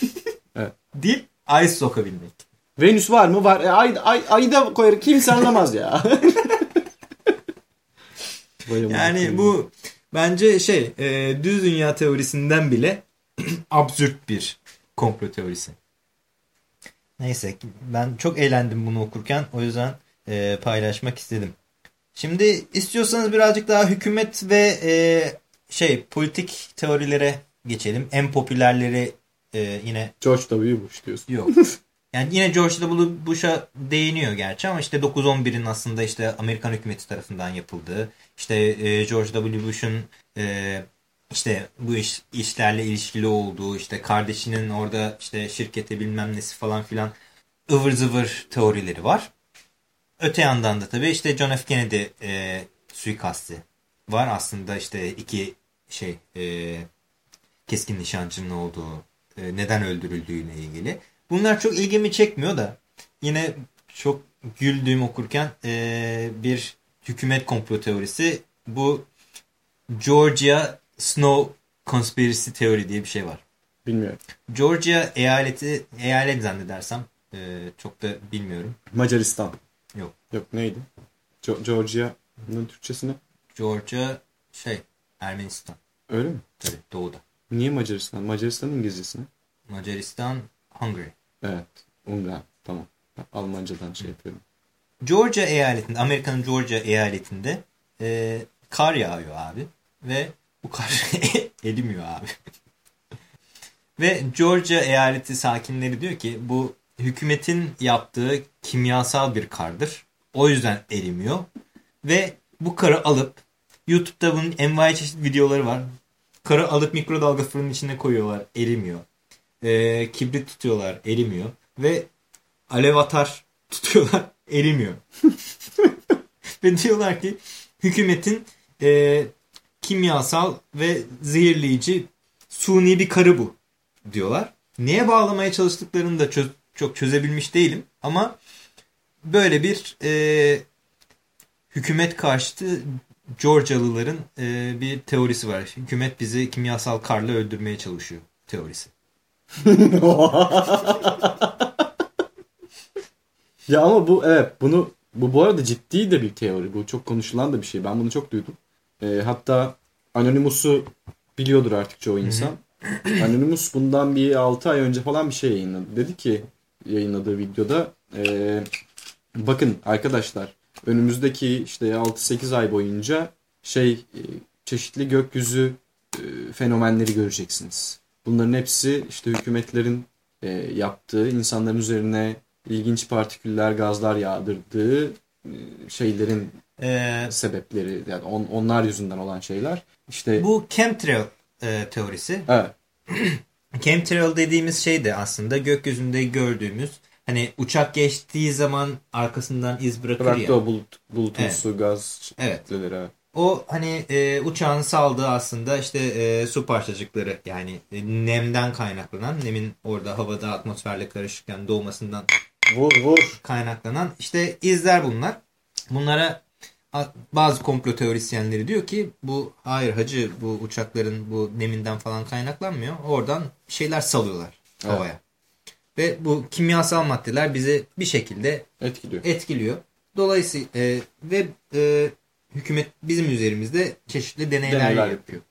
Evet. deyip ay sokabilmek. Venüs var mı? Var. E, ay, ay, ayı da koyar. Kimse anlamaz ya. <laughs> Yani bu bence şey e, düz dünya teorisinden bile <clears throat> absürt bir komplo teorisi. Neyse ben çok eğlendim bunu okurken o yüzden e, paylaşmak istedim. Şimdi istiyorsanız birazcık daha hükümet ve e, şey politik teorilere geçelim. En popülerleri e, yine George W. Bush diyorsun. Yok. <laughs> Yani yine George W. Bush'a değiniyor gerçi ama işte 9-11'in aslında işte Amerikan hükümeti tarafından yapıldığı, işte e, George W. Bush'un e, işte bu iş, işlerle ilişkili olduğu, işte kardeşinin orada işte şirkete bilmem nesi falan filan ıvır zıvır teorileri var. Öte yandan da tabii işte John F. Kennedy e, suikasti var. Aslında işte iki şey e, keskin nişancının olduğu, e, neden öldürüldüğüyle ilgili. Bunlar çok ilgimi çekmiyor da yine çok güldüğüm okurken e, bir hükümet komplo teorisi. Bu Georgia Snow Conspiracy Theory diye bir şey var. Bilmiyorum. Georgia eyaleti, eyalet zannedersem e, çok da bilmiyorum. Macaristan. Yok. Yok neydi? Jo- Georgia'nın Türkçesi ne? Georgia şey Ermenistan Öyle mi? tabii doğuda. Niye Macaristan? Macaristan İngilizcesi ne? Macaristan, Hungary. Evet. Ungar. Tamam. Almancadan şey yapıyorum. Georgia eyaletinde, Amerika'nın Georgia eyaletinde e, kar yağıyor abi. Ve bu kar <laughs> erimiyor abi. <laughs> Ve Georgia eyaleti sakinleri diyor ki bu hükümetin yaptığı kimyasal bir kardır. O yüzden erimiyor. Ve bu karı alıp YouTube'da bunun envai çeşit videoları var. Karı alıp mikrodalga fırının içine koyuyorlar. Erimiyor. Ee, kibrit tutuyorlar. Erimiyor. Ve alev atar <laughs> tutuyorlar. Erimiyor. <laughs> Ve diyorlar ki hükümetin e, kimyasal ve zehirleyici suni bir karı bu diyorlar. Neye bağlamaya çalıştıklarını da çöz- çok çözebilmiş değilim. Ama böyle bir e, hükümet karşıtı Georgialıların e, bir teorisi var. Hükümet bizi kimyasal karla öldürmeye çalışıyor teorisi. <laughs> Ya ama bu evet bunu bu bu arada ciddi de bir teori. Bu çok konuşulan da bir şey. Ben bunu çok duydum. Ee, hatta Anonymous'u biliyordur artık çoğu insan. Anonymous bundan bir 6 ay önce falan bir şey yayınladı. Dedi ki yayınladığı videoda ee, bakın arkadaşlar önümüzdeki işte 6-8 ay boyunca şey e, çeşitli gökyüzü e, fenomenleri göreceksiniz. Bunların hepsi işte hükümetlerin e, yaptığı insanların üzerine ilginç partiküller gazlar yağdırdığı e, şeylerin E, sebepleri yani on- onlar yüzünden olan şeyler. İşte bu chemtrail e, teorisi. evet. <clears throat> Chemtrail dediğimiz şey de aslında gökyüzünde gördüğümüz hani uçak geçtiği zaman arkasından iz bırakır Bıraktı ya. o bulut, bulutumsu gaz Evet. Evet. O hani e, uçağın saldığı aslında işte e, su parçacıkları yani e, nemden kaynaklanan nemin orada havada atmosferle karışırken doğmasından Vur vur. kaynaklanan işte izler bunlar. Bunlara bazı komplo teorisyenleri diyor ki bu hayır hacı bu uçakların bu neminden falan kaynaklanmıyor. Oradan şeyler salıyorlar Evet. havaya. Ve bu kimyasal maddeler bizi bir şekilde Etkiliyor. etkiliyor. Dolayısıyla e, ve e, hükümet bizim üzerimizde çeşitli deneyler, Deneyler yapıyor.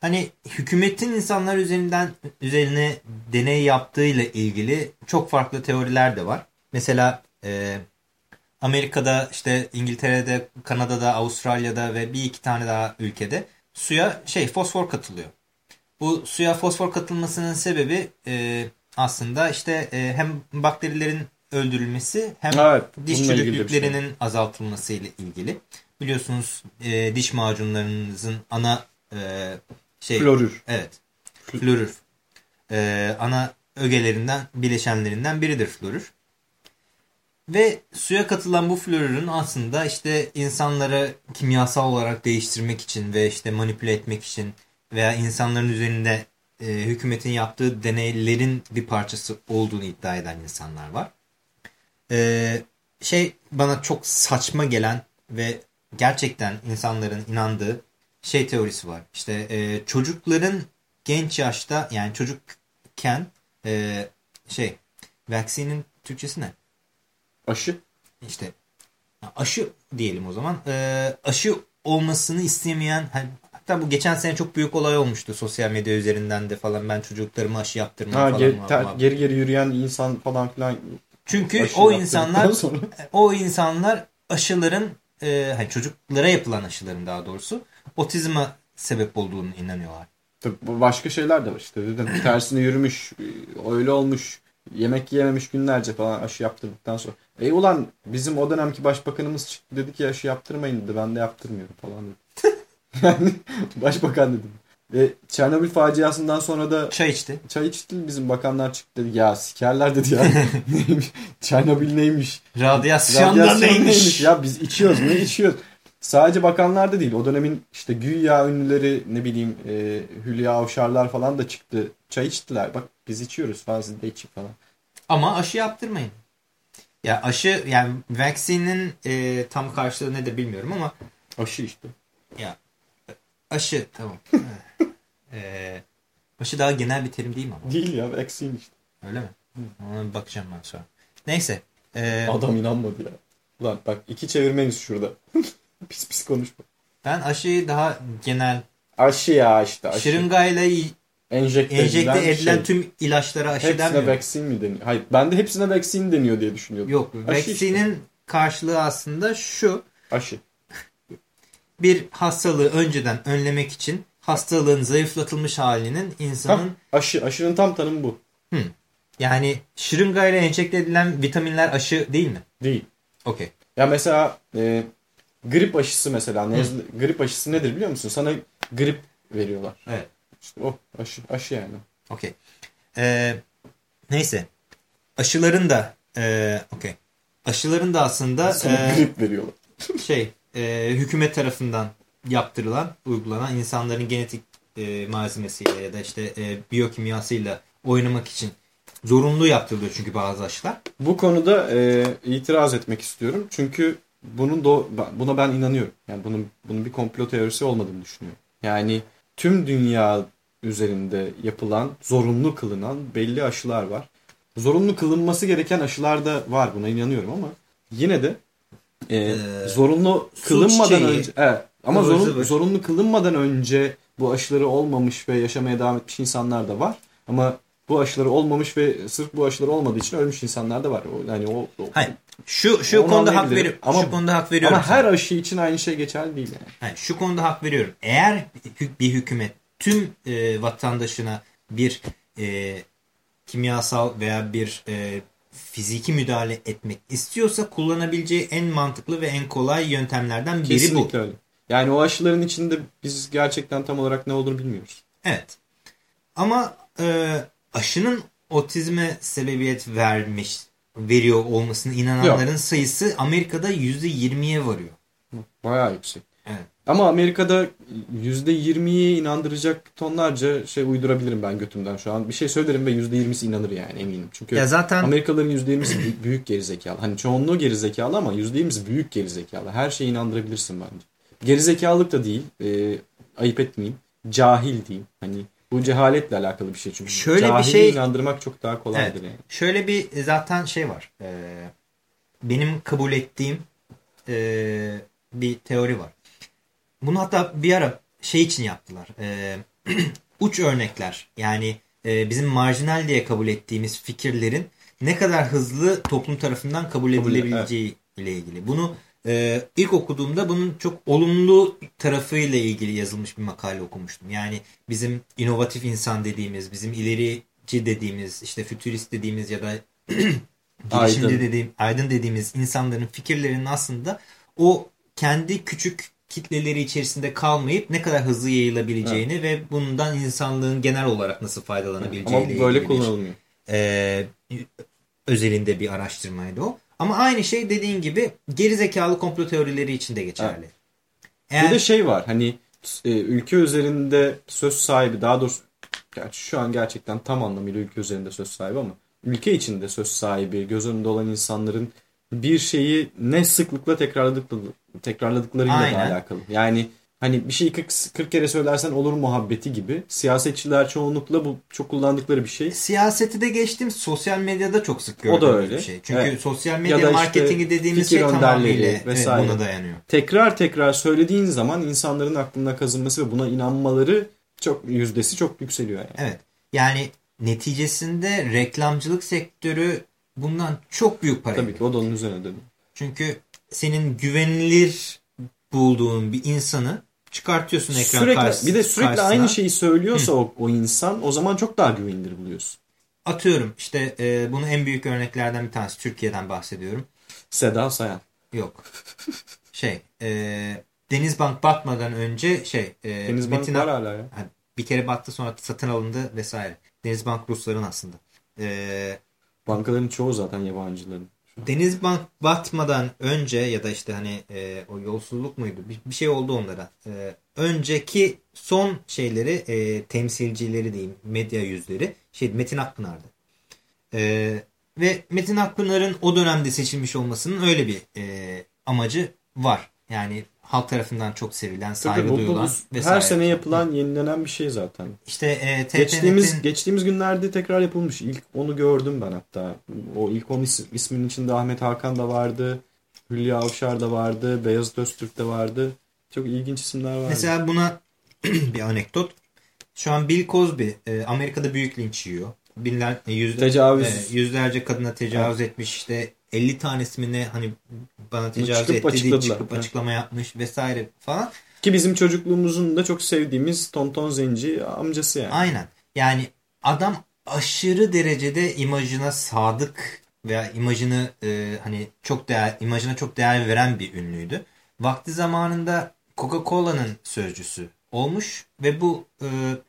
Hani hükümetin insanlar üzerinden üzerine deney yaptığıyla ilgili çok farklı teoriler de var. Mesela e, Amerika'da işte İngiltere'de, Kanada'da, Avustralya'da ve bir iki tane daha ülkede suya şey fosfor katılıyor. Bu suya fosfor katılmasının sebebi e, aslında işte e, hem bakterilerin öldürülmesi hem Evet, diş bir şey. çürüklüklerinin azaltılması ile ilgili. Biliyorsunuz e, diş macunlarınızın ana e, şey Klorür. evet florür e, ana ögelerinden bileşenlerinden biridir florür. Ve suya katılan bu florürün aslında işte insanları kimyasal olarak değiştirmek için ve işte manipüle etmek için veya insanların üzerinde e, hükümetin yaptığı deneylerin bir parçası olduğunu iddia eden insanlar var. E, şey bana çok saçma gelen ve gerçekten insanların inandığı şey teorisi var. İşte e, çocukların genç yaşta yani çocukken e, şey vaksinin Türkçesi ne? Aşı. İşte aşı diyelim o zaman. E, aşı olmasını istemeyen hani, hatta bu geçen sene çok büyük olay olmuştu sosyal medya üzerinden de falan ben çocuklarıma aşı yaptırmam Ha, falan. geri, ter- geri geri yürüyen insan falan filan. Çünkü o insanlar sonra- <laughs> o insanlar aşıların e, hani çocuklara yapılan aşıların daha doğrusu otizme sebep olduğunu inanıyorlar. Tabii başka şeyler de var işte dedim. Tersine yürümüş, öyle olmuş, yemek yiyememiş günlerce falan aşı yaptırdıktan sonra. E ulan bizim o dönemki başbakanımız çıktı dedi ki aşı yaptırmayın dedi. Ben de yaptırmıyorum falan dedi. <laughs> yani başbakan dedim. Ve Çernobil faciasından sonra da Çay içti. çay içti bizim bakanlar çıktı dedi. Ya sikerler dedi ya. <laughs> neymiş? Çernobil neymiş? Radyasyon neymiş? Ya biz içiyoruz ne içiyoruz? Sadece bakanlar da değil. O dönemin işte güya ünlüleri ne bileyim e, Hülya Avşarlar falan da çıktı. Çay içtiler. Bak biz içiyoruz falan siz de için falan. Ama aşı yaptırmayın. Ya aşı yani vaksinin e, tam karşılığı nedir bilmiyorum ama Aşı işte. ya aşı tamam. <laughs> e, aşı daha genel bir terim değil mi ama? Değil ya vaccine işte. Öyle mi? Ona bir bakacağım ben sonra. Neyse. E, Adam inanmadı ya. Ulan bak iki çevirmeniz şurada. <laughs> pis pis konuşma. ben aşıyı daha genel Aşı ya işte aşı. şırıngayla enjekte, enjekte edilen edilen şey. tüm ilaçlara aşı Hepsine denmiyor. vaccine mi deniyor? Hayır ben de hepsine vaccine deniyor diye düşünüyordum. Yok. Aşı işte. Karşılığı aslında şu. Aşı. Bir hastalığı önceden önlemek için hastalığın zayıflatılmış halinin insanın aşı. Aşının tam tanımı bu. yani şırıngayla enjekte edilen vitaminler aşı değil mi? Değil. Okey. Ya mesela e, grip aşısı mesela. nezle- grip aşısı nedir biliyor musun? Sana grip veriyorlar. Evet. İşte o aşı, aşı yani. Okey. Ee, neyse. Aşıların da e, okey. Aşıların da aslında Sana e, grip veriyorlar. şey e, hükümet tarafından yaptırılan, uygulanan insanların genetik e, malzemesiyle ya da işte e, biyokimyasıyla oynamak için zorunlu yaptırılıyor çünkü bazı aşılar. Bu konuda e, itiraz etmek istiyorum. Çünkü bunun do buna ben inanıyorum. Yani bunun bunun bir komplo teorisi olmadığını düşünüyorum. Yani tüm dünya üzerinde yapılan, zorunlu kılınan belli aşılar var. Zorunlu kılınması gereken aşılar da var. Buna inanıyorum ama yine de e, Ee, zorunlu kılınmadan şeyi, önce evet, ama zorun, zorunlu kılınmadan önce bu aşıları olmamış ve yaşamaya devam etmiş insanlar da var. Ama bu aşıları olmamış ve sırf bu aşıları olmadığı için ölmüş insanlar da var. Yani o, o- Hayır. Şu şu Onu konuda hak veriyorum. Ama- şu konuda hak veriyorum. Ama sana. her aşı için aynı şey geçerli değil yani. Hayır, şu konuda hak veriyorum. Eğer bir hükümet tüm e, vatandaşına bir e, kimyasal veya bir e, fiziki müdahale etmek istiyorsa kullanabileceği en mantıklı ve en kolay yöntemlerden biri bu. Kesinlikle öyle. Yani o aşıların içinde biz gerçekten tam olarak ne olduğunu bilmiyoruz. Evet. Ama e, aşının otizme sebebiyet vermiş, veriyor olmasına inananların sayısı Amerika'da %20'ye varıyor. Bayağı yüksek. Ama Amerika'da %20'yi inandıracak tonlarca şey uydurabilirim ben götümden şu an. Bir şey söylerim ve %20'si inanır yani eminim. Çünkü Ya zaten Amerikalıların %20'si büyük, büyük gerizekalı. Hani çoğunluğu gerizekalı ama %20'si büyük gerizekalı. Her şeye inandırabilirsin bence. Gerizekalılık da değil. e, ayıp etmeyeyim. Cahil diyeyim. Hani bu cehaletle alakalı bir şey çünkü. Şöyle bir şey- inandırmak çok daha kolaydır Evet. yani. Şöyle bir zaten şey var. Ee, benim kabul ettiğim ee, bir teori var. Bunu hatta bir ara şey için yaptılar. Ee, <clears throat> uç örnekler yani ee, bizim marjinal diye kabul ettiğimiz fikirlerin ne kadar hızlı toplum tarafından kabul edilebileceği ile ilgili. Bunu ee, ilk okuduğumda bunun çok olumlu tarafıyla ilgili yazılmış bir makale okumuştum. Yani bizim inovatif insan dediğimiz, bizim ilerici dediğimiz, işte fütürist dediğimiz ya da <clears throat> girişimci Aydın. dediğim, aydın dediğimiz insanların fikirlerinin aslında o kendi küçük kitleleri içerisinde kalmayıp ne kadar hızlı yayılabileceğini ve bundan insanlığın genel olarak nasıl faydalanabileceği Ama ile böyle ilgili kullanılmıyor. e, özelinde bir araştırmaydı o. Ama aynı şey dediğin gibi gerizekalı komplo teorileri için de geçerli. Eğer, Bir de şey var hani e, ülke üzerinde söz sahibi daha doğrusu gerçi şu an gerçekten tam anlamıyla ülke üzerinde söz sahibi ama ülke içinde söz sahibi göz önünde olan insanların bir şeyi ne sıklıkla tekrarladıkları, tekrarladıklarıyla da Aynen. alakalı. Yani hani bir şeyi 40, 40 kere söylersen olur muhabbeti gibi siyasetçiler çoğunlukla bu çok kullandıkları bir şey. siyaseti de geçtim sosyal medyada çok sık O gördüğümüz da öyle. bir şey. Çünkü Evet. sosyal Ya medya da işte marketingi dediğimiz şey tamamıyla evet, vesaire. buna dayanıyor. Tekrar tekrar söylediğin zaman insanların aklına kazınması ve buna inanmaları çok yüzdesi çok yükseliyor yani. Evet. Yani neticesinde reklamcılık sektörü bundan çok büyük para Tabii ediyor. ki o da onun üzerine dönüyor. Çünkü senin güvenilir bulduğun bir insanı çıkartıyorsun ekran Sürekli, karşısına. bir de sürekli karşısına. aynı şeyi söylüyorsa o, o insan o zaman çok daha güvenilir buluyorsun. Atıyorum işte e, bunu en büyük örneklerden bir tanesi Türkiye'den bahsediyorum. Seda Sayan. Yok. Şey e, Denizbank batmadan önce şey e, Denizbank Metin var hala ya. Bir kere battı sonra satın alındı vesaire. Denizbank Rusların aslında. E, Bankaların çoğu zaten yabancıların. Denizbank batmadan önce ya da işte hani e, o yolsuzluk muydu? Bir, bir şey oldu onlara. E, önceki son şeyleri e, temsilcileri diyeyim medya yüzleri şey Metin Akpınar'dı. E, ve Metin Akpınar'ın o dönemde seçilmiş olmasının öyle bir e, amacı var. Yani halk tarafından çok sevilen, saygı Tabii duyulan bu vesaire. her sene yapılan yenilenen bir şey zaten. İşte e, Geçtiğimiz geçtiğimiz günlerde tekrar yapılmış. İlk onu gördüm ben hatta. O ilk onun is- isminin içinde Ahmet Hakan da vardı. Hülya Avşar da vardı. Beyazıt Öztürk de vardı. Çok ilginç isimler vardı. Mesela buna <clears throat> bir anekdot. Şu an Bill Cosby e, Amerika'da büyük linç yiyor. Binler, e, yüzde, Tecavüz. e, yüzlerce kadına tecavüz etmiş işte 50 tanesi mi ne hani bana tecavüz çıkıp etti diye çıkıp açıklama yapmış vesaire falan. Ki bizim çocukluğumuzun da çok sevdiğimiz Tonton Zenci amcası yani. Aynen. Yani adam aşırı derecede imajına sadık veya imajını e, hani çok değer imajına çok değer veren bir ünlüydü. vakti zamanında Coca-Cola'nın sözcüsü olmuş ve bu e,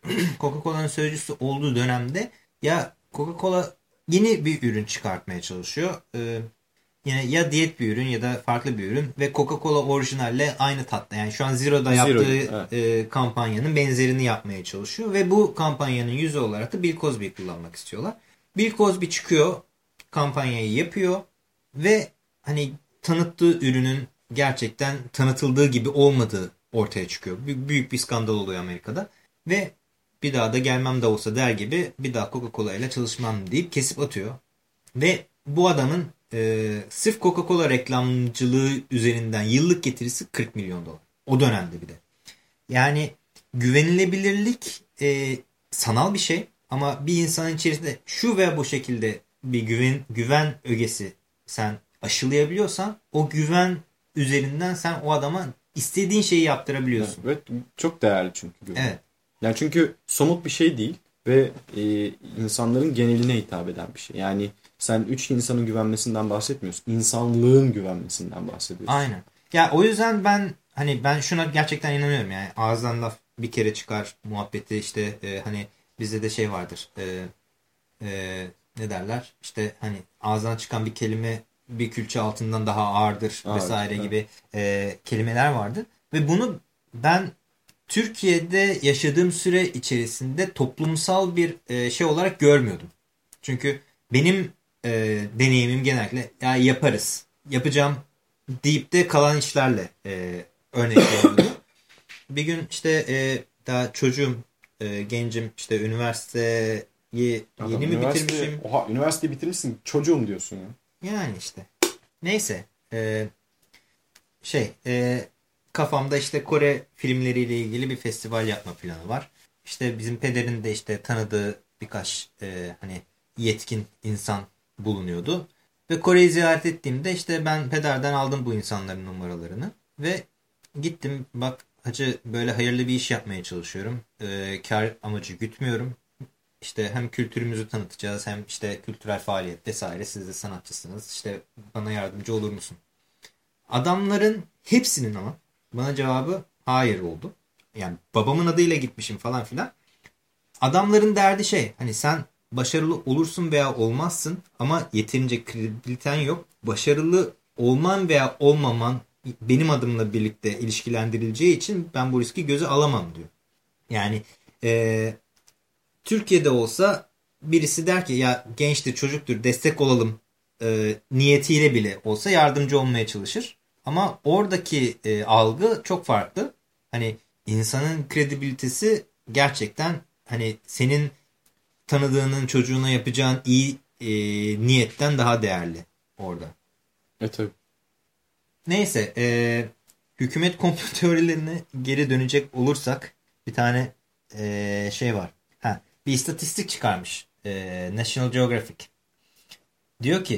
<clears throat> Coca-Cola'nın sözcüsü olduğu dönemde ya Coca-Cola yeni bir ürün çıkartmaya çalışıyor. E, yine ya diyet bir ürün ya da farklı bir ürün ve Coca-Cola orijinalle aynı tatta. Yani şu an Zero'da Zero, yaptığı evet. e, kampanyanın benzerini yapmaya çalışıyor ve bu kampanyanın yüzü olarak da Bill Cosby'yi kullanmak istiyorlar. Bill Cosby çıkıyor, kampanyayı yapıyor ve hani tanıttığı ürünün gerçekten tanıtıldığı gibi olmadığı ortaya çıkıyor. Büyük bir skandal oluyor Amerika'da ve bir daha da gelmem de olsa der gibi bir daha Coca-Cola ile çalışmam deyip kesip atıyor. Ve bu adamın e, sırf Coca-Cola reklamcılığı üzerinden yıllık getirisi 40 milyon dolar. O dönemde bir de. Yani güvenilebilirlik e, sanal bir şey ama bir insanın içerisinde şu veya bu şekilde bir güven güven ögesi sen aşılayabiliyorsan o güven üzerinden sen o adama istediğin şeyi yaptırabiliyorsun. Evet, çok değerli çünkü. güven. Evet. Yani çünkü somut bir şey değil ve e, insanların geneline hitap eden bir şey. Yani sen üç insanın güvenmesinden bahsetmiyorsun. İnsanlığın güvenmesinden bahsediyorsun. Aynen. Ya o yüzden ben hani ben şuna gerçekten inanıyorum yani ağızdan laf bir kere çıkar muhabbeti işte e, hani bizde de şey vardır e, e, ne derler işte hani ağızdan çıkan bir kelime bir külçe altından daha ağırdır Ağır, vesaire evet. gibi e, kelimeler vardır ve bunu ben Türkiye'de yaşadığım süre içerisinde toplumsal bir e, şey olarak görmüyordum. Çünkü benim e, deneyimim genellikle ya yaparız, yapacağım deyip de kalan işlerle e, örnek veriyordu. <clears throat> bir gün işte e, daha çocuğum, e, gencim işte üniversiteyi Adam yeni mi üniversite- bitirmişim? Oha üniversiteyi bitirmişsin çocuğum diyorsun ya. Yani işte. Neyse. e, şey e, kafamda işte Kore filmleriyle ilgili bir festival yapma planı var. İşte bizim pederin de işte tanıdığı birkaç e, hani yetkin insan bulunuyordu. Ve Kore'yi ziyaret ettiğimde işte ben pederden aldım bu insanların numaralarını. Ve gittim bak hacı böyle hayırlı bir iş yapmaya çalışıyorum. E, kar amacı gütmüyorum. İşte hem kültürümüzü tanıtacağız hem işte kültürel faaliyet vesaire siz de sanatçısınız. İşte bana yardımcı olur musun? Adamların hepsinin ama bana cevabı hayır oldu. Yani babamın adıyla gitmişim falan filan. Adamların derdi şey hani sen başarılı olursun veya olmazsın ama yeterince kredibiliten yok. Başarılı olman veya olmaman benim adımla birlikte ilişkilendirileceği için ben bu riski göze alamam diyor. Yani eee Türkiye'de olsa birisi der ki ya gençtir çocuktur destek olalım e, niyetiyle bile olsa yardımcı olmaya çalışır. Ama oradaki e, algı çok farklı. Hani insanın kredibilitesi gerçekten hani senin tanıdığının çocuğuna yapacağın iyi e, niyetten daha değerli orada. E tabii. Neyse e, hükümet komplo <laughs> teorilerine geri dönecek olursak bir tane e, şey var. Ha, bir istatistik çıkarmış e, National Geographic. Diyor ki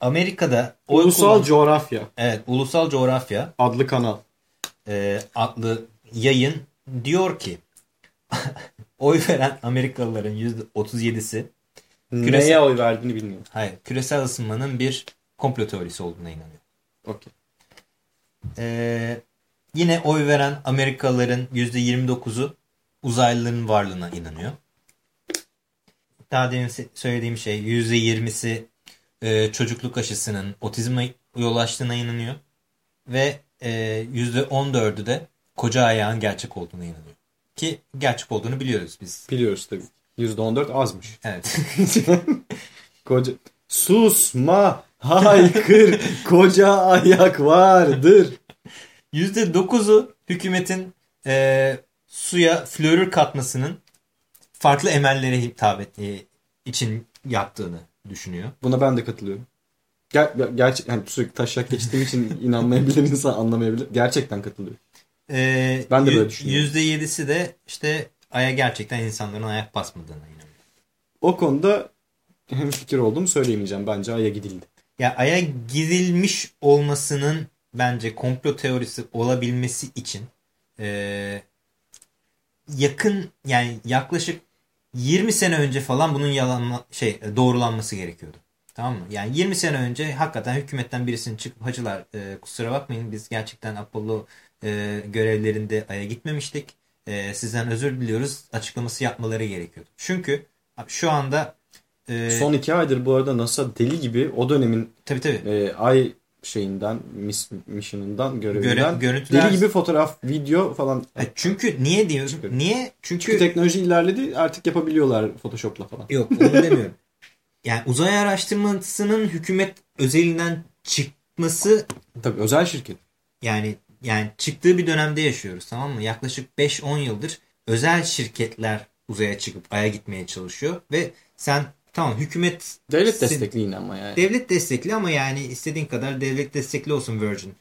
Amerika'da Ulusal kullan- coğrafya evet, ulusal coğrafya adlı kanal. e, adlı yayın diyor ki <laughs> oy veren Amerikalıların %37'si Küresel- Neye oy verdiğini bilmiyorum. hayır, küresel ısınmanın bir komplo teorisi olduğuna inanıyor. Okey. Ee, yine oy veren Amerikalıların %29'u uzaylıların varlığına inanıyor. Daha demin söylediğim şey %20'si e, çocukluk aşısının otizme yol açtığına inanıyor. Ve e, %14'ü de koca ayağın gerçek olduğuna inanıyor. Ki gerçek olduğunu biliyoruz biz. Biliyoruz tabii. %14 azmış. Evet. <laughs> Koca... Susma! Haykır! Koca ayak vardır. %9'u hükümetin e, suya florür katmasının farklı emellere hitap ettiği için yaptığını düşünüyor. Buna ben de katılıyorum. Ger ger- gerçek yani sürekli taşak geçtiğim için <laughs> inanmayabilir insan anlamayabilir. Gerçekten katılıyorum. E, Ben de böyle düşünüyorum. %7'si de işte aya gerçekten insanların ayak basmadığına inanıyor. O konuda hem fikir olduğumu söyleyemeyeceğim. Bence Ay'a gidildi. Ya aya gidilmiş olmasının bence komplo teorisi olabilmesi için e, yakın yani yaklaşık 20 sene önce falan bunun yalanla şey doğrulanması gerekiyordu. Tamam mı? Yani 20 sene önce hakikaten hükümetten birisinin çıkıp hacılar e, kusura bakmayın biz gerçekten Apollo e, görevlerinde Ay'a gitmemiştik. E, sizden özür diliyoruz açıklaması yapmaları gerekiyordu. Çünkü şu anda e, Son iki aydır bu arada NASA deli gibi o dönemin tabii tabii e, ay şeyinden, mis, mission'ından, görevinden Göre- görüntüler- deli gibi fotoğraf, video falan. E, çünkü niye diyorum? Çıkıyor. Niye? Çünkü Çünkü teknoloji ilerledi artık yapabiliyorlar Photoshop'la falan. Yok onu demiyorum. <laughs> Yani uzay araştırmasının hükümet özelinden çıkması Tabii özel şirket. yani yani çıktığı bir dönemde yaşıyoruz tamam mı? Yaklaşık 5-10 yıldır özel şirketler uzaya çıkıp aya gitmeye çalışıyor ve sen tamam hükümet Devlet destekli yine ama yani. devlet destekli ama yani istediğin kadar devlet destekli olsun Virgin.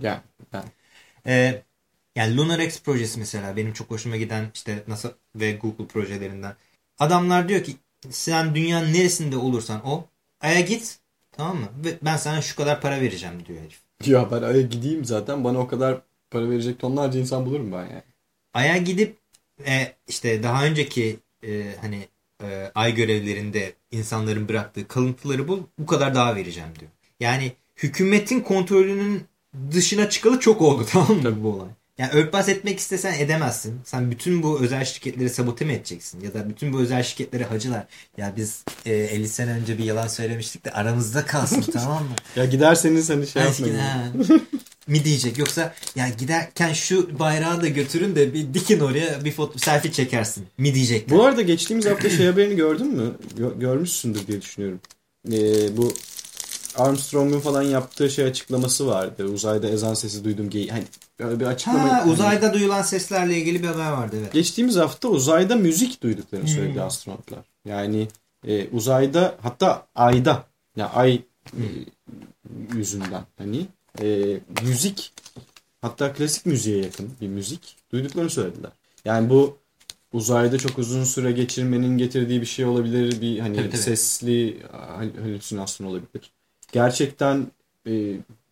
yani, yani. Ee, yani Lunar X projesi mesela benim çok hoşuma giden işte NASA ve Google projelerinden. Adamlar diyor ki sen dünyanın neresinde olursan o Ay'a git tamam mı? Ve ben sana şu kadar para vereceğim diyor herif. Ya ben Ay'a gideyim zaten bana o kadar para verecek tonlarca insan bulurum ben yani. Ay'a gidip e, işte daha önceki e, hani e, ay görevlerinde insanların bıraktığı kalıntıları bul bu kadar daha vereceğim diyor. Yani hükümetin kontrolünün dışına çıkalı çok oldu <laughs> tamam mı bu olay. Yani örtbas etmek istesen edemezsin. Sen bütün bu özel şirketleri sabote mi edeceksin? Ya da bütün bu özel şirketleri hacılar. Ya biz e, 50 sene önce bir yalan söylemiştik de aramızda kalsın <laughs> tamam mı? Ya giderseniz hani şey yapmayın. <laughs> mi diyecek yoksa ya giderken şu bayrağı da götürün de bir dikin oraya bir foto selfie çekersin mi diyecekler. Bu arada geçtiğimiz hafta şey haberini gördün mü? Gö- görmüşsündür diye düşünüyorum. Ee, bu Armstrong'un falan yaptığı şey açıklaması vardı. Uzayda ezan sesi duydum. Hani böyle bir açıklama. ha, hani- uzayda duyulan seslerle ilgili bir haber vardı evet. Geçtiğimiz hafta uzayda müzik duyduklarını Hmm. söyledi astronotlar. Yani e, uzayda hatta ayda ya ay e, yüzünden hani e, müzik hatta klasik müziğe yakın bir müzik duyduklarını söylediler. Yani bu uzayda çok uzun süre geçirmenin getirdiği bir şey olabilir. Bir hani Tabii, tabii. sesli hal- halüsinasyon olabilir. Gerçekten e,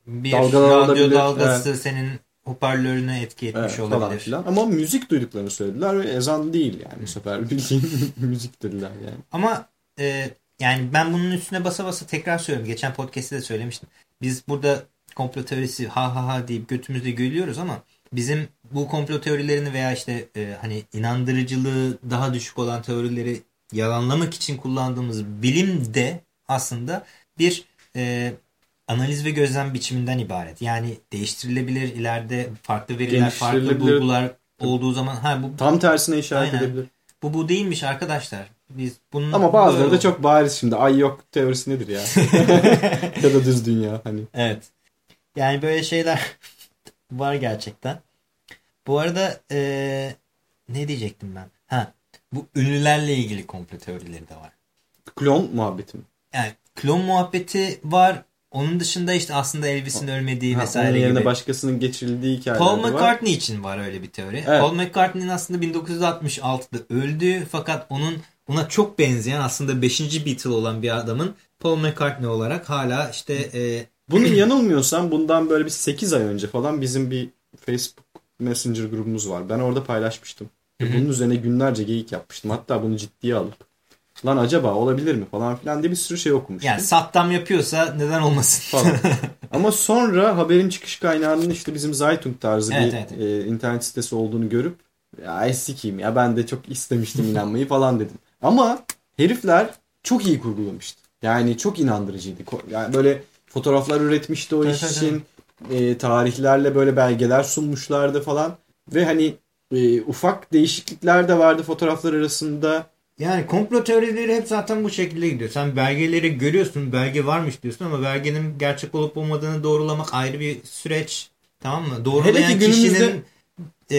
Bir Dalgalar radyo olabilir, dalgası senin hoparlörüne etki etmiş Evet, falan olabilir. filan. Ama müzik duyduklarını söylediler ve ezan değil yani bu sefer bildiğin <laughs> müzik dediler yani. Ama e, yani ben bunun üstüne basa basa tekrar söylüyorum. Geçen podcast'te de söylemiştim. Biz burada komplo teorisi ha ha ha deyip götümüzde gülüyoruz ama bizim bu komplo teorilerini veya işte e, hani inandırıcılığı daha düşük olan teorileri yalanlamak için kullandığımız bilim de aslında bir e, analiz ve gözlem biçiminden ibaret. Yani değiştirilebilir ileride farklı veriler, farklı bulgular olduğu zaman ha bu Tam tersine işaret Aynen. edebilir. bu bu değilmiş arkadaşlar. Biz bunun Ama bazıları da çok bariz şimdi. Ay yok teorisi nedir ya? <laughs> <laughs> ya da düz dünya hani. Evet. Yani böyle şeyler <laughs> var gerçekten. Bu arada eee, ne diyecektim ben? Ha, bu ünlülerle ilgili komplo teorileri de var. Klon muhabbeti mi? Yani klon muhabbeti var. Onun dışında işte aslında Elvis'in ölmediği Ha, vesaire onun yerine gibi. başkasının geçirildiği hikayeler Paul de var. McCartney için var öyle bir teori. Evet. Paul McCartney'nin aslında 1966'da öldüğü fakat onun ona çok benzeyen aslında 5. Beatle olan bir adamın Paul McCartney olarak hala işte e, Bunun yanılmıyorsam bundan böyle bir 8 ay önce falan bizim bir Facebook Messenger grubumuz var. Ben orada paylaşmıştım. Ve Bunun üzerine günlerce geyik yapmıştım. Hatta bunu ciddiye alıp lan acaba olabilir mi falan filan diye bir sürü şey okumuştum. yani Saddam yapıyorsa neden olmasın? falan. <laughs> Ama sonra haberin çıkış kaynağının işte bizim Zaytung tarzı Evet, bir evet, e, internet sitesi olduğunu görüp ya sikiyim ya ben de çok istemiştim inanmayı falan dedim. Ama herifler çok iyi kurgulamıştı. Yani çok inandırıcıydı. Yani böyle fotoğraflar üretmişti o Evet, iş evet, için. E, tarihlerle böyle belgeler sunmuşlardı falan. Ve hani e, ufak değişiklikler de vardı fotoğraflar arasında. Yani komplo teorileri hep zaten bu şekilde gidiyor. Sen belgeleri görüyorsun, belge varmış diyorsun ama belgenin gerçek olup olmadığını doğrulamak ayrı bir süreç. Tamam mı? Doğrulayan Hele ki günümüzde- kişinin e,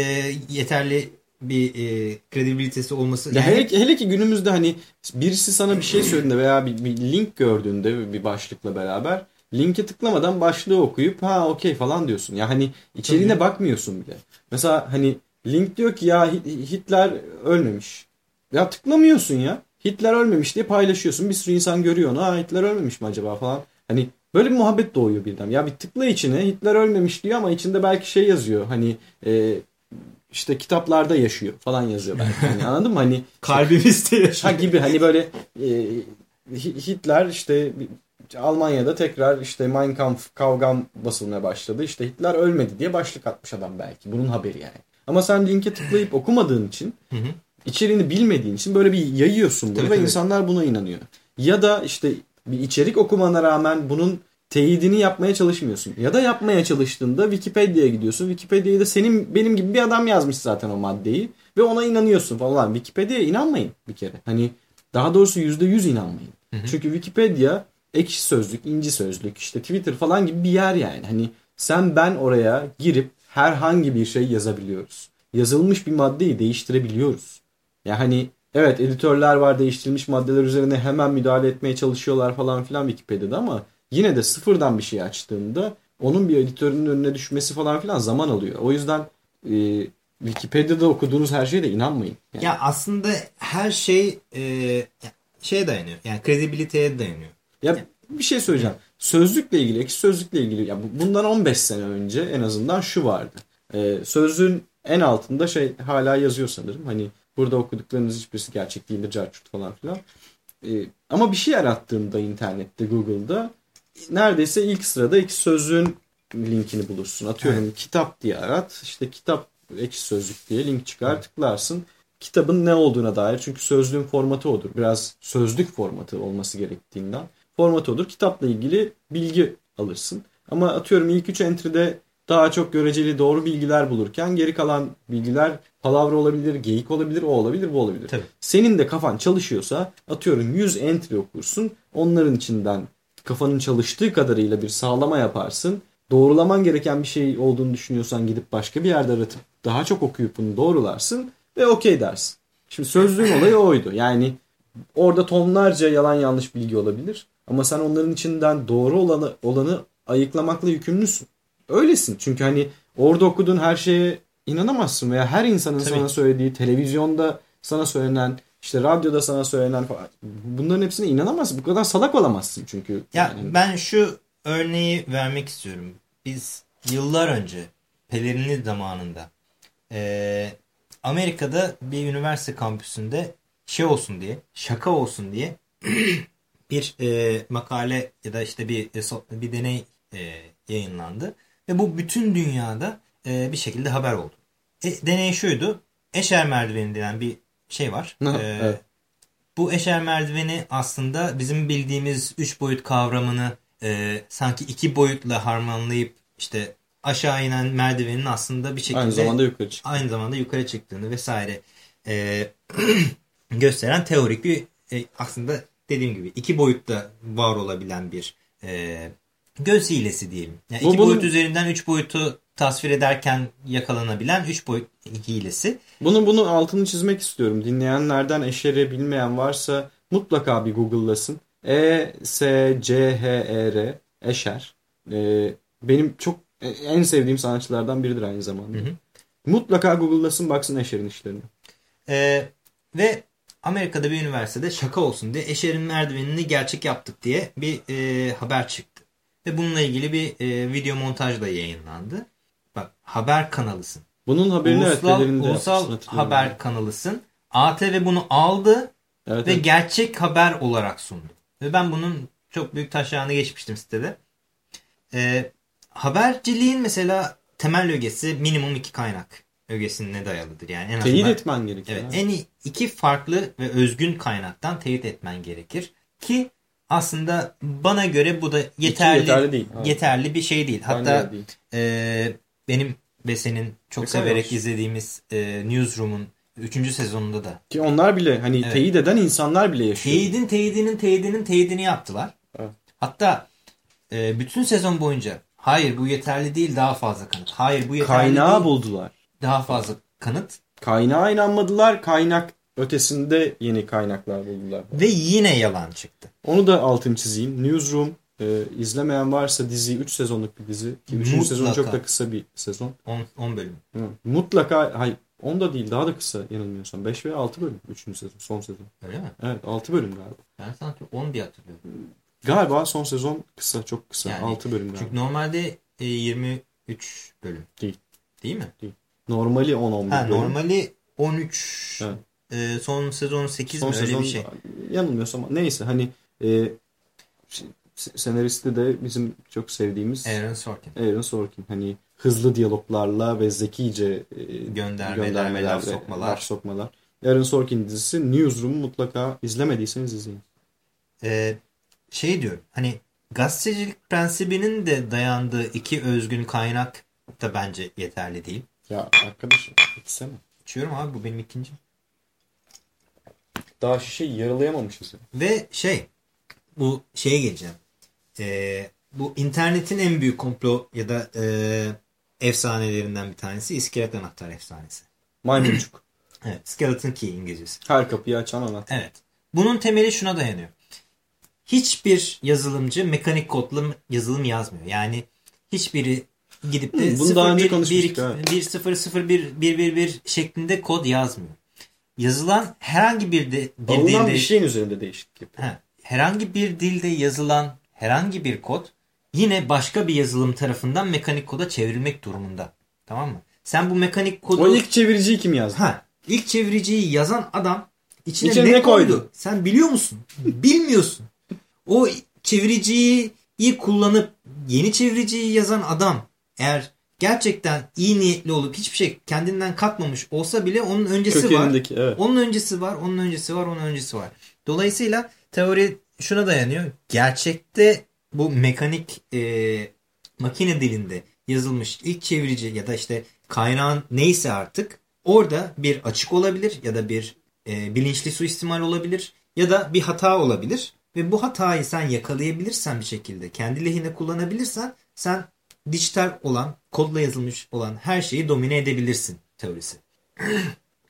yeterli bir e, kredibilitesi olması. Ya Yani- hele, ki- hele ki günümüzde hani birisi sana bir şey söylediğinde veya bir, bir link gördüğünde bir başlıkla beraber linke tıklamadan başlığı okuyup ha okey falan diyorsun. Ya hani içeriğine bakmıyorsun bile. Mesela hani link diyor ki ya Hi- Hitler ölmemiş. Ya tıklamıyorsun ya. Hitler ölmemiş diye paylaşıyorsun. Bir sürü insan görüyor onu. Ha Hitler ölmemiş mi acaba falan. Hani böyle bir muhabbet doğuyor birden. Ya bir tıkla içine Hitler ölmemiş diyor ama içinde belki şey yazıyor. Hani e, işte kitaplarda yaşıyor falan yazıyor belki. Hani <laughs> anladın mı? Hani kalbimizde Ha yaşıyor. gibi hani böyle e, Hi- Hitler işte Almanya'da tekrar işte Mein Kampf kavgam basılmaya başladı. İşte Hitler ölmedi diye başlık atmış adam belki. Bunun haberi yani. Ama sen linke tıklayıp okumadığın için Hı hı. içeriğini bilmediğin için böyle bir yayıyorsun bunu Tabii, ve tabii. insanlar buna inanıyor. Ya da işte bir içerik okumana rağmen bunun teyidini yapmaya çalışmıyorsun. Ya da yapmaya çalıştığında Wikipedia'ya gidiyorsun. Wikipedia'ya da senin benim gibi bir adam yazmış zaten o maddeyi ve ona inanıyorsun falan. Wikipedia'ya inanmayın bir kere. Hani daha doğrusu %100 inanmayın. Çünkü Wikipedia ekşi sözlük, inci sözlük, işte Twitter falan gibi bir yer yani. Hani sen ben oraya girip herhangi bir şey yazabiliyoruz. Yazılmış bir maddeyi değiştirebiliyoruz. Ya hani evet editörler var değiştirilmiş maddeler üzerine hemen müdahale etmeye çalışıyorlar falan filan Wikipedia'da ama yine de sıfırdan bir şey açtığında onun bir editörünün önüne düşmesi falan filan zaman alıyor. O yüzden e, Wikipedia'da okuduğunuz her şeye de inanmayın. Yani Ya aslında her şey e, şeye dayanıyor. Yani kredibiliteye dayanıyor. Ya bir şey söyleyeceğim. Sözlükle ilgili, ekşi sözlükle ilgili ya bu- bundan 15 sene önce en azından şu vardı. Ee, sözlüğün en altında şey hala yazıyor sanırım. Hani burada okuduklarınız hiçbirisi gerçek değildir, carçurt falan filan. Ee, ama bir şey arattığımda internette, Google'da neredeyse ilk sırada ekşi sözlüğün linkini bulursun. Atıyorum kitap diye arat. İşte kitap ekşi sözlük diye link çıkar tıklarsın. Kitabın ne olduğuna dair çünkü sözlüğün formatı odur. Biraz sözlük formatı olması gerektiğinden. Formatı odur. Kitapla ilgili bilgi alırsın. Ama atıyorum ilk üç entry'de daha çok göreceli doğru bilgiler bulurken geri kalan bilgiler palavra olabilir, geyik olabilir, o olabilir, bu olabilir. Tabii. Senin de kafan çalışıyorsa atıyorum 100 entry okursun. Onların içinden kafanın çalıştığı kadarıyla bir sağlama yaparsın. Doğrulaman gereken bir şey olduğunu düşünüyorsan gidip başka bir yerde aratıp daha çok okuyup bunu doğrularsın ve okey dersin. Şimdi sözlüğün olayı oydu. Yani orada tonlarca yalan yanlış bilgi olabilir. Ama sen onların içinden doğru olanı, olanı ayıklamakla yükümlüsün. Öylesin. Çünkü hani orada okuduğun her şeye inanamazsın veya her insanın Tabii. sana söylediği, televizyonda sana söylenen, işte radyoda sana söylenen falan bunların hepsine inanamazsın. Bu kadar salak olamazsın çünkü. Ya Yani. ben şu örneği vermek istiyorum. Biz yıllar önce pelerinli zamanında eee, Amerika'da bir üniversite kampüsünde şey olsun diye, şaka olsun diye <clears throat> bir eee, makale ya da işte bir bir deney eee, yayınlandı ve bu bütün dünyada eee, bir şekilde haber oldu. E, deney şuydu. Eşer merdiveni denen bir şey var. Evet. bu eşer merdiveni aslında bizim bildiğimiz üç boyut kavramını e, sanki iki boyutla harmanlayıp işte aşağı inen merdivenin aslında bir şekilde Aynı zamanda yukarı çık. aynı zamanda yukarı çıktığını vesaire e, <clears throat> gösteren teorik bir e, aslında dediğim gibi iki boyutta var olabilen bir e, göz hilesi diyelim. Yani Bu iki bunun- boyut üzerinden üç boyutu tasvir ederken yakalanabilen üç boyut hilesi. Bunu bunu altını çizmek istiyorum. Dinleyenlerden eşeri bilmeyen varsa mutlaka bir Google'lasın. E S C H E R Eşer. Ee, benim çok e, en sevdiğim sanatçılardan biridir aynı zamanda. Hı hı. Mutlaka Google'lasın baksın Eşer'in işlerine. Ee, ve Amerika'da bir üniversitede şaka olsun diye Eşer'in merdivenini gerçek yaptık diye bir e, haber çıktı. Ve bununla ilgili bir e, video montaj da yayınlandı. Bak haber kanalısın. Bunun haberini ulusal ulusal haber kanalısın. ATV bunu aldı Evet, ve evet. gerçek haber olarak sundu. Ve ben bunun çok büyük taşlarını geçmiştim sitede. Ee, haberciliğin mesela temel ögesi minimum iki kaynak ögesine dayalıdır. Yani en Teyit azından- etmen gerekiyor. Evet, ha. en iyi iki farklı ve özgün kaynaktan teyit etmen gerekir. Ki aslında bana göre bu da yeterli yeterli değil. Evet. yeterli bir şey değil. Hatta değil. e, benim ve senin çok kadar severek hoş. izlediğimiz e, Newsroom'un 3. sezonunda da Ki onlar bile hani Evet. teyit eden insanlar bile yaşıyor. teyidin teyidinin teyidinin teyidini yaptılar. Evet. Hatta e, bütün sezon boyunca hayır bu yeterli değil daha fazla kanıt. Hayır bu yeterli Kaynağı değil buldular. Daha fazla kanıt. Kaynağa inanmadılar. Kaynak ötesinde yeni kaynaklar buldular. Ve yine yalan çıktı. Onu da altını çizeyim. Newsroom e, izlemeyen varsa dizi 3 sezonluk bir dizi. Ki 3. Mutlaka. sezon çok da kısa bir sezon. 10 bölüm. Hı. Mutlaka hayır 10 da değil daha da kısa yanılmıyorsam. 5 veya 6 bölüm 3. sezon son sezon. Öyle mi? Evet 6 bölüm galiba. Ben sanki 10 diye hatırlıyorum. Galiba son sezon kısa çok kısa. Yani 6 bölüm galiba. Çünkü normalde e, 23 bölüm. Değil. Değil mi? Normali 10-11 Ha, bölüm. normali 13. Evet. E, son sezon 8 son mi? Öyle sezon bir şey. yanılmıyorsam neyse hani e, senaristi de bizim çok sevdiğimiz Aaron Sorkin. Aaron Sorkin. Hani hızlı diyaloglarla ve zekice e, Göndermeler ve sokmalar. sokmalar. Aaron Sorkin dizisi Newsroom'u mutlaka izlemediyseniz izleyin. Ee, şey diyorum hani gazetecilik prensibinin de dayandığı iki özgün kaynak da bence yeterli değil. Ya arkadaşım içsene. İçiyorum abi bu benim ikincim. Daha şişeyi yaralayamamışız. ya. Ve şey bu şeye geleceğim. Ee, bu internetin en büyük komplo ya da e, efsanelerinden bir tanesi iskelet anahtar efsanesi. Maymuncuk. <clears throat> Evet, Skeleton Key İngilizcesi. Her kapıyı açan anahtar. Evet. Bunun temeli şuna dayanıyor. Hiçbir yazılımcı mekanik kodlu yazılım yazmıyor. Yani hiçbiri gidip de Hı, bunu daha önce 01, konuşmuştuk, 1, evet. 1, 0, 0, 1, 1, 1, 1 şeklinde kod yazmıyor. Yazılan herhangi bir, de, bir Alınan dilde bir şeyin üzerinde değişiklik yapıyor. Ha, herhangi bir dilde yazılan herhangi bir kod yine başka bir yazılım tarafından mekanik koda çevrilmek durumunda. Tamam mı? Sen bu mekanik kodu... O ilk çeviriciyi kim yazdı? Ha, ilk çeviriciyi yazan adam içine, İçine ne, ne koydu? koydu? Sen biliyor musun? Bilmiyorsun. O çeviriciyi kullanıp yeni çeviriciyi yazan adam eğer gerçekten iyi niyetli olup hiçbir şey kendinden katmamış olsa bile onun öncesi var. Evet. Onun öncesi var, onun öncesi var, onun öncesi var. Dolayısıyla teori şuna dayanıyor. Gerçekte bu mekanik e, makine dilinde yazılmış ilk çevirici ya da işte kaynağın neyse artık orada bir açık olabilir ya da bir e, bilinçli suistimal olabilir ya da bir hata olabilir. Ve bu hatayı sen yakalayabilirsen bir şekilde kendi lehine kullanabilirsen sen dijital olan, kodla yazılmış olan her şeyi domine edebilirsin teorisi. <gasps>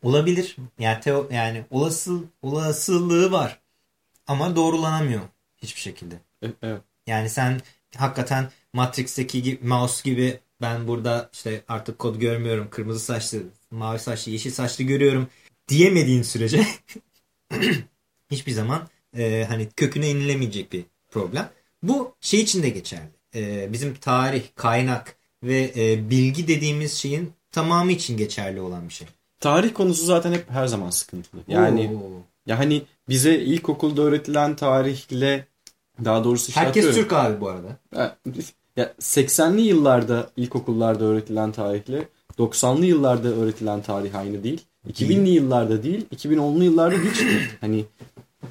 Olabilir. Yani teo, yani olası olasılığı var. Ama doğrulanamıyor hiçbir şekilde. E- Evet. Yani sen hakikaten Matrix'teki gibi, mouse gibi ben burada işte artık kod görmüyorum. Kırmızı saçlı, mavi saçlı, yeşil saçlı görüyorum diyemediğin sürece <clears throat> hiçbir zaman e, hani köküne inilemeyecek bir problem. Bu şey için de geçerli. E, bizim tarih, kaynak ve e, bilgi dediğimiz şeyin tamamı için geçerli olan bir şey. Tarih konusu zaten hep her zaman sıkıntılı. Yani Oo. ya hani bize ilkokulda öğretilen tarihle daha doğrusu işte herkes atıyorum. Türk abi bu arada. Ya, ya 80'li yıllarda ilkokullarda öğretilen tarihle 90'lı yıllarda öğretilen tarih aynı değil. 2000'li yıllarda değil, 2010'lu yıllarda hiç değil. <clears throat> Hani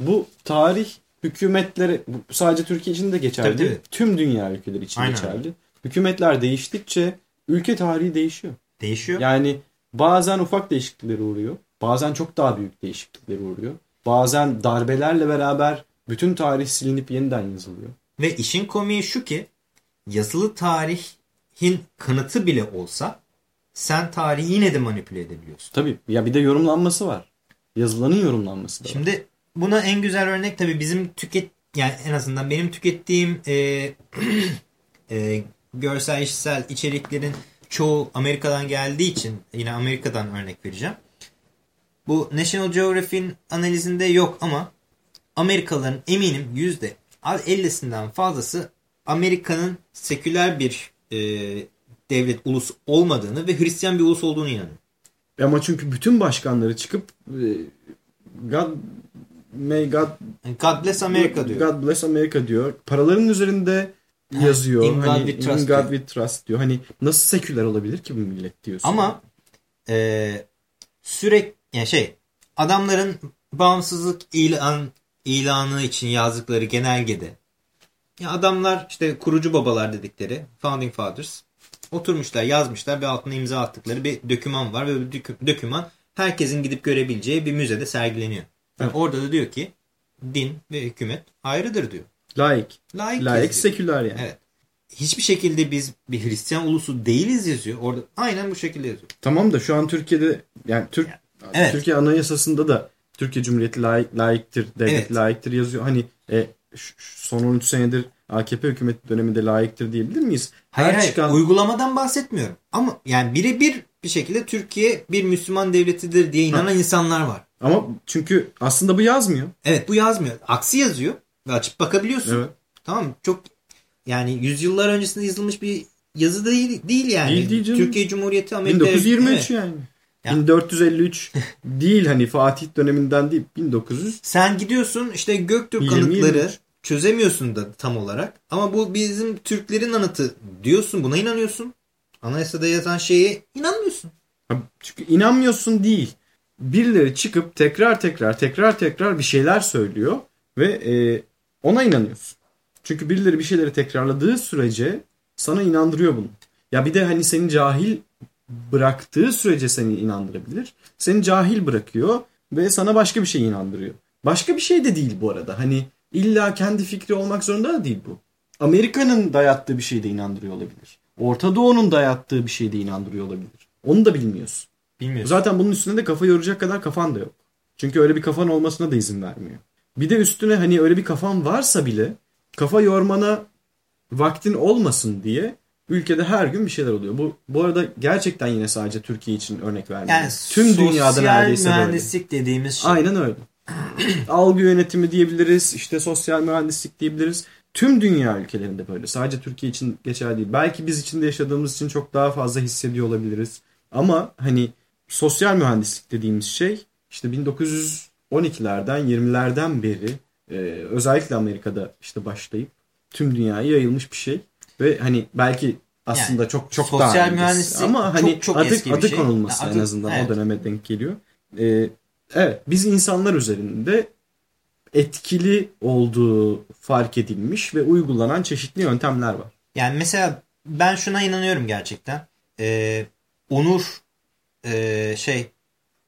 bu tarih hükümetlere bu sadece Türkiye için de geçerli. Tabii. Tüm dünya ülkeleri için Aynen. geçerli. Hükümetler değiştikçe ülke tarihi değişiyor. Değişiyor. Yani bazen ufak değişikliklere uğruyor. Bazen çok daha büyük değişikliklere uğruyor. Bazen darbelerle beraber bütün tarih silinip yeniden yazılıyor. Ve işin komiği şu ki yazılı tarihin kanıtı bile olsa sen tarihi yine de manipüle edebiliyorsun. Tabii ya bir de yorumlanması var. Yazılanın yorumlanması da var. Buna en güzel örnek tabii bizim tüket yani en azından benim tükettiğim e, <clears throat> e, görsel işsel içeriklerin çoğu Amerika'dan geldiği için yine Amerika'dan örnek vereceğim. Bu National Geographic'in analizinde yok ama Amerikalıların eminim yüzde 50'sinden fazlası Amerika'nın seküler bir e, devlet ulus olmadığını ve Hristiyan bir ulus olduğunu inanıyor. Ama çünkü bütün başkanları çıkıp e, God may God God bless America diyor. God bless America diyor. Paraların üzerinde yazıyor. in God hani, we trust in diyor. God we trust diyor. Hani nasıl seküler olabilir ki bu millet diyorsun. Ama e, sürekli yani şey adamların bağımsızlık ilan ilanı için yazdıkları genelgede ya adamlar işte kurucu babalar dedikleri founding fathers oturmuşlar yazmışlar ve altına imza attıkları bir doküman var ve bu dökü- doküman herkesin gidip görebileceği bir müzede sergileniyor. Ve Evet. orada da diyor ki din ve hükümet ayrıdır diyor. Laik. Laik, Laik seküler yani. Evet. Hiçbir şekilde biz bir Hristiyan ulusu değiliz yazıyor. Orada aynen bu şekilde yazıyor. Tamam da şu an Türkiye'de yani Türk Evet. Türkiye Anayasası'nda da Türkiye Cumhuriyeti laik, laiktir, devlet Evet. laiktir yazıyor. Hani e, son 13 senedir AKP hükümeti döneminde laiktir diyebilir miyiz? Hayır Her hayır çıkan- uygulamadan bahsetmiyorum. Ama yani birebir bir şekilde Türkiye bir Müslüman devletidir diye inanan insanlar var. Ama çünkü aslında bu yazmıyor. Evet bu yazmıyor. Aksi yazıyor ve açıp bakabiliyorsun. Evet. Tamam mı? Çok yani yüzyıllar öncesinde yazılmış bir yazı değil, değil yani. Değil, değil canım. Türkiye Cumhuriyeti Amerika 1923 Evet. yani. Ya. 1453 <laughs> değil hani Fatih döneminden değil 1900 Sen gidiyorsun işte Göktürk 20, kanıtları 23. çözemiyorsun da tam olarak. Ama bu bizim Türklerin anıtı diyorsun buna inanıyorsun. Anayasada yazan şeye inanmıyorsun. Çünkü inanmıyorsun değil. Birileri çıkıp tekrar tekrar tekrar tekrar bir şeyler söylüyor ve e, ona inanıyorsun. Çünkü birileri bir şeyleri tekrarladığı sürece sana inandırıyor bunu. Ya bir de hani seni cahil bıraktığı sürece seni inandırabilir. Seni cahil bırakıyor ve sana başka bir şey inandırıyor. Başka bir şey de değil bu arada. Hani illa kendi fikri olmak zorunda da değil bu. Amerika'nın dayattığı bir şey de inandırıyor olabilir. Orta Doğu'nun dayattığı bir şey de inandırıyor olabilir. Onu da bilmiyorsun. Bilmiyorsun. Zaten bunun üstüne de kafa yoracak kadar kafan da yok. Çünkü öyle bir kafan olmasına da izin vermiyor. Bir de üstüne hani öyle bir kafan varsa bile kafa yormana vaktin olmasın diye ülkede her gün bir şeyler oluyor. Bu bu arada gerçekten yine sadece Türkiye için örnek vermiyorum. Yani Tüm dünyada neredeyse böyle. mühendislik dediğimiz şey. Aynen öyle. <clears throat> Algı yönetimi diyebiliriz, işte sosyal mühendislik diyebiliriz. Tüm dünya ülkelerinde böyle. Sadece Türkiye için geçerli değil. Belki biz içinde yaşadığımız için çok daha fazla hissediyor olabiliriz. Ama hani sosyal mühendislik dediğimiz şey işte 1912'lerden 20'lerden beri e, özellikle Amerika'da işte başlayıp tüm dünyaya yayılmış bir şey. Ve hani belki aslında Yani çok çok sosyal daha mühendislik ama hani çok- çok adı, eski adı şey. konulması Adı- en azından evet. o döneme denk geliyor. Ee, evet biz insanlar üzerinde etkili olduğu fark edilmiş ve uygulanan çeşitli yöntemler var. Yani mesela ben şuna inanıyorum gerçekten. Ee, onur ee, şey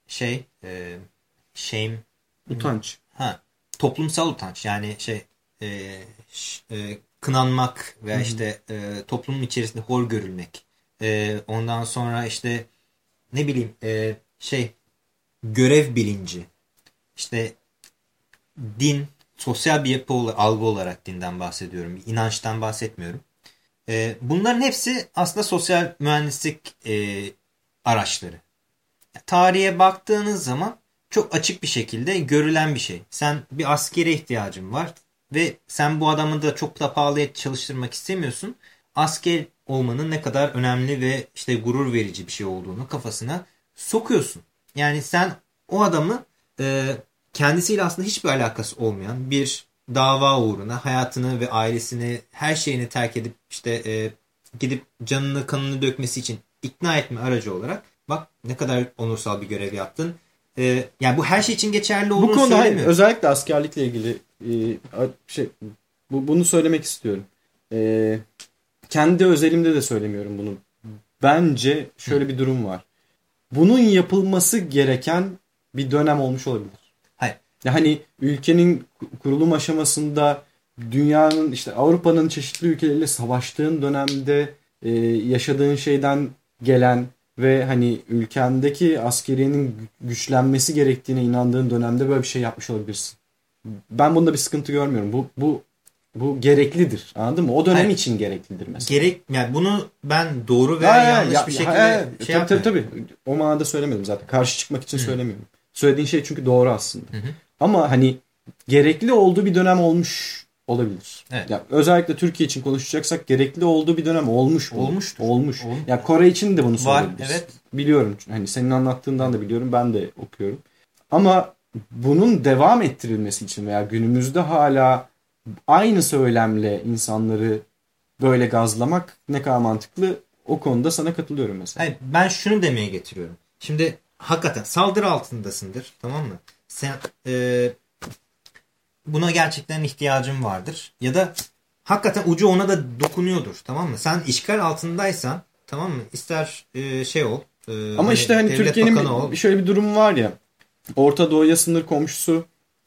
şey ee, shame Utanç. ha toplumsal utanç yani şey ee, ş- ee, kınanmak veya işte ee, toplumun içerisinde hor görülmek. Ee, ondan sonra işte ne bileyim ee, şey görev bilinci işte din sosyal bir yapı algı olarak dinden bahsediyorum. inançtan bahsetmiyorum. Ee, bunların hepsi aslında sosyal mühendislik e, araçları. Tarihe baktığınız zaman çok açık bir şekilde görülen bir şey. Sen bir askere ihtiyacın var ve sen bu adamı da çok da pahalıya çalıştırmak istemiyorsun. Asker olmanın ne kadar önemli ve işte gurur verici bir şey olduğunu kafasına sokuyorsun. Yani sen o adamı e, kendisiyle aslında hiçbir alakası olmayan bir dava uğruna hayatını ve ailesini her şeyini terk edip işte e, gidip canını kanını dökmesi için ikna etme aracı olarak bak ne kadar onursal bir görev yaptın. E, yani bu her şey için geçerli olduğunu Bu konuda hayır, söylemiyorum. özellikle askerlikle ilgili e, şey bu, bunu söylemek istiyorum. E, kendi özelimde de söylemiyorum bunu. Bence şöyle bir durum var. Bunun yapılması gereken bir dönem olmuş olabilir. Hayır. Ya hani ülkenin kurulum aşamasında dünyanın işte Avrupa'nın çeşitli ülkeleriyle savaştığın dönemde e, yaşadığın şeyden gelen ve hani ülkendeki askeriyenin gü- güçlenmesi gerektiğine inandığın dönemde böyle bir şey yapmış olabilirsin. Ben bunda bir sıkıntı görmüyorum. Bu bu bu gereklidir. Anladın mı? O dönem Hayır. için gereklidir mesela. Gerek yani bunu ben doğru veya Ha, yanlış ya- bir şekilde ha, şey tabii, tabii, tabii. O manada söylemedim zaten. Karşı çıkmak için söylemiyorum. Söylediğin şey çünkü doğru aslında. Ama hani gerekli olduğu bir dönem olmuş olabilir. Evet. Ya özellikle Türkiye için konuşacaksak gerekli olduğu bir dönem olmuş. Olmuştur. Olmuş. Olmuş. Ya Kore için de bunu Var, söyleyebiliriz. evet. Biliyorum. Hani senin anlattığından da biliyorum. Ben de okuyorum. Ama bunun devam ettirilmesi için veya günümüzde hala aynı söylemle insanları böyle gazlamak ne kadar mantıklı o konuda sana katılıyorum mesela. Hayır, ben şunu demeye getiriyorum. Şimdi hakikaten saldırı altındasındır tamam mı? Sen e, buna gerçekten ihtiyacın vardır. Ya da hakikaten ucu ona da dokunuyordur tamam mı? Sen işgal altındaysan tamam mı? İster e, şey ol. e, Ama işte hani Türkiye'nin şöyle bir durum var ya. Orta Doğu'ya sınır komşusu,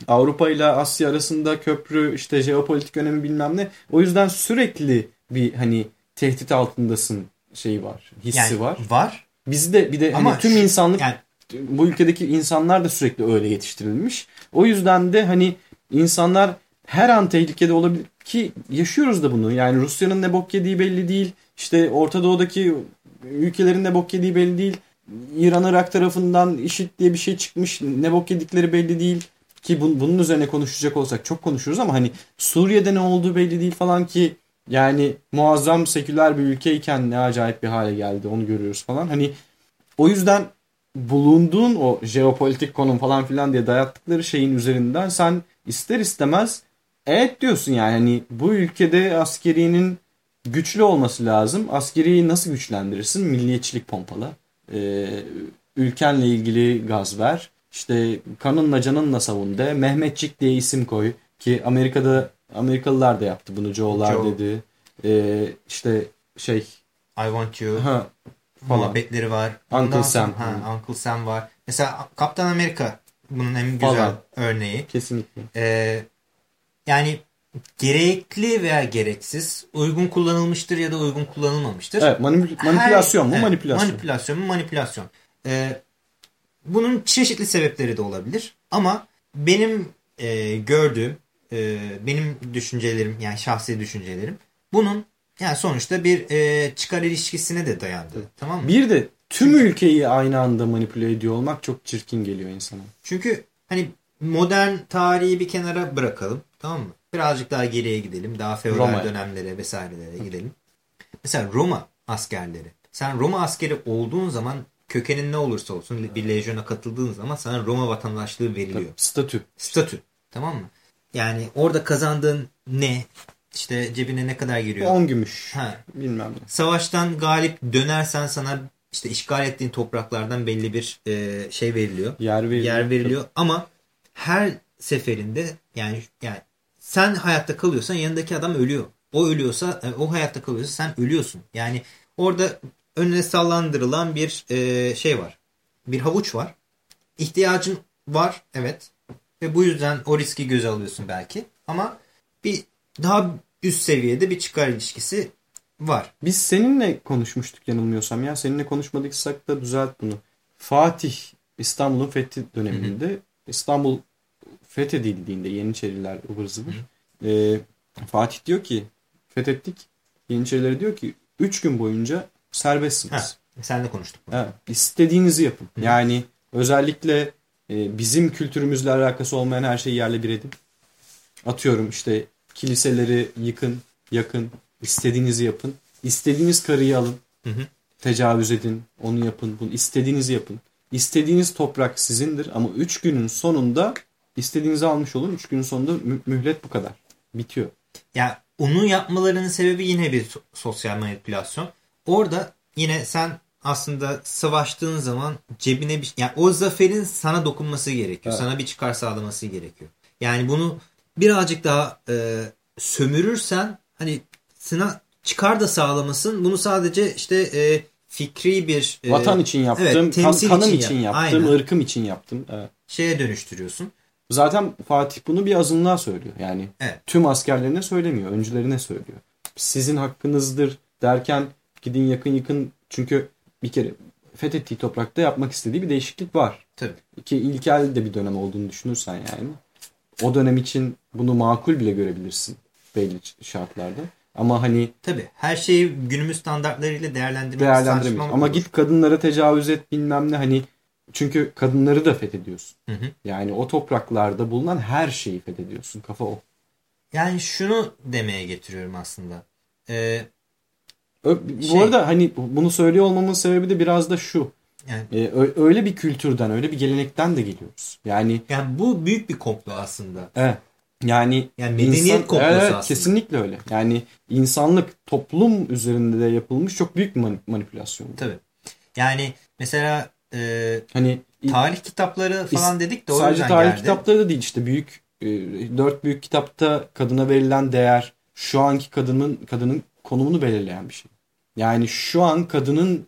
Avrupa ile Asya arasında köprü, işte jeopolitik önemi bilmem ne. O yüzden sürekli bir hani tehdit altındasın şeyi var, hissi yani, var. Var. Bizde bir de Ama hani tüm insanlık yani bu ülkedeki insanlar da sürekli öyle yetiştirilmiş. O yüzden de hani insanlar her an tehlikede olabilir ki yaşıyoruz da bunu. Yani Rusya'nın ne bok yediği belli değil. İşte Orta Doğu'daki ülkelerin ne bok yediği belli değil. İran Irak tarafından IŞİD diye bir şey çıkmış. Ne bok yedikleri belli değil. Ki bun- bunun üzerine konuşacak olsak çok konuşuruz ama hani Suriye'de ne olduğu belli değil falan ki yani muazzam seküler bir ülkeyken ne acayip bir hale geldi onu görüyoruz falan. Hani o yüzden bulunduğun o jeopolitik konum falan filan diye dayattıkları şeyin üzerinden sen ister istemez Evet diyorsun yani hani bu ülkede askeriyenin güçlü olması lazım. Askeriyi nasıl güçlendirirsin? Milliyetçilik pompala. Ee, ülkenle ilgili gaz ver. İşte kanınla canınla savun de. Mehmetçik diye isim koy. Ki Amerika'da Amerikalılar da yaptı bunu. Joe'lar Joe. dedi. Ee, işte şey I want you ha, falan. muhabbetleri var. Uncle Ondan Sam. sonra- Ha, Uncle Sam var. Mesela Kaptan Amerika bunun en güzel Falan. örneği. Kesinlikle. Ee, yani gerekli veya gereksiz uygun kullanılmıştır ya da uygun kullanılmamıştır. Evet, manipü- manipülasyon mu? evet, manipülasyon. Manipülasyon mu? Manipülasyon. Ee, bunun çeşitli sebepleri de olabilir. Ama benim e, gördüğüm, e, benim düşüncelerim yani şahsi düşüncelerim bunun yani sonuçta bir e, çıkar ilişkisine de dayandı. Tamam mı? Bir de tüm ülkeyi aynı anda manipüle ediyor olmak çok çirkin geliyor insana. Çünkü hani modern tarihi bir kenara bırakalım. Tamam mı? Birazcık daha geriye gidelim. Daha feodal Roma'ya. dönemlere vesairelere gidelim. Mesela Roma askerleri. Sen Roma askeri olduğun zaman kökenin ne olursa olsun bir lejyona katıldığın zaman sana Roma vatandaşlığı veriliyor. Statü. Statü. Tamam mı? Yani orada kazandığın ne? İşte cebine ne kadar giriyor? 10 gümüş. Ha. Bilmem ne. Savaştan galip dönersen sana işte işgal ettiğin topraklardan belli bir e, şey veriliyor Yer veriliyor. yer veriliyor ama her seferinde yani yani sen hayatta kalıyorsan yanındaki adam ölüyor. O ölüyorsa e, o hayatta kalıyorsa sen ölüyorsun. Yani orada önüne sallandırılan bir e, şey var. Bir havuç var. İhtiyacın var evet. Ve bu yüzden o riski göze alıyorsun belki. Ama bir daha üst seviyede bir çıkar ilişkisi var. Biz seninle konuşmuştuk yanılmıyorsam ya. Seninle konuşmadıysak da düzelt bunu. Fatih İstanbul'un fethi döneminde İstanbul fethedildiğinde Yeniçeriler ıvır zıvır. e, Fatih diyor ki fethettik. Yeniçerilere diyor ki 3 gün boyunca serbestsiniz. Ha, senle konuştuk. bunu. Evet, istediğinizi yapın. Yani özellikle e, bizim kültürümüzle alakası olmayan her şeyi yerle bir edin. Atıyorum işte kiliseleri yıkın, yakın, istediğinizi yapın. İstediğiniz karıyı alın, Hı hı. tecavüz edin, onu yapın, bunu istediğinizi yapın. İstediğiniz toprak sizindir ama 3 günün sonunda istediğinizi almış olun. 3 günün sonunda mü- mühlet bu kadar. Bitiyor. Ya onu yapmalarının sebebi yine bir so- sosyal manipülasyon. Orada yine sen aslında savaştığın zaman cebine bir yani o zaferin sana dokunması gerekiyor. Evet. Sana bir çıkar sağlaması gerekiyor. Yani bunu birazcık daha e, sömürürsen hani sana çıkar da sağlamasın. Bunu sadece işte e, fikri bir e, Vatan için yaptım, evet, kan- kanım için için, yap- yaptım, Aynen. ırkım için yaptım. Evet. şeye dönüştürüyorsun. Zaten Fatih bunu bir azınlığa söylüyor. Yani Evet. tüm askerlerine söylemiyor. Öncülerine söylüyor. Sizin hakkınızdır derken gidin yakın yakın çünkü bir kere fethettiği toprakta yapmak istediği bir değişiklik var. Tabii. Ki ilkel de bir dönem olduğunu düşünürsen yani. O dönem için bunu makul bile görebilirsin belli şartlarda. Ama hani Tabii. Her şeyi günümüz standartlarıyla değerlendirmek saçmalık Ama olur. git kadınlara tecavüz et bilmem ne hani çünkü kadınları da fethediyorsun. Hı hı. Yani o topraklarda bulunan her şeyi fethediyorsun. Kafa o. Yani şunu demeye getiriyorum aslında. Ee, Bu Şey- arada hani bunu söylüyor olmamın sebebi de biraz da şu. yani, Ee, öyle bir kültürden, öyle bir gelenekten de geliyoruz. Yani yani bu büyük bir komplo aslında. evet. Yani, Yani medeniyet komplosu Evet, aslında. kesinlikle öyle. Yani insanlık toplum üzerinde de yapılmış çok büyük bir manipülasyon. Tabii. Yani mesela e, Hani tarih kitapları falan dedik de o sadece tarih geldi. kitapları da değil işte büyük e, dört büyük kitapta kadına verilen değer şu anki kadının kadının konumunu belirleyen bir şey. Yani şu an kadının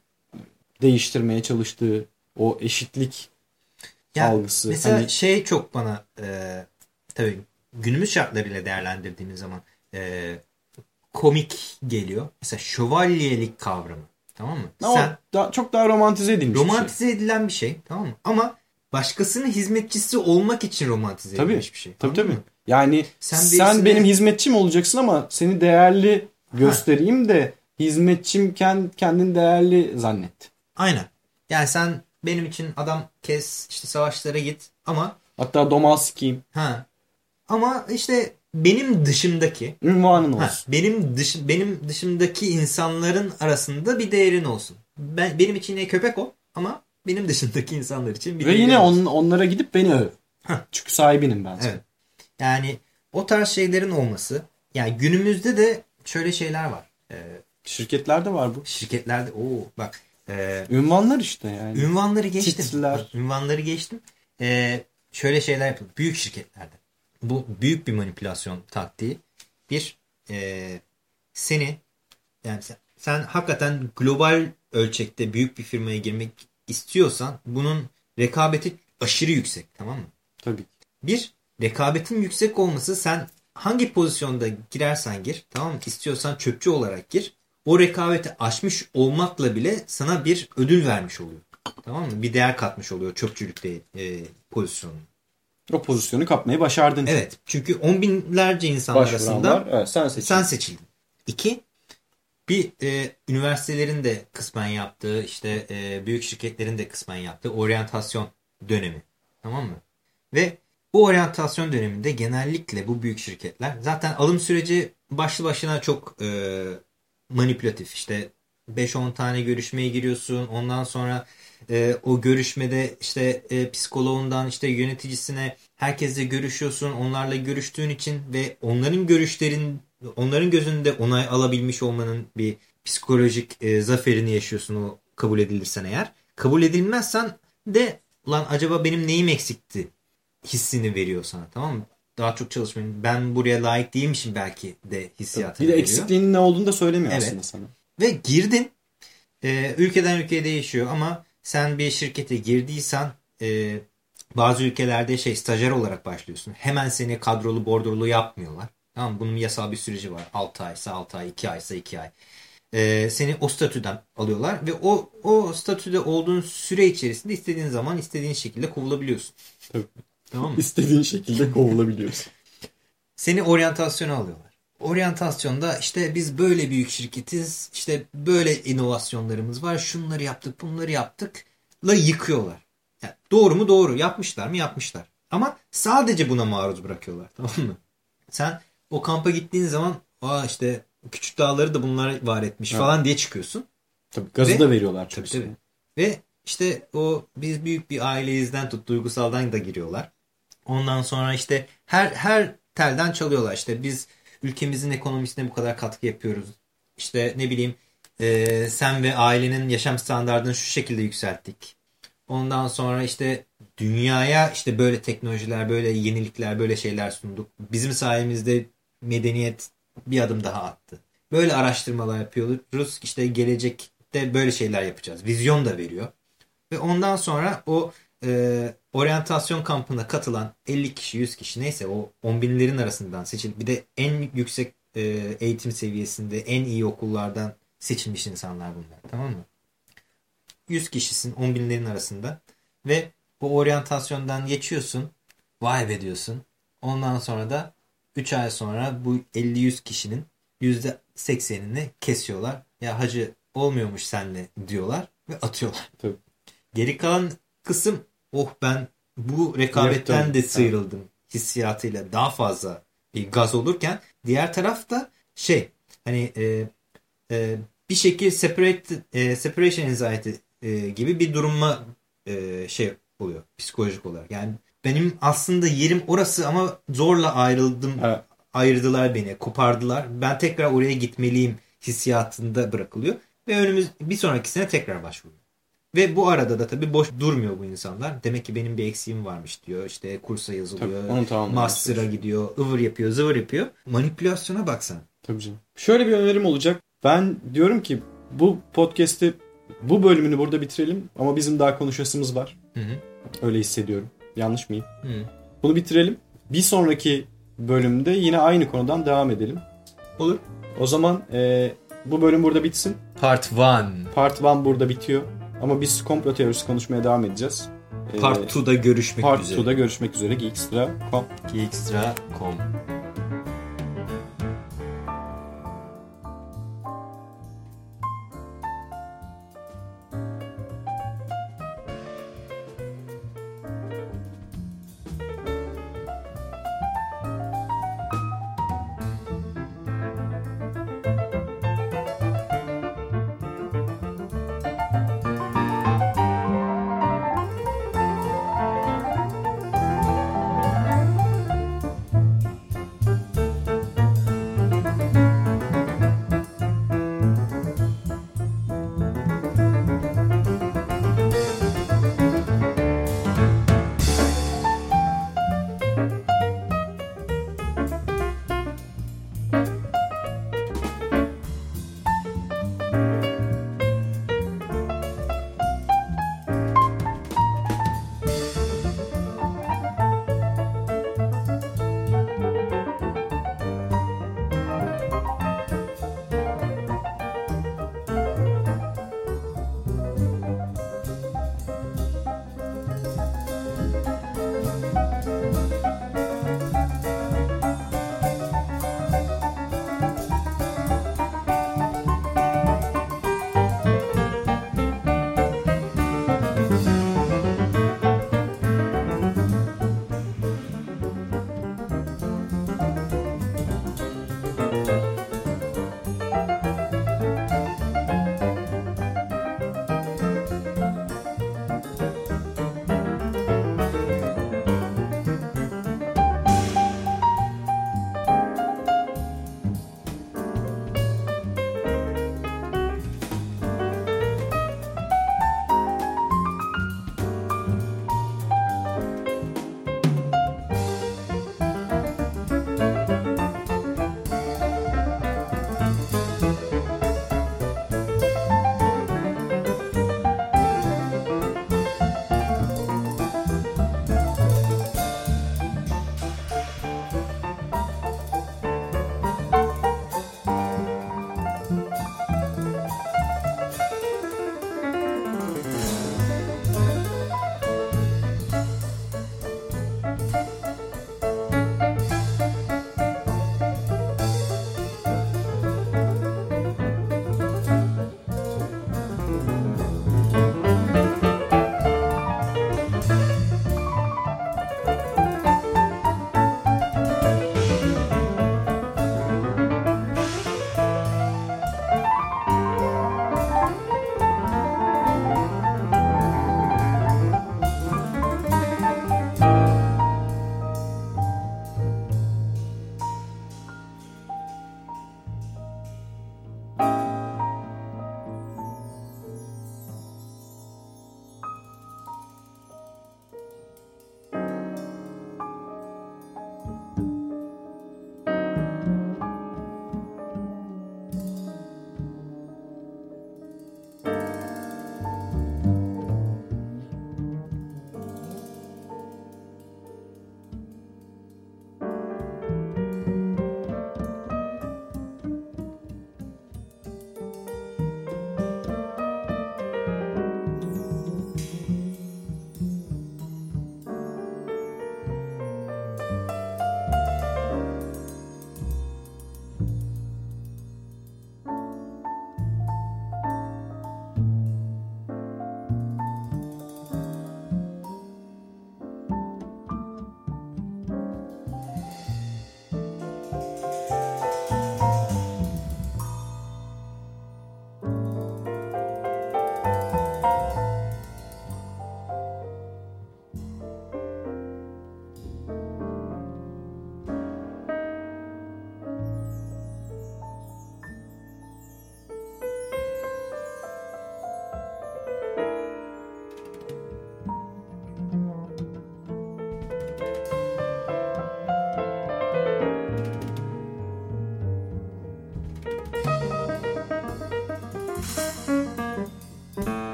değiştirmeye çalıştığı o eşitlik Ya algısı. Mesela Hani- şey çok bana e, tabii günümüz şartlarıyla değerlendirdiğimiz zaman e, komik geliyor. Mesela şövalyelik kavramı. Tamam mı? Ama Sen daha, çok daha romantize edilmiş bir şey. romantize edilen bir şey. Tamam mı? Ama başkasının hizmetçisi olmak için romantize Tabii. edilmiş bir şey. Tabii tabii. mı? Yani Sen sen, birisine- benim hizmetçim olacaksın ama seni değerli göstereyim de hizmetçimken kendin değerli zannet. Aynen. Yani sen benim için adam kes işte savaşlara git ama Hatta domal sikeyim. ha ama işte benim dışımdaki Ünvanın ha, olsun. benim dış benim dışımdaki insanların arasında bir değerin olsun. Ben benim için yine köpek o ama benim dışındaki insanlar için bir Ve yine on, onlara gidip beni öv. Heh. Çünkü sahibinim ben. Evet. Yani o tarz şeylerin olması yani günümüzde de şöyle şeyler var. Ee, Şirketlerde var bu. şirketlerde o bak e, Ünvanlar işte yani. ünvanları geçtim. Bak, ünvanları geçtim. Ee, şöyle şeyler yapılıyor. Büyük şirketlerde. Bu büyük bir manipülasyon taktiği. Bir e, seni yani sen, sen hakikaten global ölçekte büyük bir firmaya girmek istiyorsan bunun rekabeti aşırı yüksek tamam mı? Tabii. Bir, rekabetin yüksek olması sen hangi pozisyonda girersen gir tamam mı? İstiyorsan çöpçü olarak gir. O rekabeti aşmış olmakla bile sana bir ödül vermiş oluyor. Tamam mı? Bir değer katmış oluyor çöpçülükte e, pozisyonun. O pozisyonu kapmayı başardın. Evet. Çünkü on binlerce insan arasında. Evet, sen seçin. sen seçildin. İki, bir e, üniversitelerin de kısmen yaptığı, işte e, büyük şirketlerin de kısmen yaptığı oryantasyon dönemi. Tamam mı? Ve bu oryantasyon döneminde genellikle bu büyük şirketler zaten alım süreci başlı başına çok e, manipülatif. İşte 5-10 tane görüşmeye giriyorsun. Ondan sonra e, o görüşmede işte e, psikoloğundan işte yöneticisine herkesle görüşüyorsun. Onlarla görüştüğün için ve onların görüşlerin onların gözünde onay alabilmiş olmanın bir psikolojik e, zaferini yaşıyorsun o kabul edilirsen eğer. Kabul edilmezsen de lan acaba benim neyim eksikti hissini veriyor sana tamam mı? Daha çok çalışmayın. Ben buraya layık değilmişim belki de hissiyatını Bir de eksikliğinin ne olduğunu da söylemiyor Evet. aslında sana. Ve girdin. Ee, ülkeden ülkeye değişiyor ama sen bir şirkete girdiysen e, bazı ülkelerde şey stajyer olarak başlıyorsun. Hemen seni kadrolu bordrolu yapmıyorlar. Tamam? Bunun yasal bir süreci var. 6 aysa 6 ay, 2 aysa 2 ay. Ee, seni o statüden alıyorlar ve o o statüde olduğun süre içerisinde istediğin zaman istediğin şekilde kovulabiliyorsun. Tabii. Tamam mı? İstediğin şekilde kovulabiliyorsun. <laughs> Seni oryantasyona alıyorlar. Oryantasyonda işte biz böyle büyük şirketiz, işte böyle inovasyonlarımız var, şunları yaptık, bunları yaptık la yıkıyorlar. Yani doğru mu doğru, yapmışlar mı yapmışlar. Ama sadece buna maruz bırakıyorlar <laughs> tamam mı? Sen o kampa gittiğin zaman aa işte küçük dağları da bunlar var etmiş falan diye çıkıyorsun. Tabii gazı Ve- da veriyorlar. Tabii tabii. Ve işte o biz büyük bir aileyizden tut duygusaldan da giriyorlar. Ondan sonra işte her her telden çalıyorlar. İşte biz ülkemizin ekonomisine bu kadar katkı yapıyoruz. İşte ne bileyim e, sen ve ailenin yaşam standartını şu şekilde yükselttik. Ondan sonra işte dünyaya işte böyle teknolojiler, böyle yenilikler, böyle şeyler sunduk. Bizim sayemizde medeniyet bir adım daha attı. Böyle araştırmalar yapıyoruz. İşte gelecekte böyle şeyler yapacağız. Vizyon da veriyor. Ve ondan sonra o e, oryantasyon kampına katılan 50 kişi, 100 kişi neyse o 10 binlerin arasından seçilip bir de en yüksek e, eğitim seviyesinde en iyi okullardan seçilmiş insanlar bunlar. Tamam mı? 100 kişisin 10 binlerin arasında ve bu oryantasyondan geçiyorsun. Vay be diyorsun. Ondan sonra da 3 ay sonra bu 50-100 kişinin %80'ini kesiyorlar. Ya hacı olmuyormuş senle diyorlar ve atıyorlar. Tabii. Geri kalan kısım oh ben bu rekabetten de sıyrıldım hissiyatıyla daha fazla bir gaz olurken diğer tarafta şey hani e, e, bir şekilde separate, e, separation anxiety e, gibi bir duruma e, şey oluyor psikolojik olarak. Yani benim aslında yerim orası ama zorla ayrıldım. Evet. Ayırdılar beni, kopardılar. Ben tekrar oraya gitmeliyim hissiyatında bırakılıyor. Ve önümüz bir sonraki sene tekrar başvuruyor. Ve bu arada da tabii boş durmuyor bu insanlar. Demek ki benim bir eksiğim varmış diyor. İşte kursa yazılıyor. Tabii, Master'a gidiyor. ıvır yapıyor, zıvır yapıyor. Manipülasyona baksana. Tabii canım. Şöyle bir önerim olacak. Ben diyorum ki bu podcast'i bu bölümünü burada bitirelim ama bizim daha konuşasımız var. Hı hı. Öyle hissediyorum. Yanlış mıyım? Hı. Bunu bitirelim. Bir sonraki bölümde yine aynı konudan devam edelim. Olur. O zaman e, bu bölüm burada bitsin. Part 1. Part 1 burada bitiyor. Ama biz komplo teorisi konuşmaya devam edeceğiz. Part 2'da görüşmek Part üzere. 2'da görüşmek üzere. Geekstra.com Geekstra.com